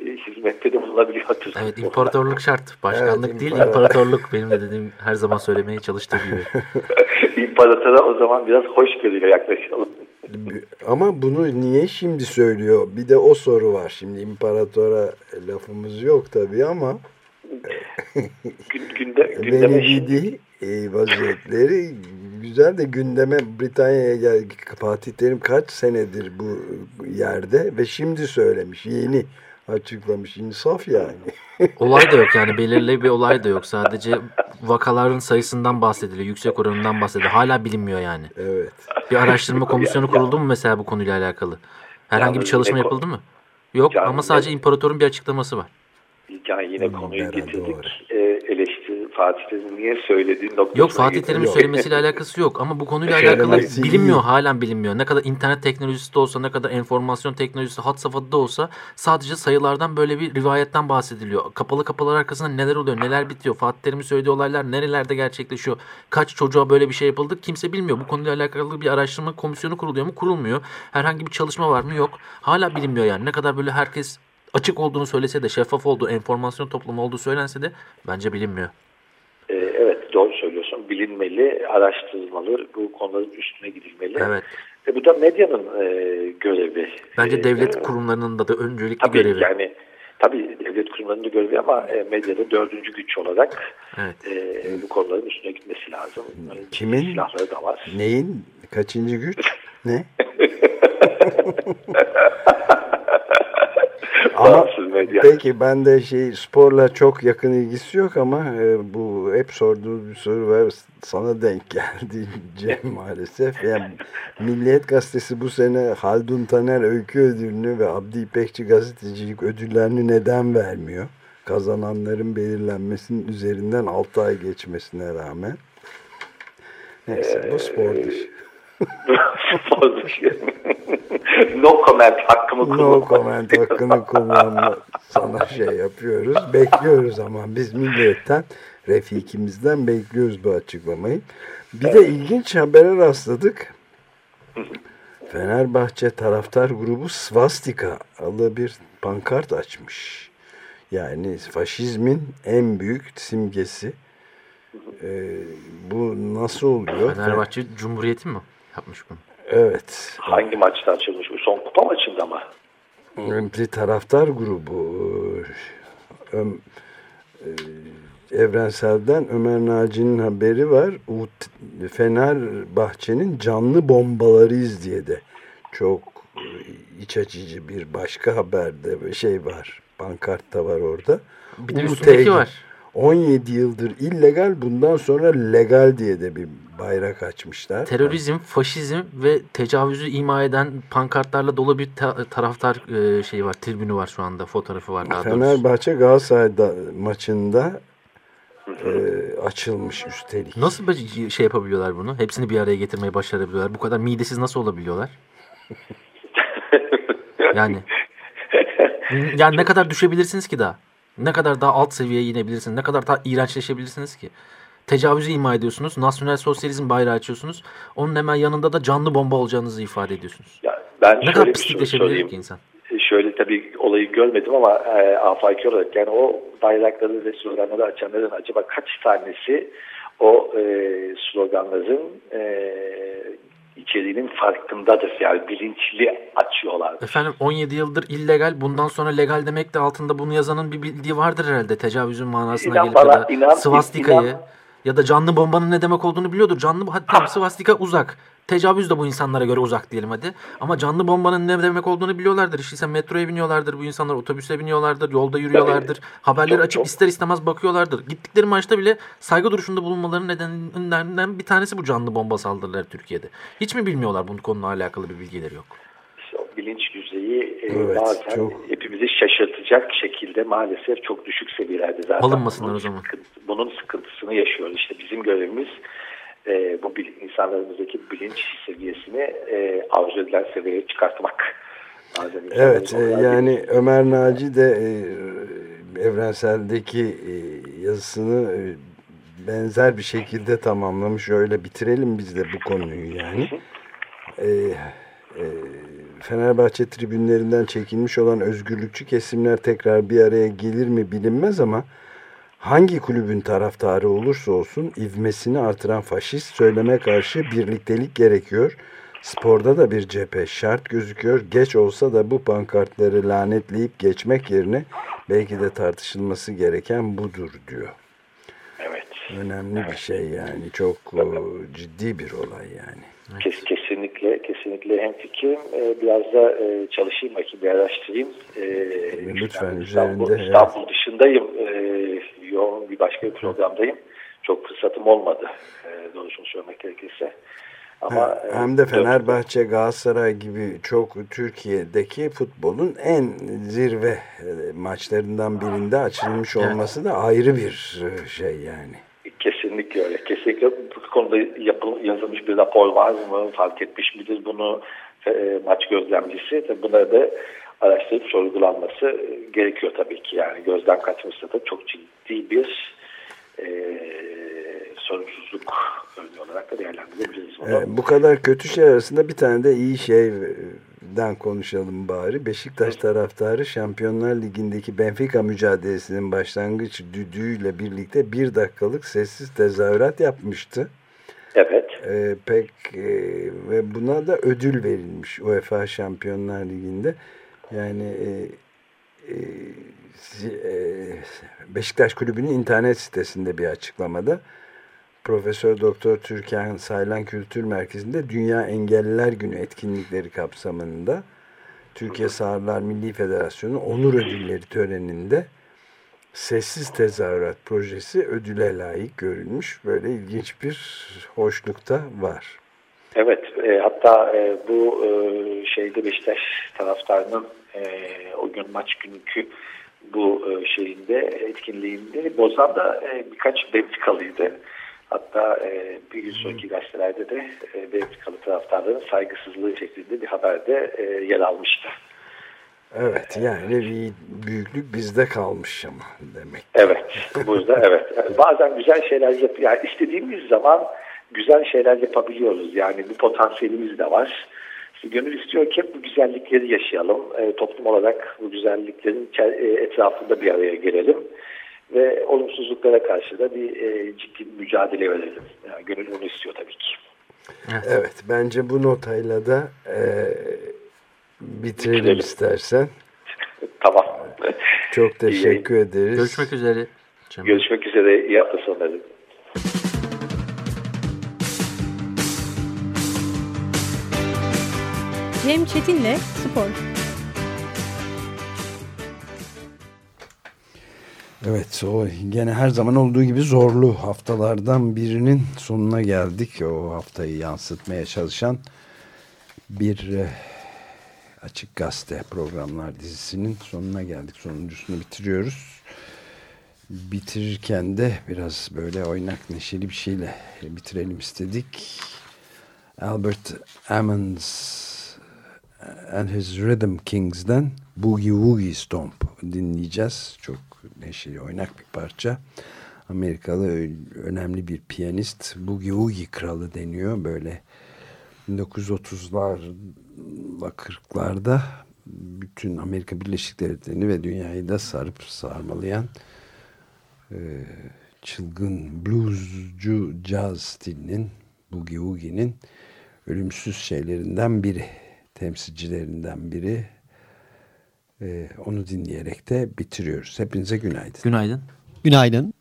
Speaker 9: e, hizmette de bulunabiliyordur.
Speaker 2: Evet imparatorluk şart. Başkanlık
Speaker 1: Evet,
Speaker 2: değil
Speaker 1: imparator-
Speaker 2: imparatorluk benim de dediğim her zaman söylemeye çalıştığım gibi.
Speaker 9: İmparatora o zaman biraz hoş görüyor yaklaşalım.
Speaker 1: Ama bunu niye şimdi söylüyor? Bir de o soru var. Şimdi imparatora lafımız yok tabii ama
Speaker 9: Gün, günde, gündeme
Speaker 1: Venedik'i e, vaziyetleri güzel de gündeme Britanya'ya gel Fatih Terim kaç senedir bu yerde ve şimdi söylemiş yeni açıklamış insaf yani.
Speaker 2: Olay da yok yani belirli bir olay da yok. Sadece vakaların sayısından bahsediliyor. Yüksek oranından bahsediliyor. Hala bilinmiyor yani.
Speaker 1: Evet.
Speaker 2: Bir araştırma komisyonu kuruldu mu mesela bu konuyla alakalı? Herhangi bir
Speaker 9: Yalnız
Speaker 2: çalışma yapıldı mı? Yok
Speaker 9: Yani
Speaker 2: ama sadece imparatorun bir açıklaması var.
Speaker 9: Yani yine
Speaker 1: Hmm,
Speaker 9: konuyu getirdik.
Speaker 1: doğru.
Speaker 9: E, eleştiri Fatih Terim'in niye söylediği noktasına
Speaker 2: Yok Fatih. Terim'in söylemesiyle alakası yok ama bu konuyla
Speaker 9: Söylemesi
Speaker 2: alakalı bilinmiyor halen bilinmiyor. Ne kadar internet teknolojisi de olsa ne kadar enformasyon teknolojisi hat safhada da olsa sadece sayılardan böyle bir rivayetten bahsediliyor. Kapalı kapılar arkasında neler oluyor neler bitiyor Fatih Terim'in söylediği olaylar nerelerde gerçekleşiyor kaç çocuğa böyle bir şey yapıldı kimse bilmiyor. Bu konuyla alakalı bir araştırma komisyonu kuruluyor mu kurulmuyor. Herhangi bir çalışma var mı yok. Hala bilinmiyor yani ne kadar böyle herkes açık olduğunu söylese de şeffaf olduğu enformasyon toplumu olduğu söylense de bence bilinmiyor.
Speaker 9: E, evet doğru söylüyorsun. Bilinmeli, araştırılmalı, bu konuların üstüne gidilmeli.
Speaker 2: Evet.
Speaker 9: E, bu da medyanın e, görevi.
Speaker 2: Bence
Speaker 9: E,
Speaker 2: devlet
Speaker 9: e,
Speaker 2: kurumlarının da öncelikli
Speaker 9: Tabii
Speaker 2: görevi.
Speaker 9: yani tabii devlet kurumlarının da görevi ama e, medyada dördüncü güç olarak
Speaker 2: Evet.
Speaker 9: e, bu konuların üstüne gitmesi lazım.
Speaker 1: Kimin?
Speaker 9: Silahları da var.
Speaker 1: Neyin kaçıncı güç? Ne? ama peki ben de şey sporla çok yakın ilgisi yok ama e, bu hep sorduğu bir soru var sana denk geldi Cem maalesef. Yani Milliyet Gazetesi bu sene Haldun Taner Öykü Ödülünü ve Abdi İpekçi Gazetecilik Ödüllerini neden vermiyor? Kazananların belirlenmesinin üzerinden 6 ay geçmesine rağmen. Neyse bu spor dışı.
Speaker 9: Dışı. no comment hakkımı kullanma.
Speaker 1: No comment hakkını kullanma sana şey yapıyoruz. Bekliyoruz ama biz milliyetten refikimizden bekliyoruz bu açıklamayı. Bir de ilginç habere rastladık. Fenerbahçe taraftar grubu Svastika adlı bir pankart açmış. Yani faşizmin en büyük simgesi. Ee, bu nasıl oluyor?
Speaker 2: Fenerbahçe Cumhuriyeti mi yapmış bunu?
Speaker 1: Evet.
Speaker 9: Hangi maçta açılmış? Bu son kupa maçında mı?
Speaker 1: Bir taraftar grubu. Öm, e, Evrensel'den Ömer Naci'nin haberi var. Fenerbahçe'nin canlı bombalarıyız diye de çok iç açıcı bir başka haberde şey var. Pankartta var orada.
Speaker 2: Bir de üstündeki var.
Speaker 1: 17 yıldır illegal bundan sonra legal diye de bir bayrak açmışlar.
Speaker 2: Terörizm, faşizm ve tecavüzü ima eden pankartlarla dolu bir ta taraftar e, şeyi var, tribünü var şu anda, fotoğrafı var daha
Speaker 1: Fenerbahçe Galatasaray maçında e, açılmış üstelik.
Speaker 2: Nasıl bir şey yapabiliyorlar bunu? Hepsini bir araya getirmeyi başarabiliyorlar. Bu kadar midesiz nasıl olabiliyorlar? yani yani ne kadar düşebilirsiniz ki daha? Ne kadar daha alt seviyeye inebilirsiniz? Ne kadar daha iğrençleşebilirsiniz ki? Tecavüzü ima ediyorsunuz. Nasyonel sosyalizm bayrağı açıyorsunuz. Onun hemen yanında da canlı bomba olacağınızı ifade ediyorsunuz.
Speaker 9: Ya ben
Speaker 2: ne kadar pislikleşebilir ki insan?
Speaker 9: Şöyle tabii olayı görmedim ama e, afaki olarak yani o bayrakları ve sloganları açanların acaba kaç tanesi o e, sloganların e, içeriğinin farkındadır. Yani bilinçli açıyorlar.
Speaker 2: Efendim 17 yıldır illegal bundan sonra legal demek de altında bunu yazanın bir bildiği vardır herhalde. Tecavüzün manasına
Speaker 9: inan
Speaker 2: gelip
Speaker 9: bana,
Speaker 2: ya da
Speaker 9: inan,
Speaker 2: svastikayı
Speaker 9: inan.
Speaker 2: Ya da canlı bombanın ne demek olduğunu biliyordur. Canlı tamam svastika uzak. Tecavüz de bu insanlara göre uzak diyelim hadi. Ama canlı bombanın ne demek olduğunu biliyorlardır. İşte metroya biniyorlardır bu insanlar, otobüse biniyorlardır, yolda yürüyorlardır. Tabii. Haberleri çok, açıp çok. ister istemez bakıyorlardır. Gittikleri maçta bile saygı duruşunda bulunmalarının nedeninden bir tanesi bu canlı bomba saldırıları Türkiye'de. Hiç mi bilmiyorlar bunun konuyla alakalı bir bilgileri yok?
Speaker 9: İşte o bilinç düzeyi
Speaker 1: evet,
Speaker 9: bazen
Speaker 1: çok.
Speaker 9: hepimizi şaşırtacak şekilde maalesef çok düşük seviyelerde zaten.
Speaker 2: Alınmasınlar o zaman.
Speaker 9: Sıkıntı, bunun sıkıntısını yaşıyoruz. İşte bizim görevimiz e, bu insanlarımızdaki bilinç seviyesini e, arzu edilen seviyeye çıkartmak.
Speaker 1: Bazen evet e, yani bir... Ömer Naci de e, Evrensel'deki e, yazısını e, benzer bir şekilde tamamlamış. Öyle bitirelim biz de bu konuyu yani. e, e, Fenerbahçe tribünlerinden çekilmiş olan özgürlükçü kesimler tekrar bir araya gelir mi bilinmez ama hangi kulübün taraftarı olursa olsun ivmesini artıran faşist söyleme karşı birliktelik gerekiyor. Sporda da bir cephe şart gözüküyor. Geç olsa da bu pankartları lanetleyip geçmek yerine belki de tartışılması gereken budur diyor.
Speaker 9: Evet.
Speaker 1: Önemli evet. bir şey yani. Çok evet. ciddi bir olay yani.
Speaker 9: Kes, kesinlikle kesinlikle hem fikrim e, biraz da e, çalışayım bakayım bir araştırayım. E,
Speaker 1: Lütfen
Speaker 9: İstanbul,
Speaker 1: üzerinde.
Speaker 9: İstanbul evet. dışındayım. E, yoğun bir başka bir programdayım. Çok fırsatım olmadı e, doğrusunu söylemek gerekirse.
Speaker 1: Ama, e, hem de Fenerbahçe, Galatasaray gibi çok Türkiye'deki futbolun en zirve maçlarından birinde açılmış olması da ayrı bir şey yani.
Speaker 9: Kesinlikle öyle. Kesinlikle konuda yapıl, yazılmış bir rapor var mı? Fark etmiş midir bunu e, maç gözlemcisi? Tabii bunları da araştırıp sorgulanması gerekiyor tabii ki. Yani gözden kaçmışsa da çok ciddi bir e, sorumsuzluk örneği olarak da değerlendirebiliriz.
Speaker 1: Evet, bu kadar kötü şey arasında bir tane de iyi şeyden konuşalım bari. Beşiktaş taraftarı Şampiyonlar Ligi'ndeki Benfica mücadelesinin başlangıç düdüğüyle birlikte bir dakikalık sessiz tezahürat yapmıştı.
Speaker 9: Evet.
Speaker 1: Ee, pek e, ve buna da ödül verilmiş UEFA Şampiyonlar Ligi'nde. Yani e, e, e Beşiktaş Kulübü'nün internet sitesinde bir açıklamada Profesör Doktor Türkan Saylan Kültür Merkezi'nde Dünya Engelliler Günü etkinlikleri kapsamında Türkiye Sağırlar Milli Federasyonu Onur Ödülleri töreninde Sessiz Tezahürat projesi ödüle layık görülmüş. Böyle ilginç bir hoşlukta var.
Speaker 9: Evet, e, hatta e, bu e, şeyde Beşiktaş taraftarının e, o gün maç günkü bu e, şeyinde etkinliğinde bozan da e, birkaç Belçikalıydı. Hatta e, bir gün sonraki gazetelerde de e, Belçikalı taraftarların saygısızlığı şeklinde bir haberde e, yer almıştı.
Speaker 1: Evet yani bir büyüklük bizde kalmış ama demek.
Speaker 9: Evet burada evet. Bazen güzel şeyler yap yani istediğimiz zaman güzel şeyler yapabiliyoruz. Yani bu potansiyelimiz de var. İşte gönül istiyor ki bu güzellikleri yaşayalım. E, toplum olarak bu güzelliklerin e, etrafında bir araya gelelim. Ve olumsuzluklara karşı da bir e, ciddi mücadele verelim. Yani gönül bunu istiyor tabii ki.
Speaker 1: Evet, evet bence bu notayla da e, bitirelim, bitirelim istersen.
Speaker 9: tamam.
Speaker 1: Çok teşekkür İyi. ederiz.
Speaker 2: Görüşmek üzere.
Speaker 9: Görüşmek üzere. İyi hafta sonları.
Speaker 10: Cem Çetin'le Spor.
Speaker 1: Evet o gene her zaman olduğu gibi zorlu haftalardan birinin sonuna geldik. O haftayı yansıtmaya çalışan bir e, Açık Gazete programlar dizisinin sonuna geldik. Sonuncusunu bitiriyoruz. Bitirirken de biraz böyle oynak neşeli bir şeyle bitirelim istedik. Albert Ammons and His Rhythm Kings'den Boogie Woogie Stomp dinleyeceğiz. Çok neşeli oynak bir parça. Amerikalı önemli bir piyanist Boogie Woogie kralı deniyor. Böyle 1930'lar 40'larda bütün Amerika Birleşik Devletleri'ni ve dünyayı da sarıp sarmalayan e, çılgın bluescu jazz stilinin Boogie Woogie'nin ölümsüz şeylerinden biri temsilcilerinden biri. Ee, onu dinleyerek de bitiriyoruz. Hepinize günaydın.
Speaker 2: Günaydın.
Speaker 10: Günaydın.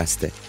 Speaker 11: Açık Gazete.